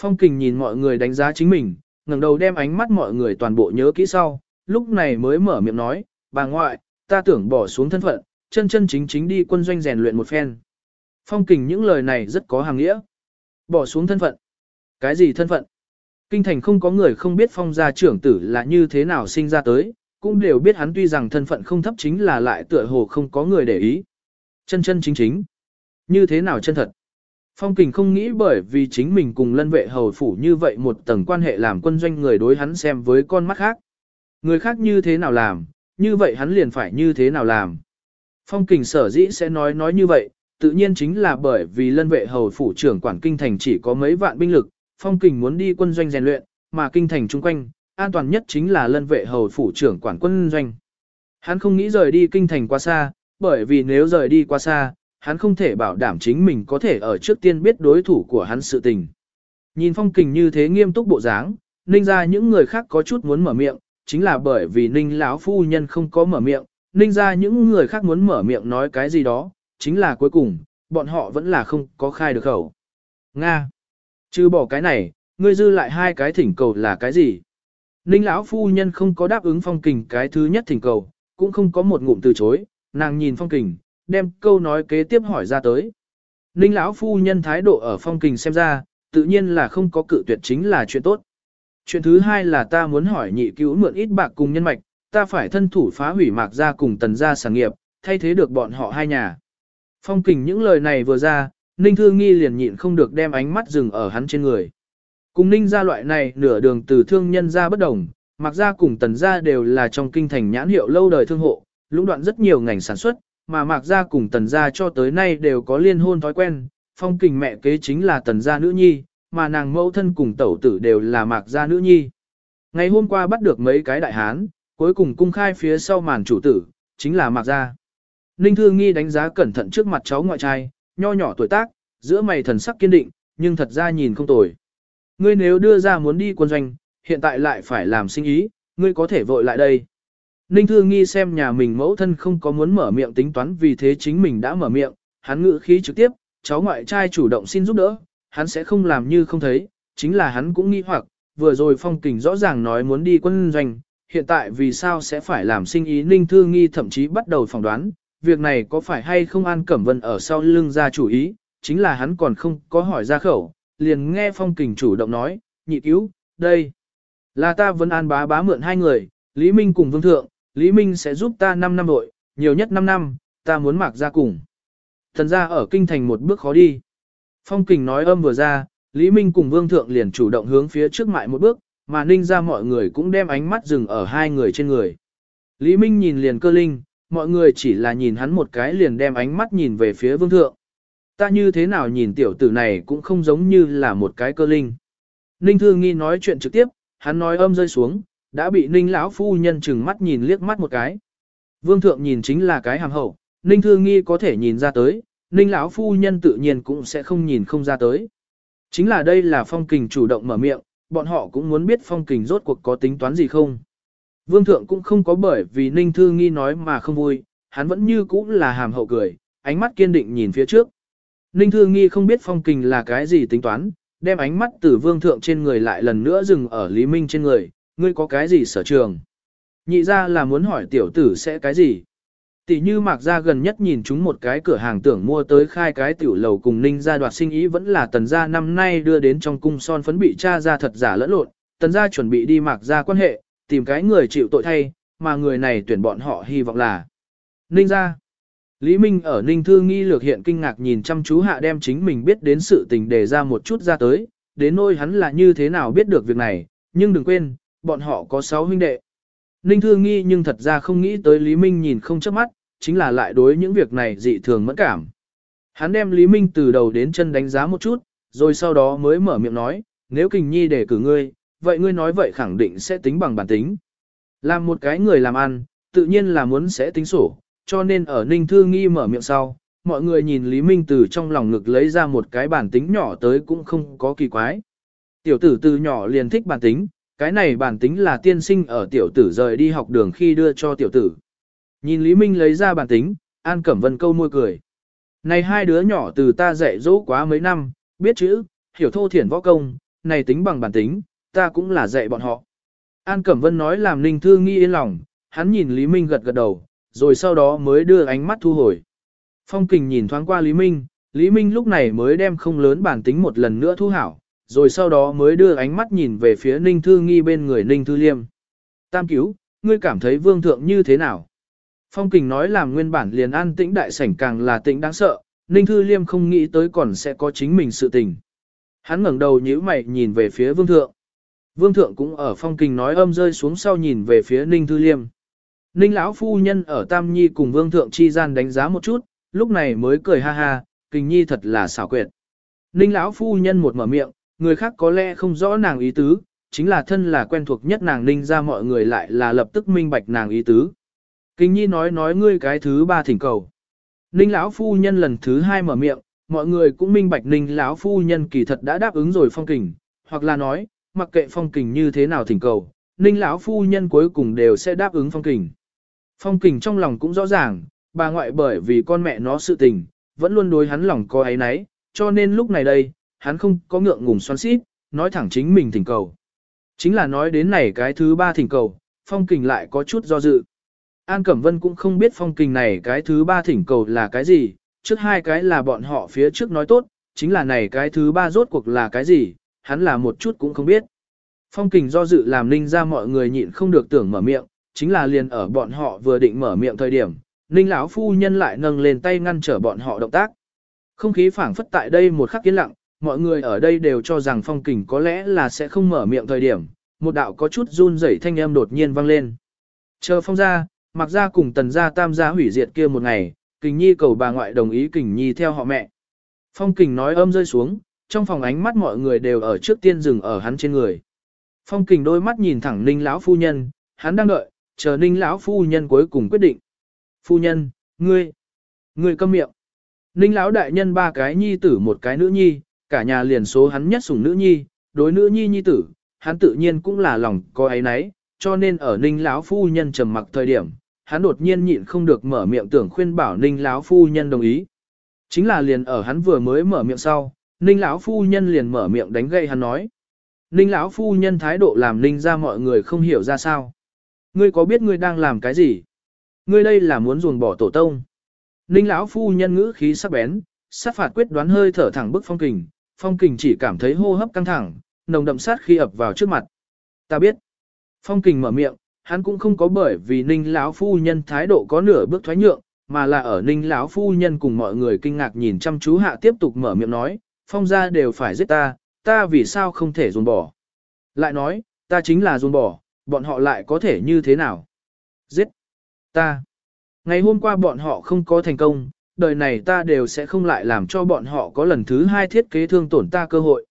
Phong kình nhìn mọi người đánh giá chính mình, ngẩng đầu đem ánh mắt mọi người toàn bộ nhớ kỹ sau, lúc này mới mở miệng nói, bà ngoại, ta tưởng bỏ xuống thân phận, chân chân chính chính đi quân doanh rèn luyện một phen. Phong kình những lời này rất có hàng nghĩa. Bỏ xuống thân phận. Cái gì thân phận? Kinh thành không có người không biết phong gia trưởng tử là như thế nào sinh ra tới, cũng đều biết hắn tuy rằng thân phận không thấp chính là lại tựa hồ không có người để ý. Chân chân chính chính. Như thế nào chân thật? Phong kình không nghĩ bởi vì chính mình cùng lân vệ hầu phủ như vậy một tầng quan hệ làm quân doanh người đối hắn xem với con mắt khác. Người khác như thế nào làm, như vậy hắn liền phải như thế nào làm. Phong kình sở dĩ sẽ nói nói như vậy, tự nhiên chính là bởi vì lân vệ hầu phủ trưởng quản kinh thành chỉ có mấy vạn binh lực, phong kình muốn đi quân doanh rèn luyện, mà kinh thành chung quanh, an toàn nhất chính là lân vệ hầu phủ trưởng quản quân doanh. Hắn không nghĩ rời đi kinh thành quá xa, bởi vì nếu rời đi quá xa, hắn không thể bảo đảm chính mình có thể ở trước tiên biết đối thủ của hắn sự tình. Nhìn phong kình như thế nghiêm túc bộ dáng, ninh ra những người khác có chút muốn mở miệng, chính là bởi vì ninh lão phu nhân không có mở miệng, ninh ra những người khác muốn mở miệng nói cái gì đó, chính là cuối cùng, bọn họ vẫn là không có khai được khẩu. Nga. Chứ bỏ cái này, ngươi dư lại hai cái thỉnh cầu là cái gì? Ninh lão phu nhân không có đáp ứng phong kình cái thứ nhất thỉnh cầu, cũng không có một ngụm từ chối, nàng nhìn phong kình, đem câu nói kế tiếp hỏi ra tới. Ninh lão phu nhân thái độ ở phong kình xem ra, tự nhiên là không có cự tuyệt chính là chuyện tốt. Chuyện thứ hai là ta muốn hỏi nhị cứu mượn ít bạc cùng nhân mạch, ta phải thân thủ phá hủy mạc gia cùng tần gia sản nghiệp, thay thế được bọn họ hai nhà. Phong kình những lời này vừa ra, Ninh Thư Nghi liền nhịn không được đem ánh mắt dừng ở hắn trên người. Cùng Ninh gia loại này nửa đường từ thương nhân ra bất đồng, mặc gia cùng tần gia đều là trong kinh thành nhãn hiệu lâu đời thương hộ, lũng đoạn rất nhiều ngành sản xuất, mà mạc gia cùng tần gia cho tới nay đều có liên hôn thói quen, phong kình mẹ kế chính là tần gia nữ nhi, mà nàng mẫu thân cùng tẩu tử đều là mạc gia nữ nhi. Ngày hôm qua bắt được mấy cái đại hán, cuối cùng cung khai phía sau màn chủ tử, chính là mạc gia. Ninh Thư Nghi đánh giá cẩn thận trước mặt cháu ngoại trai, nho nhỏ tuổi tác, giữa mày thần sắc kiên định, nhưng thật ra nhìn không tồi. Ngươi nếu đưa ra muốn đi quân doanh, hiện tại lại phải làm sinh ý, ngươi có thể vội lại đây. Ninh Thư Nghi xem nhà mình mẫu thân không có muốn mở miệng tính toán vì thế chính mình đã mở miệng, hắn ngữ khí trực tiếp, cháu ngoại trai chủ động xin giúp đỡ, hắn sẽ không làm như không thấy, chính là hắn cũng nghi hoặc, vừa rồi phong kình rõ ràng nói muốn đi quân doanh, hiện tại vì sao sẽ phải làm sinh ý Ninh Thư Nghi thậm chí bắt đầu phỏng đoán, việc này có phải hay không An Cẩm Vân ở sau lưng ra chủ ý, chính là hắn còn không có hỏi ra khẩu, liền nghe phong kình chủ động nói, nhị cứu, đây, là ta vẫn an bá bá mượn hai người, Lý Minh cùng Vương Thượng, Lý Minh sẽ giúp ta 5 năm đội, nhiều nhất 5 năm, ta muốn mặc ra cùng. Thần ra ở kinh thành một bước khó đi. Phong kình nói âm vừa ra, Lý Minh cùng Vương Thượng liền chủ động hướng phía trước mại một bước, mà ninh ra mọi người cũng đem ánh mắt dừng ở hai người trên người. Lý Minh nhìn liền cơ linh, mọi người chỉ là nhìn hắn một cái liền đem ánh mắt nhìn về phía Vương Thượng. Ta như thế nào nhìn tiểu tử này cũng không giống như là một cái cơ linh. Ninh Thư Nghi nói chuyện trực tiếp, hắn nói âm rơi xuống, đã bị ninh lão phu nhân chừng mắt nhìn liếc mắt một cái. Vương thượng nhìn chính là cái hàm hậu, ninh thư nghi có thể nhìn ra tới, ninh lão phu nhân tự nhiên cũng sẽ không nhìn không ra tới. Chính là đây là phong kình chủ động mở miệng, bọn họ cũng muốn biết phong kình rốt cuộc có tính toán gì không. Vương thượng cũng không có bởi vì ninh thư nghi nói mà không vui, hắn vẫn như cũ là hàm hậu cười, ánh mắt kiên định nhìn phía trước. Ninh thư nghi không biết phong kình là cái gì tính toán, đem ánh mắt từ vương thượng trên người lại lần nữa dừng ở Lý Minh trên người, ngươi có cái gì sở trường? Nhị ra là muốn hỏi tiểu tử sẽ cái gì? Tỷ như mạc gia gần nhất nhìn chúng một cái cửa hàng tưởng mua tới khai cái tiểu lầu cùng ninh gia đoạt sinh ý vẫn là tần gia năm nay đưa đến trong cung son phấn bị cha ra thật giả lẫn lộn, tần gia chuẩn bị đi mạc gia quan hệ, tìm cái người chịu tội thay, mà người này tuyển bọn họ hy vọng là ninh gia. Lý Minh ở Ninh Thư Nghi lược hiện kinh ngạc nhìn chăm chú hạ đem chính mình biết đến sự tình đề ra một chút ra tới, đến nỗi hắn là như thế nào biết được việc này, nhưng đừng quên, bọn họ có 6 huynh đệ. Ninh Thư Nghi nhưng thật ra không nghĩ tới Lý Minh nhìn không chớp mắt, chính là lại đối những việc này dị thường mẫn cảm. Hắn đem Lý Minh từ đầu đến chân đánh giá một chút, rồi sau đó mới mở miệng nói, nếu Kình Nhi để cử ngươi, vậy ngươi nói vậy khẳng định sẽ tính bằng bản tính. Làm một cái người làm ăn, tự nhiên là muốn sẽ tính sổ, cho nên ở Ninh Thư Nghi mở miệng sau, mọi người nhìn Lý Minh từ trong lòng ngực lấy ra một cái bản tính nhỏ tới cũng không có kỳ quái. Tiểu tử từ nhỏ liền thích bản tính, cái này bản tính là tiên sinh ở tiểu tử rời đi học đường khi đưa cho tiểu tử. Nhìn Lý Minh lấy ra bản tính, An Cẩm Vân câu môi cười. Này hai đứa nhỏ từ ta dạy dỗ quá mấy năm, biết chữ, hiểu thô thiển võ công, này tính bằng bản tính, ta cũng là dạy bọn họ. An Cẩm Vân nói làm Ninh Thư nghi yên lòng, hắn nhìn Lý Minh gật gật đầu, rồi sau đó mới đưa ánh mắt thu hồi. Phong kình nhìn thoáng qua Lý Minh, Lý Minh lúc này mới đem không lớn bản tính một lần nữa thu hảo, rồi sau đó mới đưa ánh mắt nhìn về phía Ninh Thư Nghi bên người Ninh Thư Liêm. Tam cứu, ngươi cảm thấy vương thượng như thế nào? Phong kình nói làm nguyên bản liền an tĩnh đại sảnh càng là tĩnh đáng sợ, Ninh Thư Liêm không nghĩ tới còn sẽ có chính mình sự tình. Hắn ngẩng đầu nhíu mày nhìn về phía vương thượng. Vương thượng cũng ở phong kình nói âm rơi xuống sau nhìn về phía Ninh Thư Liêm. Ninh lão phu nhân ở Tam Nhi cùng Vương thượng chi gian đánh giá một chút, lúc này mới cười ha ha, Kình Nhi thật là xảo quyệt. Ninh lão phu nhân một mở miệng, người khác có lẽ không rõ nàng ý tứ, chính là thân là quen thuộc nhất nàng Ninh ra mọi người lại là lập tức minh bạch nàng ý tứ. Kình Nhi nói nói ngươi cái thứ ba thỉnh cầu. Ninh lão phu nhân lần thứ hai mở miệng, mọi người cũng minh bạch Ninh lão phu nhân kỳ thật đã đáp ứng rồi phong kình, hoặc là nói, mặc kệ phong kình như thế nào thỉnh cầu, Ninh lão phu nhân cuối cùng đều sẽ đáp ứng phong kình. Phong kình trong lòng cũng rõ ràng, bà ngoại bởi vì con mẹ nó sự tình, vẫn luôn đối hắn lòng có ấy nấy, cho nên lúc này đây, hắn không có ngượng ngùng xoắn xít, nói thẳng chính mình thỉnh cầu. Chính là nói đến này cái thứ ba thỉnh cầu, phong kình lại có chút do dự. An Cẩm Vân cũng không biết phong kình này cái thứ ba thỉnh cầu là cái gì, trước hai cái là bọn họ phía trước nói tốt, chính là này cái thứ ba rốt cuộc là cái gì, hắn là một chút cũng không biết. Phong kình do dự làm ninh ra mọi người nhịn không được tưởng mở miệng, chính là liền ở bọn họ vừa định mở miệng thời điểm, Ninh lão phu nhân lại nâng lên tay ngăn trở bọn họ động tác. Không khí phảng phất tại đây một khắc yên lặng, mọi người ở đây đều cho rằng phong kình có lẽ là sẽ không mở miệng thời điểm, một đạo có chút run rẩy thanh âm đột nhiên vang lên. Chờ phong ra, mặc ra cùng tần gia tam gia hủy diệt kia một ngày, kình nhi cầu bà ngoại đồng ý kình nhi theo họ mẹ. Phong kình nói âm rơi xuống, trong phòng ánh mắt mọi người đều ở trước tiên dừng ở hắn trên người. Phong kình đôi mắt nhìn thẳng ninh lão phu nhân, hắn đang đợi, chờ ninh lão phu nhân cuối cùng quyết định. Phu nhân, ngươi, ngươi câm miệng. Ninh lão đại nhân ba cái nhi tử một cái nữ nhi, cả nhà liền số hắn nhất sủng nữ nhi, đối nữ nhi nhi tử, hắn tự nhiên cũng là lòng có ấy nấy, cho nên ở ninh lão phu nhân trầm mặc thời điểm, hắn đột nhiên nhịn không được mở miệng tưởng khuyên bảo ninh lão phu nhân đồng ý. Chính là liền ở hắn vừa mới mở miệng sau, ninh lão phu nhân liền mở miệng đánh gậy hắn nói. Ninh lão phu nhân thái độ làm ninh ra mọi người không hiểu ra sao. Ngươi có biết ngươi đang làm cái gì? Ngươi đây là muốn ruồng bỏ tổ tông. Ninh lão phu nhân ngữ khí sắc bén, sát phạt quyết đoán hơi thở thẳng bức phong kình, phong kình chỉ cảm thấy hô hấp căng thẳng, nồng đậm sát khi ập vào trước mặt. Ta biết. Phong kình mở miệng, hắn cũng không có bởi vì ninh lão phu nhân thái độ có nửa bước thoái nhượng, mà là ở ninh lão phu nhân cùng mọi người kinh ngạc nhìn chăm chú hạ tiếp tục mở miệng nói, phong gia đều phải giết ta, ta vì sao không thể dồn bỏ. Lại nói, ta chính là dồn bỏ, bọn họ lại có thể như thế nào? Giết! Ta! Ngày hôm qua bọn họ không có thành công, đời này ta đều sẽ không lại làm cho bọn họ có lần thứ hai thiết kế thương tổn ta cơ hội.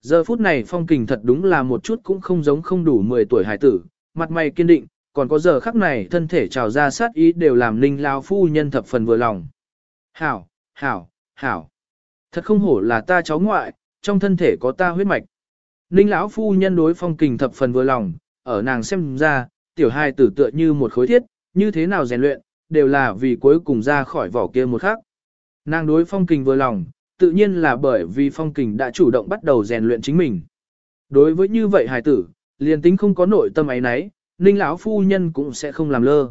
Giờ phút này phong kình thật đúng là một chút cũng không giống không đủ 10 tuổi hải tử, mặt mày kiên định, còn có giờ khắc này thân thể trào ra sát ý đều làm ninh lao phu nhân thập phần vừa lòng. Hảo, hảo, hảo. Thật không hổ là ta cháu ngoại, trong thân thể có ta huyết mạch. Ninh lão phu nhân đối phong kình thập phần vừa lòng, ở nàng xem ra, tiểu hai tử tựa như một khối thiết, như thế nào rèn luyện, đều là vì cuối cùng ra khỏi vỏ kia một khắc. Nàng đối phong kình vừa lòng, tự nhiên là bởi vì phong kình đã chủ động bắt đầu rèn luyện chính mình. Đối với như vậy hài tử, liền tính không có nội tâm ấy nấy, ninh lão phu nhân cũng sẽ không làm lơ.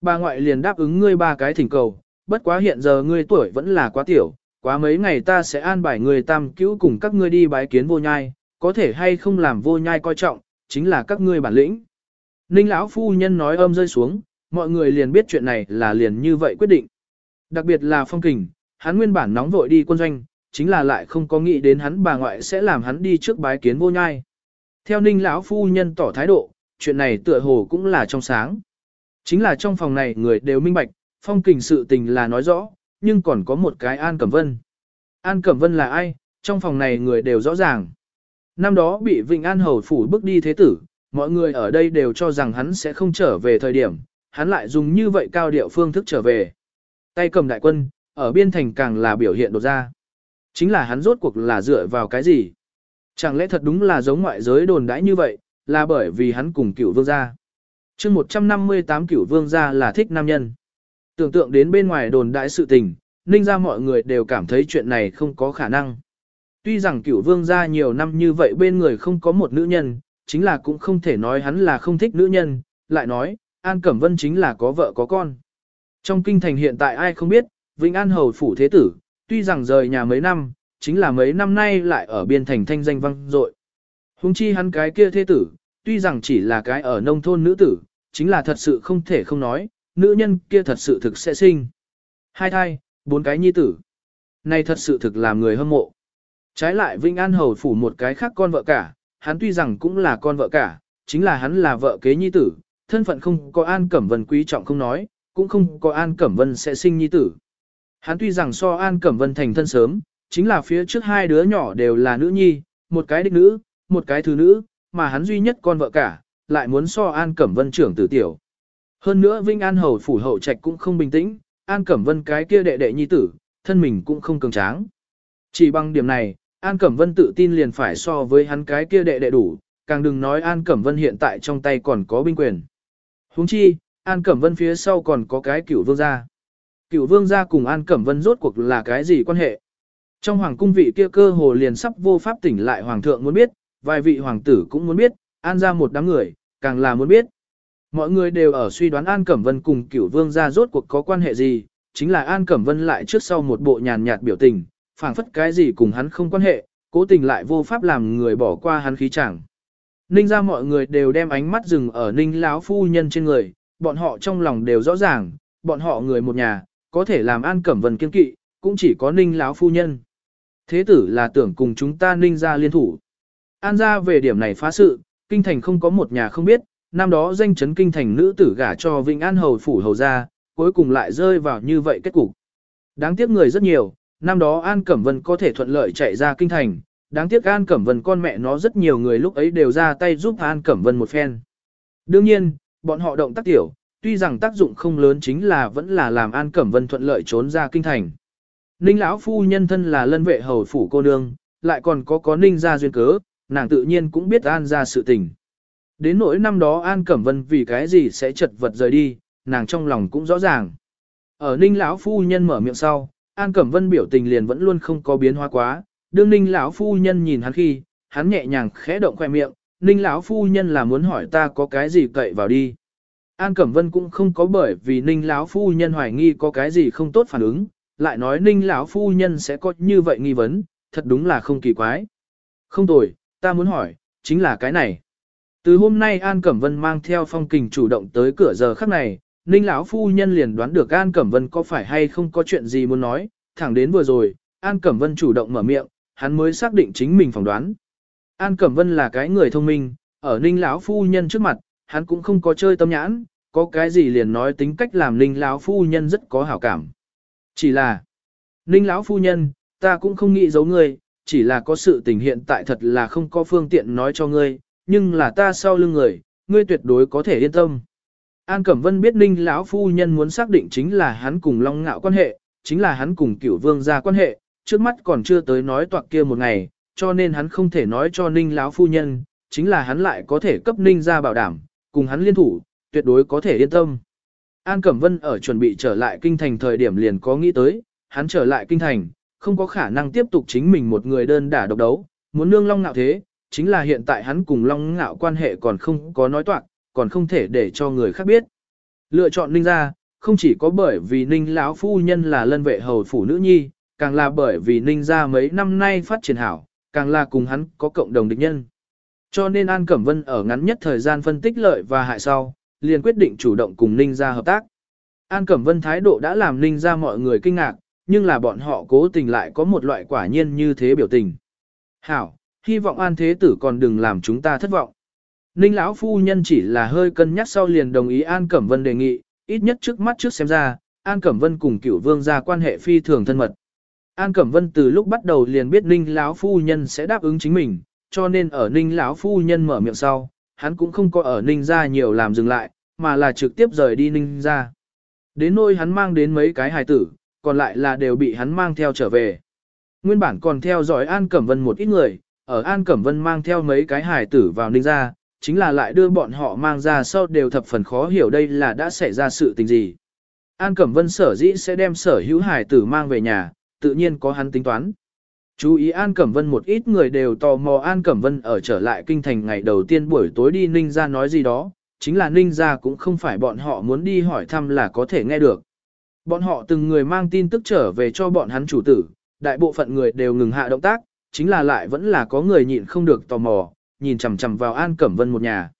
bà ngoại liền đáp ứng ngươi ba cái thỉnh cầu, bất quá hiện giờ ngươi tuổi vẫn là quá tiểu, quá mấy ngày ta sẽ an bài người tam cứu cùng các ngươi đi bái kiến vô nhai, có thể hay không làm vô nhai coi trọng, chính là các ngươi bản lĩnh. Ninh lão phu nhân nói âm rơi xuống, mọi người liền biết chuyện này là liền như vậy quyết định. Đặc biệt là phong kình, hắn nguyên bản nóng vội đi quân doanh, chính là lại không có nghĩ đến hắn bà ngoại sẽ làm hắn đi trước bái kiến vô nhai. Theo ninh lão phu nhân tỏ thái độ, chuyện này tựa hồ cũng là trong sáng. Chính là trong phòng này người đều minh bạch, phong kình sự tình là nói rõ, nhưng còn có một cái An Cẩm Vân. An Cẩm Vân là ai, trong phòng này người đều rõ ràng. Năm đó bị Vịnh An Hầu phủ bước đi thế tử, mọi người ở đây đều cho rằng hắn sẽ không trở về thời điểm, hắn lại dùng như vậy cao điệu phương thức trở về. Tay cầm đại quân, ở biên thành càng là biểu hiện đột ra. Chính là hắn rốt cuộc là dựa vào cái gì? Chẳng lẽ thật đúng là giống ngoại giới đồn đãi như vậy, là bởi vì hắn cùng cửu vương gia. chương 158 cửu vương gia là thích nam nhân. Tưởng tượng đến bên ngoài đồn đại sự tình, ninh ra mọi người đều cảm thấy chuyện này không có khả năng. Tuy rằng cửu vương gia nhiều năm như vậy bên người không có một nữ nhân, chính là cũng không thể nói hắn là không thích nữ nhân, lại nói, An Cẩm Vân chính là có vợ có con. Trong kinh thành hiện tại ai không biết, Vĩnh An Hầu Phủ Thế Tử, tuy rằng rời nhà mấy năm, chính là mấy năm nay lại ở biên thành thanh danh vang dội. Hùng chi hắn cái kia thế tử, tuy rằng chỉ là cái ở nông thôn nữ tử, chính là thật sự không thể không nói, nữ nhân kia thật sự thực sẽ sinh. Hai thai, bốn cái nhi tử. Này thật sự thực làm người hâm mộ. Trái lại Vinh An Hầu phủ một cái khác con vợ cả, hắn tuy rằng cũng là con vợ cả, chính là hắn là vợ kế nhi tử, thân phận không có An Cẩm Vân quý trọng không nói, cũng không có An Cẩm Vân sẽ sinh nhi tử. Hắn tuy rằng so An Cẩm Vân thành thân sớm, chính là phía trước hai đứa nhỏ đều là nữ nhi, một cái đích nữ, một cái thứ nữ, mà hắn duy nhất con vợ cả, lại muốn so An Cẩm Vân trưởng tử tiểu. Hơn nữa Vinh An Hầu phủ hậu trạch cũng không bình tĩnh, An Cẩm Vân cái kia đệ đệ nhi tử, thân mình cũng không cường tráng. Chỉ bằng điểm này, An Cẩm Vân tự tin liền phải so với hắn cái kia đệ đệ đủ, càng đừng nói An Cẩm Vân hiện tại trong tay còn có binh quyền. Huống chi, An Cẩm Vân phía sau còn có cái cửu vương gia. Cửu vương gia cùng An Cẩm Vân rốt cuộc là cái gì quan hệ? Trong hoàng cung vị kia cơ hồ liền sắp vô pháp tỉnh lại hoàng thượng muốn biết, vài vị hoàng tử cũng muốn biết, an ra một đám người, càng là muốn biết. Mọi người đều ở suy đoán An Cẩm Vân cùng cửu vương gia rốt cuộc có quan hệ gì, chính là An Cẩm Vân lại trước sau một bộ nhàn nhạt biểu tình, phảng phất cái gì cùng hắn không quan hệ, cố tình lại vô pháp làm người bỏ qua hắn khí chẳng. Ninh ra mọi người đều đem ánh mắt dừng ở Ninh lão phu nhân trên người, bọn họ trong lòng đều rõ ràng, bọn họ người một nhà, có thể làm An Cẩm Vân kiên kỵ, cũng chỉ có Ninh lão phu nhân. Thế tử là tưởng cùng chúng ta Ninh ra liên thủ. An ra về điểm này phá sự, kinh thành không có một nhà không biết, năm đó danh chấn kinh thành nữ tử gả cho Vĩnh An hầu phủ hầu ra, cuối cùng lại rơi vào như vậy kết cục. Đáng tiếc người rất nhiều, năm đó An Cẩm Vân có thể thuận lợi chạy ra kinh thành, đáng tiếc An Cẩm Vân con mẹ nó rất nhiều người lúc ấy đều ra tay giúp An Cẩm Vân một phen. Đương nhiên, bọn họ động tác tiểu, tuy rằng tác dụng không lớn chính là vẫn là làm An Cẩm Vân thuận lợi trốn ra kinh thành. Ninh lão phu nhân thân là lân vệ hầu phủ cô nương, lại còn có có ninh gia duyên cớ, nàng tự nhiên cũng biết An ra sự tình. Đến nỗi năm đó An Cẩm Vân vì cái gì sẽ chật vật rời đi, nàng trong lòng cũng rõ ràng. Ở ninh lão phu nhân mở miệng sau, An Cẩm Vân biểu tình liền vẫn luôn không có biến hóa quá, đương ninh lão phu nhân nhìn hắn khi, hắn nhẹ nhàng khẽ động khóe miệng, ninh lão phu nhân là muốn hỏi ta có cái gì cậy vào đi. An Cẩm Vân cũng không có bởi vì ninh lão phu nhân hoài nghi có cái gì không tốt phản ứng, lại nói ninh lão phu nhân sẽ có như vậy nghi vấn, thật đúng là không kỳ quái. Không tồi, ta muốn hỏi, chính là cái này. Từ hôm nay An Cẩm Vân mang theo phong kình chủ động tới cửa giờ khắc này, Ninh lão phu nhân liền đoán được An Cẩm Vân có phải hay không có chuyện gì muốn nói, thẳng đến vừa rồi, An Cẩm Vân chủ động mở miệng, hắn mới xác định chính mình phỏng đoán. An Cẩm Vân là cái người thông minh, ở Ninh lão phu nhân trước mặt, hắn cũng không có chơi tâm nhãn, có cái gì liền nói tính cách làm Ninh lão phu nhân rất có hảo cảm. Chỉ là, Ninh lão phu nhân, ta cũng không nghĩ giấu ngươi, chỉ là có sự tình hiện tại thật là không có phương tiện nói cho ngươi, nhưng là ta sau lưng người, ngươi tuyệt đối có thể yên tâm. An Cẩm Vân biết Ninh lão phu nhân muốn xác định chính là hắn cùng Long Ngạo quan hệ, chính là hắn cùng Cửu Vương gia quan hệ, trước mắt còn chưa tới nói toạc kia một ngày, cho nên hắn không thể nói cho Ninh lão phu nhân, chính là hắn lại có thể cấp Ninh gia bảo đảm, cùng hắn liên thủ, tuyệt đối có thể yên tâm. An Cẩm Vân ở chuẩn bị trở lại kinh thành thời điểm liền có nghĩ tới, hắn trở lại kinh thành, không có khả năng tiếp tục chính mình một người đơn đả độc đấu, muốn nương Long Ngạo thế, chính là hiện tại hắn cùng Long Ngạo quan hệ còn không có nói toạc, còn không thể để cho người khác biết. Lựa chọn Ninh gia, không chỉ có bởi vì Ninh lão phu nhân là lân vệ hầu phủ nữ nhi, càng là bởi vì Ninh gia mấy năm nay phát triển hảo, càng là cùng hắn có cộng đồng địch nhân. Cho nên An Cẩm Vân ở ngắn nhất thời gian phân tích lợi và hại sau, liền quyết định chủ động cùng Ninh gia hợp tác. An Cẩm Vân thái độ đã làm Ninh gia mọi người kinh ngạc, nhưng là bọn họ cố tình lại có một loại quả nhiên như thế biểu tình. Hảo, hy vọng An Thế Tử còn đừng làm chúng ta thất vọng. Ninh lão phu nhân chỉ là hơi cân nhắc sau liền đồng ý An Cẩm Vân đề nghị, ít nhất trước mắt trước xem ra, An Cẩm Vân cùng cửu vương gia quan hệ phi thường thân mật. An Cẩm Vân từ lúc bắt đầu liền biết Ninh lão phu nhân sẽ đáp ứng chính mình, cho nên ở Ninh lão phu nhân mở miệng sau, hắn cũng không có ở Ninh gia nhiều làm dừng lại, mà là trực tiếp rời đi Ninh gia. Đến nơi hắn mang đến mấy cái hài tử, còn lại là đều bị hắn mang theo trở về. Nguyên bản còn theo dõi An Cẩm Vân một ít người, ở An Cẩm Vân mang theo mấy cái hài tử vào Ninh gia, chính là lại đưa bọn họ mang ra sau đều thập phần khó hiểu đây là đã xảy ra sự tình gì. An Cẩm Vân sở dĩ sẽ đem sở hữu hài tử mang về nhà, tự nhiên có hắn tính toán. Chú ý An Cẩm Vân một ít người đều tò mò An Cẩm Vân ở trở lại kinh thành ngày đầu tiên buổi tối đi Ninh ra nói gì đó, chính là Ninh ra cũng không phải bọn họ muốn đi hỏi thăm là có thể nghe được. Bọn họ từng người mang tin tức trở về cho bọn hắn chủ tử, đại bộ phận người đều ngừng hạ động tác, chính là lại vẫn là có người nhịn không được tò mò, nhìn chằm chằm vào An Cẩm Vân một nhà.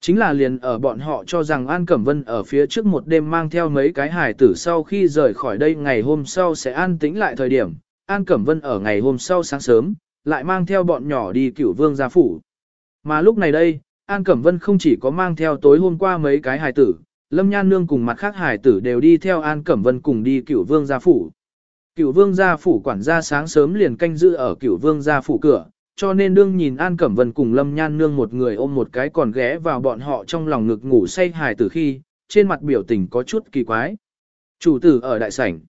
Chính là liền ở bọn họ cho rằng An Cẩm Vân ở phía trước một đêm mang theo mấy cái hài tử sau khi rời khỏi đây ngày hôm sau sẽ an tĩnh lại thời điểm, An Cẩm Vân ở ngày hôm sau sáng sớm, lại mang theo bọn nhỏ đi cửu vương gia phủ. Mà lúc này đây, An Cẩm Vân không chỉ có mang theo tối hôm qua mấy cái hài tử, Lâm Nhan Nương cùng mặt khác hài tử đều đi theo An Cẩm Vân cùng đi cửu vương gia phủ. Cửu vương gia phủ quản gia sáng sớm liền canh giữ ở cửu vương gia phủ cửa, cho nên đương nhìn An Cẩm Vân cùng Lâm Nhan Nương một người ôm một cái còn ghé vào bọn họ trong lòng ngực ngủ say hài từ khi, trên mặt biểu tình có chút kỳ quái. Chủ tử ở đại sảnh.